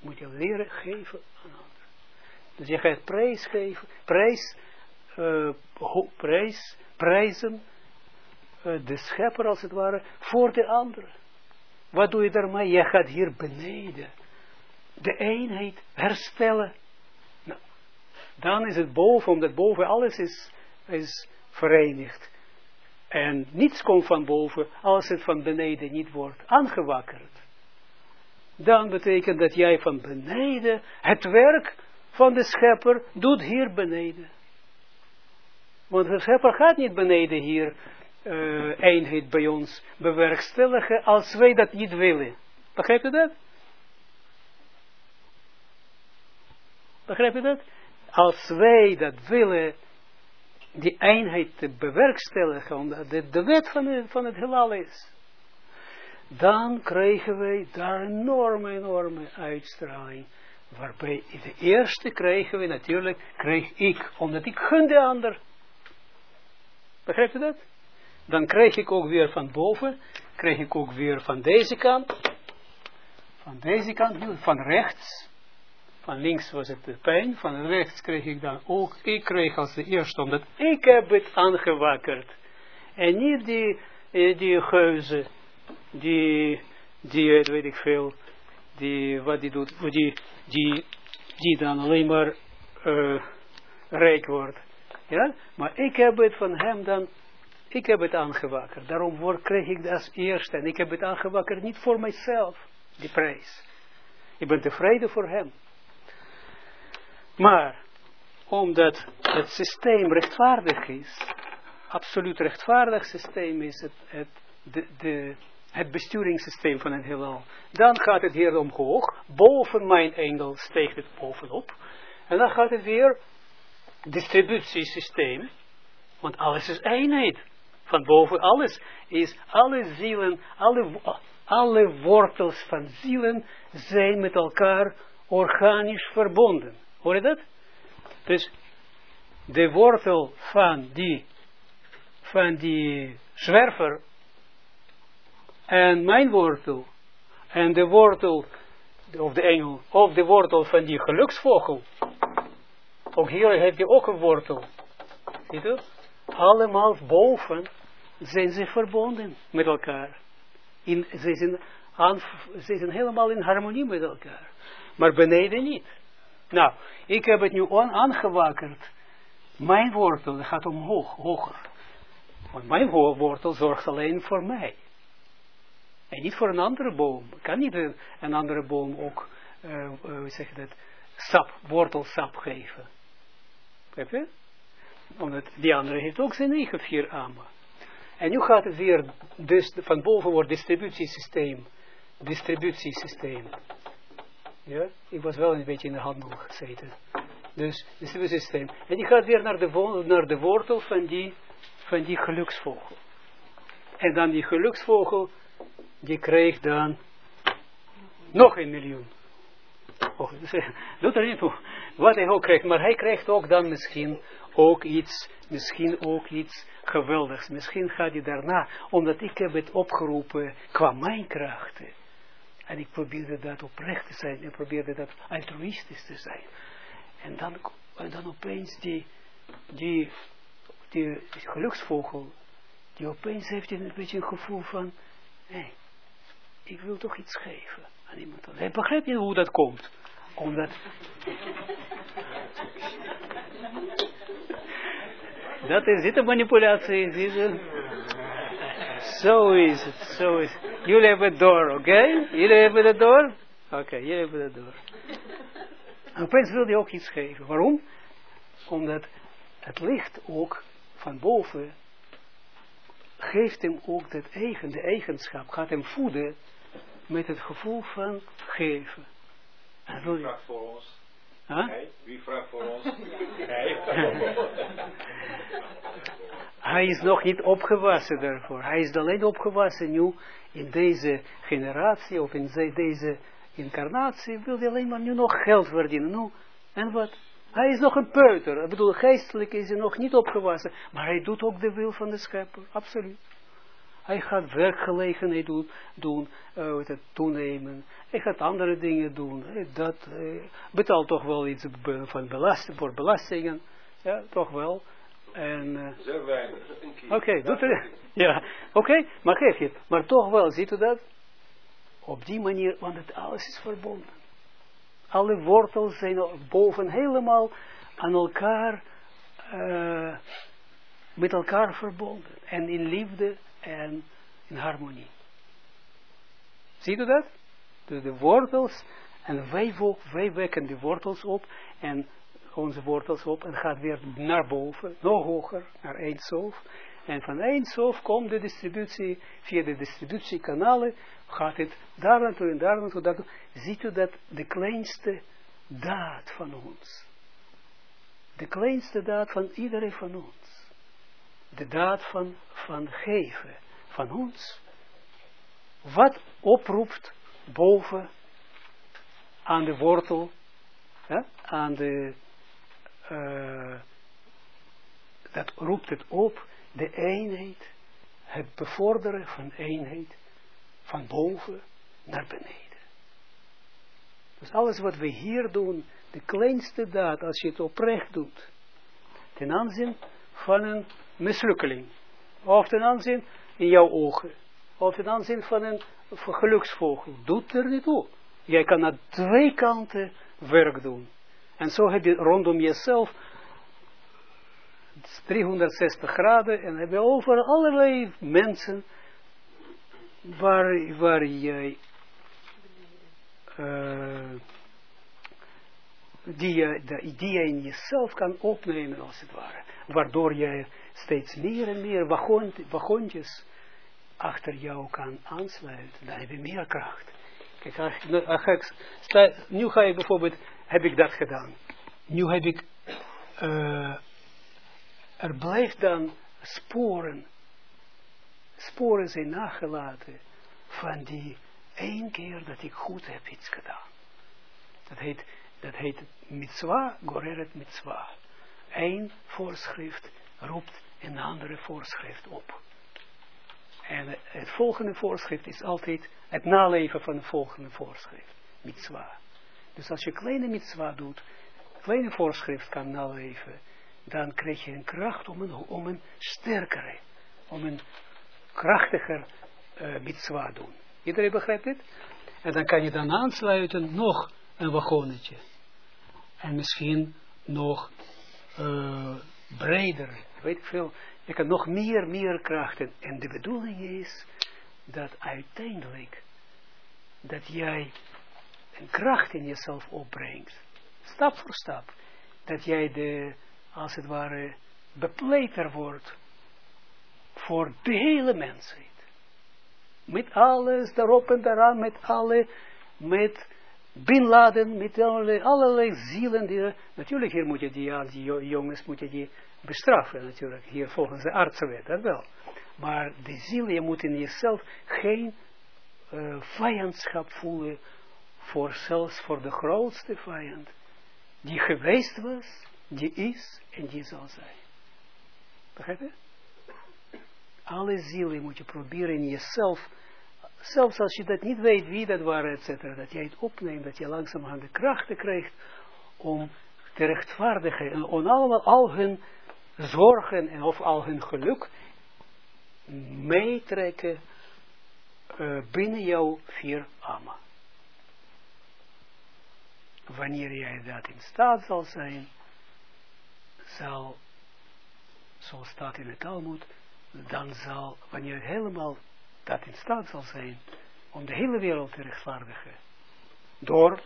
moet je leren geven aan anderen. Dus je gaat prijs geven, prijs, uh, prijs, prijzen, uh, de schepper als het ware, voor de anderen. Wat doe je daarmee? Je gaat hier beneden de eenheid herstellen. Dan is het boven, omdat boven alles is, is verenigd. En niets komt van boven als het van beneden niet wordt aangewakkerd. Dan betekent dat jij van beneden het werk van de schepper doet hier beneden. Want de schepper gaat niet beneden hier uh, eenheid bij ons bewerkstelligen als wij dat niet willen. Begrijp je dat? Begrijp je dat? Als wij dat willen, die eenheid te bewerkstelligen, omdat dit de wet van, het, van het heelal is, dan krijgen wij daar enorme, enorme uitstraling. Waarbij de eerste krijgen we natuurlijk, krijg ik, omdat ik gun de ander. Begrijpt u dat? Dan krijg ik ook weer van boven, krijg ik ook weer van deze kant, van deze kant, van rechts, van links was het de pijn, van rechts kreeg ik dan ook, ik kreeg als de eerste, omdat ik heb het aangewakkerd. En niet die, eh, die die, die, eh, weet ik veel, die, wat die doet, die, die, die dan alleen maar uh, rijk wordt. Ja, maar ik heb het van hem dan, ik heb het aangewakkerd. Daarom word, kreeg ik dat als eerste. En ik heb het aangewakkerd niet voor mijzelf, die prijs. Ik ben tevreden voor hem. Maar, omdat het systeem rechtvaardig is, absoluut rechtvaardig systeem is het, het, de, het besturingssysteem van het heelal, dan gaat het hier omhoog, boven mijn engel steekt het bovenop, en dan gaat het weer distributiesysteem, want alles is eenheid, van boven alles is, alle zielen, alle, alle wortels van zielen zijn met elkaar organisch verbonden. Hoor je dat? Dus de wortel van die, van die zwerver en mijn wortel en de wortel of de engel of de wortel van die geluksvogel. Ook hier heb je ook een wortel. Ziet u? Allemaal boven zijn ze verbonden met elkaar. In, ze, zijn aan, ze zijn helemaal in harmonie met elkaar. Maar beneden niet. Nou, ik heb het nu aangewakkerd. Mijn wortel gaat omhoog, hoger. Want mijn wortel zorgt alleen voor mij. En niet voor een andere boom. Ik kan niet een, andere boom ook, uh, hoe zeg je dat, sap, wortelsap geven. Begrijp je? Omdat die andere heeft ook zijn eigen vier armen. En nu gaat het weer, dus van boven wordt distributiesysteem. Distributiesysteem. Ja, ik was wel een beetje in de handel gezeten. Dus, dit is het systeem. En die gaat weer naar de, naar de wortel van die, van die geluksvogel. En dan die geluksvogel, die kreeg dan nog een miljoen. Oh, [laughs] doet er niet toe wat hij ook krijgt. Maar hij krijgt ook dan misschien ook iets, misschien ook iets geweldigs. Misschien gaat hij daarna, omdat ik heb het opgeroepen qua mijn krachten en ik probeerde dat oprecht te zijn. Ik probeerde dat altruïstisch te zijn. En dan, en dan opeens die, die, die geluksvogel, die opeens heeft een beetje een gevoel van, hé, ik wil toch iets geven aan iemand anders. Hij begrijpt niet hoe dat komt. Omdat... [laughs] dat is dit een manipulatie, je? Zo is het, zo is het. Jullie hebben het door, oké? Okay? Jullie hebben het door? Oké, okay, jullie hebben het door. En opeens wil hij ook iets geven. Waarom? Omdat het licht ook van boven geeft hem ook dat eigen, de eigenschap, gaat hem voeden met het gevoel van geven. En wil je, voor ons? Huh? Hij? Wie vraagt voor ons? [laughs] Hij. [laughs] Hij is nog niet opgewassen daarvoor. Hij is alleen opgewassen nu in deze generatie of in ze- deze incarnatie wil hij alleen maar nu nog geld verdienen. Nu, en wat? Hij is nog een peuter. Ik bedoel, geestelijk is hij nog niet opgewassen. Maar hij doet ook de wil van de schepper. Absoluut. Hij gaat werkgelegenheid doen, doen heet het, toenemen. Hij gaat andere dingen doen. Dat eh, betaalt toch wel iets van belasting, voor belastingen. Ja, toch wel. En... eh, Zeer weinig. Oké, doet er. Ja, oké, maar geef je. Maar toch wel, ziet u dat? Op die manier, want het alles is verbonden. Alle wortels zijn boven helemaal aan elkaar, eh, met elkaar verbonden. En in liefde en in harmonie. Ziet u dat? De wortels, en wij, wij wekken de wortels op, en onze wortels op, en gaat weer naar boven, nog hoger, naar Eindsof. En van Eindsof komt de distributie, via de distributiekanalen, gaat het daar naartoe en daar naartoe. daar naartoe. Ziet u dat de kleinste daad van ons, de kleinste daad van iedereen van ons, de daad van, van geven, van ons, wat oproept boven aan de wortel, hè, aan de, eh, dat roept het op, de eenheid, het bevorderen van eenheid, van boven naar beneden. Dus alles wat we hier doen, de kleinste daad, als je het oprecht doet, ten aanzien van een mislukkeling, of ten aanzien in jouw ogen, of ten aanzien van een geluksvogel, doet er niet toe. Jij kan aan twee kanten werk doen. En zo heb je rondom jezelf 360 graden en heb je over allerlei mensen waar, waar jij eh, die, je, de, je in jezelf kan opnemen als het ware. Waardoor je steeds meer en meer wagon, wagoontjes achter jou kan aansluiten. Dan heb je meer kracht. Kijk, nu ga ik bijvoorbeeld, heb ik dat gedaan. Nu heb ik, eh, er blijft dan sporen, sporen zijn nagelaten van die één keer dat ik goed heb iets gedaan. Dat heet, dat heet mitzwa, goreret mitzwa. Eén voorschrift roept een andere voorschrift op. En het volgende voorschrift is altijd het naleven van de volgende voorschrift. Mitzwa. Dus als je kleine mitzwa doet, kleine voorschrift kan naleven, dan krijg je een kracht om een, om een sterkere, om een krachtiger uh, mitzwa doen. Iedereen begrijpt dit? En dan kan je dan aansluiten nog een wagonnetje. En misschien nog uh, breder, weet ik veel. Je kan nog meer, meer krachten. En de bedoeling is dat uiteindelijk dat jij een kracht in jezelf opbrengt. Stap voor stap. Dat jij de, als het ware, bepleiter wordt voor de hele mensheid. Met alles daarop en daaraan, met alle, met Bin Laden, met allerlei, allerlei zielen. Die, natuurlijk hier moet je die, die jongens moet je die bestraffen natuurlijk, hier volgens de artsenwet, dat wel. Maar de ziel, je moet in jezelf geen uh, vijandschap voelen voor zelfs voor de grootste vijand, die geweest was, die is en die zal zijn. Begrijp je? Alle zielen moet je proberen in jezelf, zelfs als je dat niet weet wie dat waren, et cetera, dat jij het opneemt, dat je langzaam de krachten krijgt om te rechtvaardigen en om al hun zorgen en of al hun geluk meetrekken uh, binnen jouw vier amma. Wanneer jij dat in staat zal zijn, zal, zoals staat in het Talmud, dan zal, wanneer helemaal dat in staat zal zijn, om de hele wereld te rechtvaardigen, door,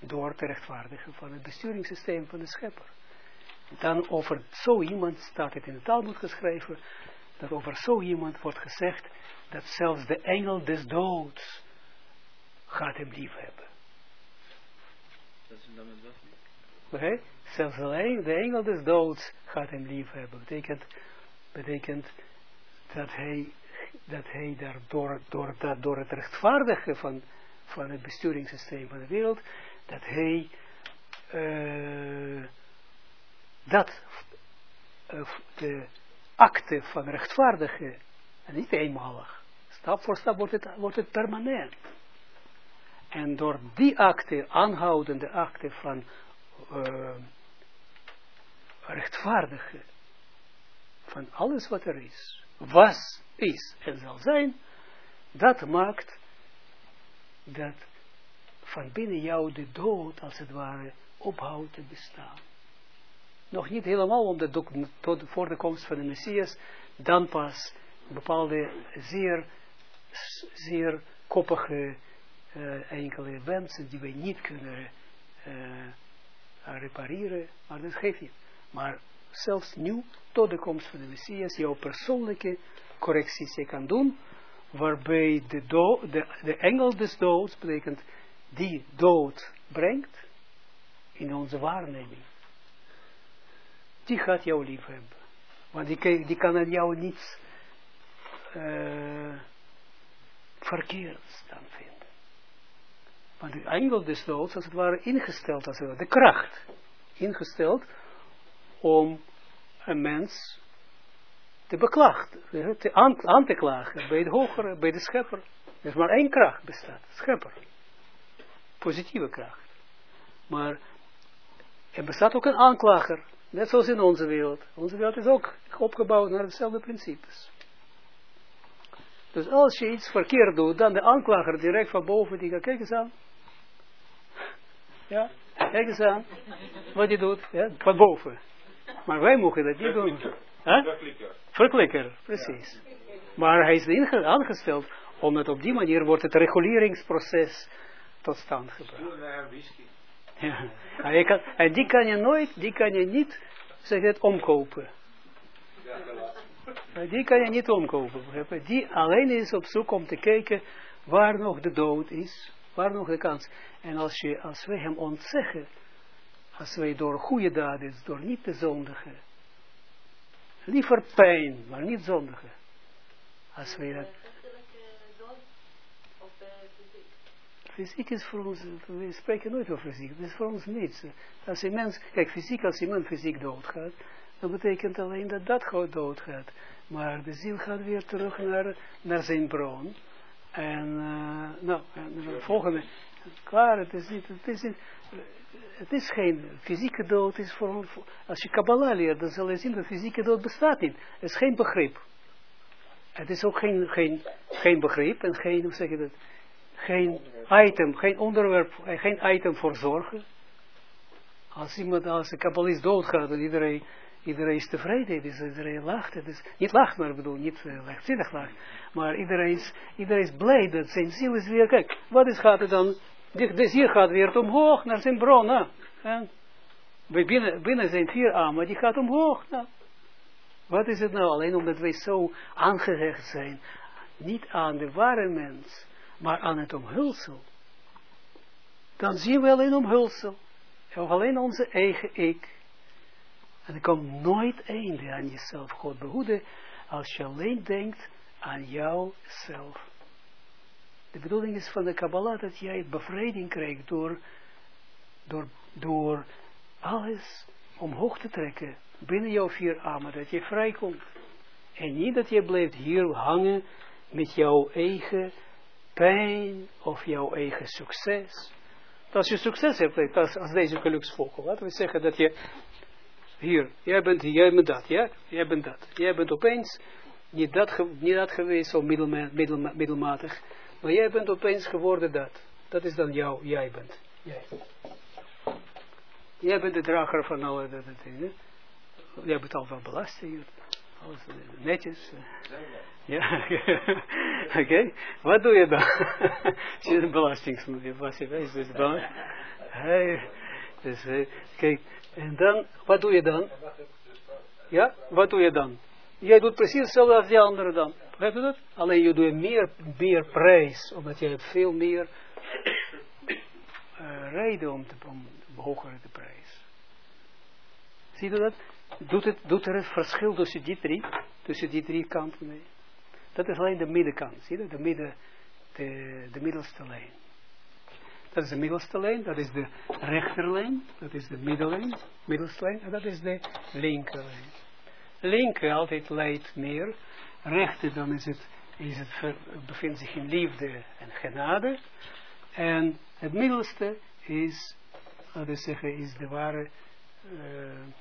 door te rechtvaardigen van het besturingssysteem van de schepper dan over zo iemand, staat het in de Talmud geschreven, dat over zo iemand wordt gezegd, dat zelfs de engel des doods gaat hem lief hebben. Begrijp? Zelfs alleen de engel des doods gaat hem lief hebben. Betekent, betekent dat hij, dat hij daar door, door, dat, door het rechtvaardigen van, van het besturingssysteem van de wereld, dat hij uh, dat uh, de akte van rechtvaardigen, en niet eenmalig, stap voor stap wordt het, wordt het permanent. En door die akte, aanhoudende akte van uh, rechtvaardigen, van alles wat er is, was, is en zal zijn, dat maakt dat van binnen jou de dood, als het ware, ophoudt te bestaan. Nog niet helemaal, omdat tot voor de komst van de Messias, dan pas bepaalde zeer, zeer koppige uh, enkele wensen die wij niet kunnen uh, repareren, maar dat geeft niet. Maar zelfs nu, tot de komst van de Messias, jouw persoonlijke correcties je kan doen, waarbij de, de, de engel des doods, betekent die dood brengt, in onze waarneming, die gaat jou lief hebben. Want die, die kan aan jou niets uh, verkeerds dan vinden. Want de engel des doods, als het ware, ingesteld, als het ware, de kracht, ingesteld om een mens te beklagen, te aan, te klagen bij de hogere, bij de schepper. Er is maar één kracht bestaat, schepper. Positieve kracht. Maar er bestaat ook een aanklager, net zoals in onze wereld. Onze wereld is ook opgebouwd naar dezelfde principes. Dus als je iets verkeerd doet, dan de aanklager direct van boven, die gaat, kijk eens aan. Ja, kijk eens aan. Wat je doet, ja, van boven. Maar wij mogen dat niet doen. Huh? Verklikker. Verklikker, precies. Maar hij is aangesteld, omdat op die manier wordt het reguleringsproces tot stand gebracht. [laughs] Ja. En, kan, en die kan je nooit, die kan je niet, zeg het, omkopen. Die kan je niet omkopen. Die alleen is op zoek om te kijken waar nog de dood is, waar nog de kans. En als, je, als wij hem ontzeggen, als wij door goede daden, door niet te zondigen, liever pijn, maar niet zondigen. Als wij dat... Fysiek is voor ons, we spreken nooit over fysiek, dat is voor ons niets. Als een mens, kijk, fysiek, als iemand fysiek doodgaat, dat betekent alleen dat dat gewoon doodgaat. Maar de ziel gaat weer terug naar, naar zijn bron. En, uh, nou, en de volgende, klaar, het is niet, het is niet, het is geen fysieke dood, is voor, als je Kabbalah leert, dan zal je zien dat fysieke dood bestaat niet. Het is geen begrip. Het is ook geen, geen, geen begrip en geen, hoe zeg je dat, geen item, geen onderwerp, eh, geen item voor zorgen. Als iemand, als een kabbalist doodgaat en iedereen, iedereen is tevreden, dus iedereen lacht, het niet lacht, maar ik bedoel, niet uh, lacht, maar iedereen is, iedereen is blij dat zijn ziel is weer, kijk, wat is, gaat er dan, de, de gaat weer omhoog naar zijn bron, hè? En binnen, binnen zijn vier armen, die gaat omhoog, nou. Wat is het nou? Alleen omdat wij zo aangehecht zijn, niet aan de ware mens, maar aan het omhulsel. Dan zien we alleen omhulsel. Of alleen onze eigen ik. En er komt nooit einde aan jezelf. God behoede als je alleen denkt aan jouzelf. De bedoeling is van de Kabbalah dat jij bevrijding krijgt door, door, door alles omhoog te trekken binnen jouw vier armen, dat je vrijkomt. En niet dat je blijft hier hangen met jouw eigen pijn of jouw eigen succes. Als je succes hebt, als, als deze geluksvogel, laten we zeggen dat je hier, jij bent jij bent dat, ja, jij bent dat. Jij bent opeens niet dat, niet dat geweest, zo middelma middelma middelmatig, maar jij bent opeens geworden dat. Dat is dan jou, jij bent. Jij. Bent de drager van alle dat, dat, Jij betaalt wel belasting. Alles netjes. Ja, [laughs] oké. Wat doe je dan? [laughs] Je een belasting is, dus Hey, Dus, eh, kijk, en dan, wat doe je dan? Ja, wat doe je dan? Jij doet precies hetzelfde als die andere dan. Begrijp je dat? Alleen je doet meer, meer prijs, omdat je hebt veel meer uh, reden om te om hoger de prijs. Zie je dat? Doet, het, doet er het verschil tussen die drie, tussen die drie kanten mee? Dat is alleen de middenkant, zie je? De, midden, de, de middelste lijn. Dat is de middelste lijn, dat is de rechterlijn, dat is de middellijn, middelste lijn, en dat is de linkerlijn. Linker altijd leidt meer, rechter dan is het, is het bevindt zich in liefde en genade, en het middelste is, laten we zeggen, is de ware uh,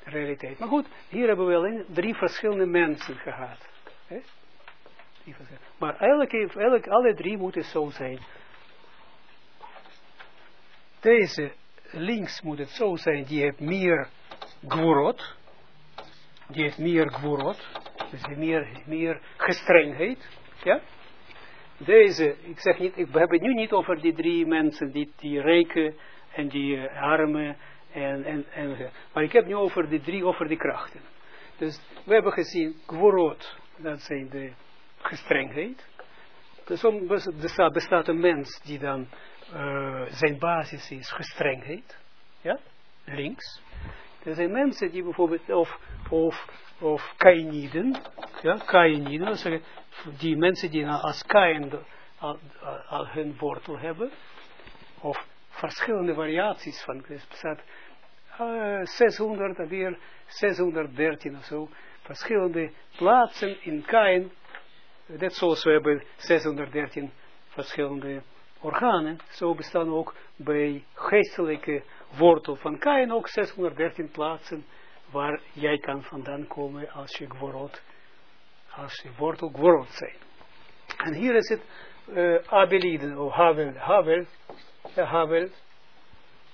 realiteit. Maar goed, hier hebben we alleen drie verschillende mensen gehad. Hè? Maar elke, elke, alle drie moeten zo zijn. Deze links moet het zo zijn, die heeft meer gworot. Die heeft meer gworot. Dus meer, meer gestrengheid. Ja? Deze, ik zeg niet, ik heb het nu niet over die drie mensen, die, die rijken en die uh, armen. En, en, en, maar ik heb nu over die drie, over die krachten. Dus we hebben gezien, gworot, dat zijn de gestrengheid. Dus er bestaat een mens die dan uh, zijn basis is gestrengheid. Ja, links. Er zijn mensen die bijvoorbeeld, of, of, of kainiden, ja, kainiden, die mensen die als kain al, hun wortel hebben, of verschillende variaties van, er bestaat uh, 600, weer 613 of zo, verschillende plaatsen in kain net zoals we hebben 613 verschillende organen, zo bestaan ook bij geestelijke wortel van Kain ook 613 plaatsen waar jij kan vandaan komen als je gworot, als je wortel gworot zijn. En hier is het uh, Abeliden, of Havel, Havel, Havel,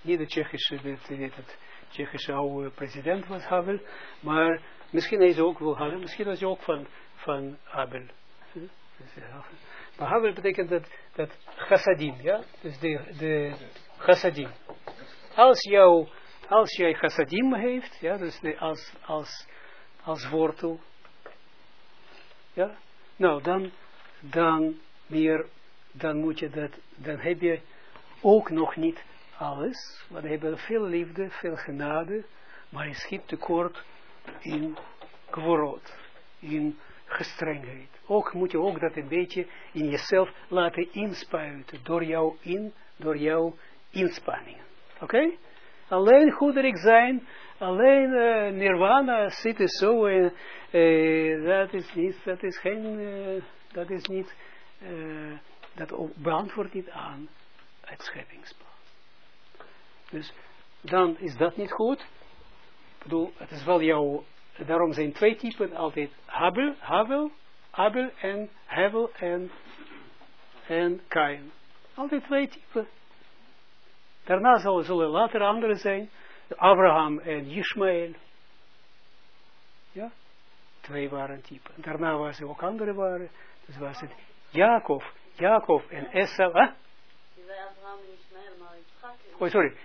niet de Tsjechische, dit, het Tsjechische oude president was Havel, maar misschien is hij ook wel Havel, misschien was hij ook van, van Abel. Maar Havel betekent dat, dat chassadim, ja, dus de, de chassadim. Als, jou, als jij chassadim heeft, ja, dus als, als, als wortel, ja, nou dan, dan meer, dan moet je dat, dan heb je ook nog niet alles, want we hebben veel liefde, veel genade, maar je schiet tekort in kworot, in gestrengheid. Ook moet je ook dat een beetje in jezelf laten inspuiten door jouw, in, door jouw inspanningen. Oké? Alleen goederik zijn, alleen uh, nirvana zitten zo, en uh, dat is niet, dat is geen, uh, dat is niet, dat beantwoordt niet aan het scheppingsplan. Dus dan is dat niet goed. Ik bedoel, het is wel jouw daarom zijn twee typen altijd Habel, Havel, Abel en Hevel en, en Kain. Altijd twee typen. Daarna zullen, zullen later andere zijn, Abraham en Ishmael. Ja, twee waren typen. Daarna waren ze ook andere waren. Dus was het Jacob, Jacob en Esau. Maar Oh, sorry,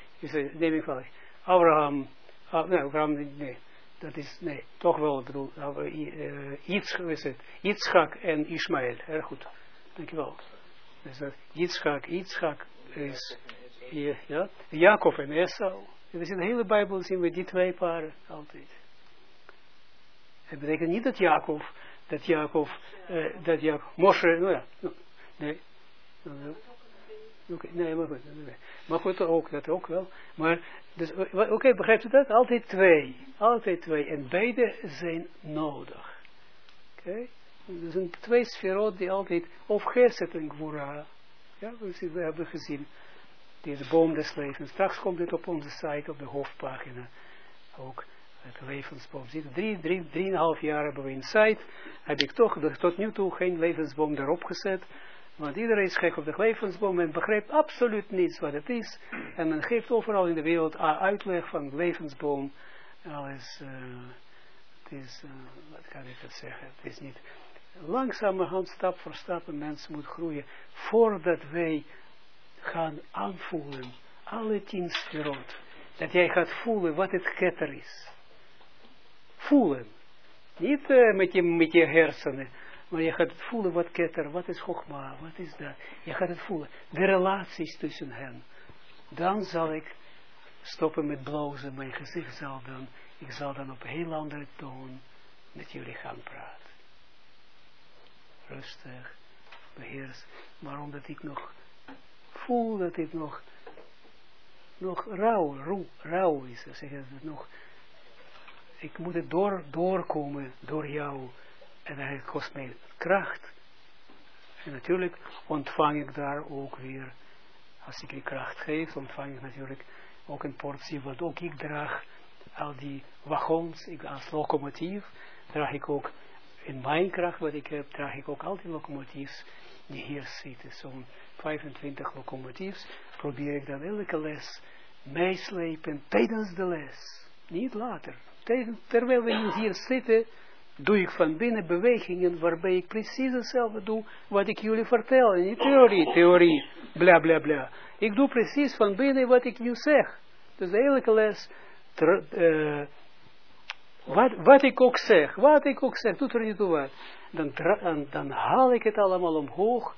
neem ik wel. Abraham, ah, nee, Abraham, nee dat is, nee, toch wel, ik bedoel, uh, is Yitzchak en Ismaël, erg goed, dankjewel. Dus dat Yitzchak, Yitzchak is, ja, Jacob en Esau. Dus in de hele Bijbel zien we die twee paren altijd. Het betekent niet dat Jacob, dat Jacob, uh, dat Jacob, Moshe, nou ja, nee, Oké, nee, maar goed. Maar goed, ook, dat ook wel. Maar, dus, oké, okay, begrijpt u dat? Altijd twee. Altijd twee. En beide zijn nodig. Oké? Okay? Er zijn twee sferot die altijd, of geset en gwura. Ja, we hebben gezien. Deze boom des levens. Straks komt dit op onze site, op de hoofdpagina. Ook het levensboom. Zie, drie, drie, drieënhalf jaar hebben we in site. Heb ik toch tot nu toe geen levensboom erop gezet. Want iedereen is gek op de levensboom en begrijpt absoluut niets wat het is. En men geeft overal in de wereld uitleg van levensboom. Alles, uh, het is, uh, wat kan ik het zeggen, het is niet... Langzamerhand, stap voor stap, een mens moet groeien. Voordat wij gaan aanvoelen, alle tien sferot, Dat jij gaat voelen wat het ketter is. Voelen. Niet eh, met, je, met je hersenen. Maar je gaat het voelen wat ketter, wat is Chogma, wat is dat. Je gaat het voelen. De relaties tussen hen. Dan zal ik stoppen met blozen. Mijn gezicht zal dan, ik zal dan op een heel andere toon met jullie gaan praten. Rustig, beheers. Maar omdat ik nog voel dat ik nog, nog rauw, rauw, rauw is. Zeg het nog, ik moet het door, doorkomen door jou. En dat kost mij kracht. En natuurlijk ontvang ik daar ook weer, als ik die kracht geef, ontvang ik natuurlijk ook een portie, wat ook ik draag, al die wagons, ik, als locomotief, draag ik ook in mijn kracht wat ik heb, draag ik ook al die locomotiefs die hier zitten. Zo'n 25 locomotiefs probeer ik dan elke les meeslepen tijdens de les. Niet later. terwijl we hier zitten, doe ik van binnen bewegingen waarbij ik precies hetzelfde doe wat ik jullie vertel. Niet theorie, theorie, bla bla bla. Ik doe precies van binnen wat ik nu zeg. Dus elke les, uh, wat, wat ik ook zeg, wat ik ook zeg, doet er niet toe wat. Dan, dan, haal ik het allemaal omhoog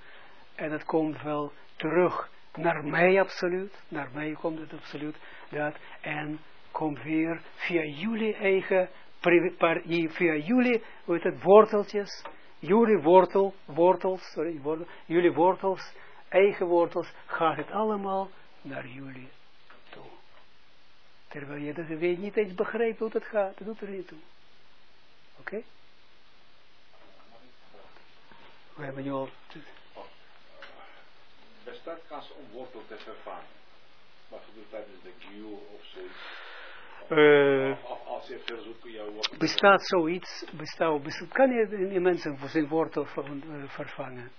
en het komt wel terug naar mij absoluut, naar mij komt het absoluut, dat, en komt weer via jullie eigen via jullie, hoe heet het, worteltjes, jullie wortel, wortels, sorry, wortel, jullie wortels, eigen wortels, gaat het allemaal naar jullie. Terwijl je dat weet niet eens begrijpt hoe het gaat, dat doet er niet toe. Oké? Okay? We hebben nu al... Bestaat kans om wortel te vervangen? Maar gebeurt tijdens de GUO of zoiets? Uh, bestaat zoiets, bestaat, bestaat, kan je in mensen voor zijn wortel vervangen?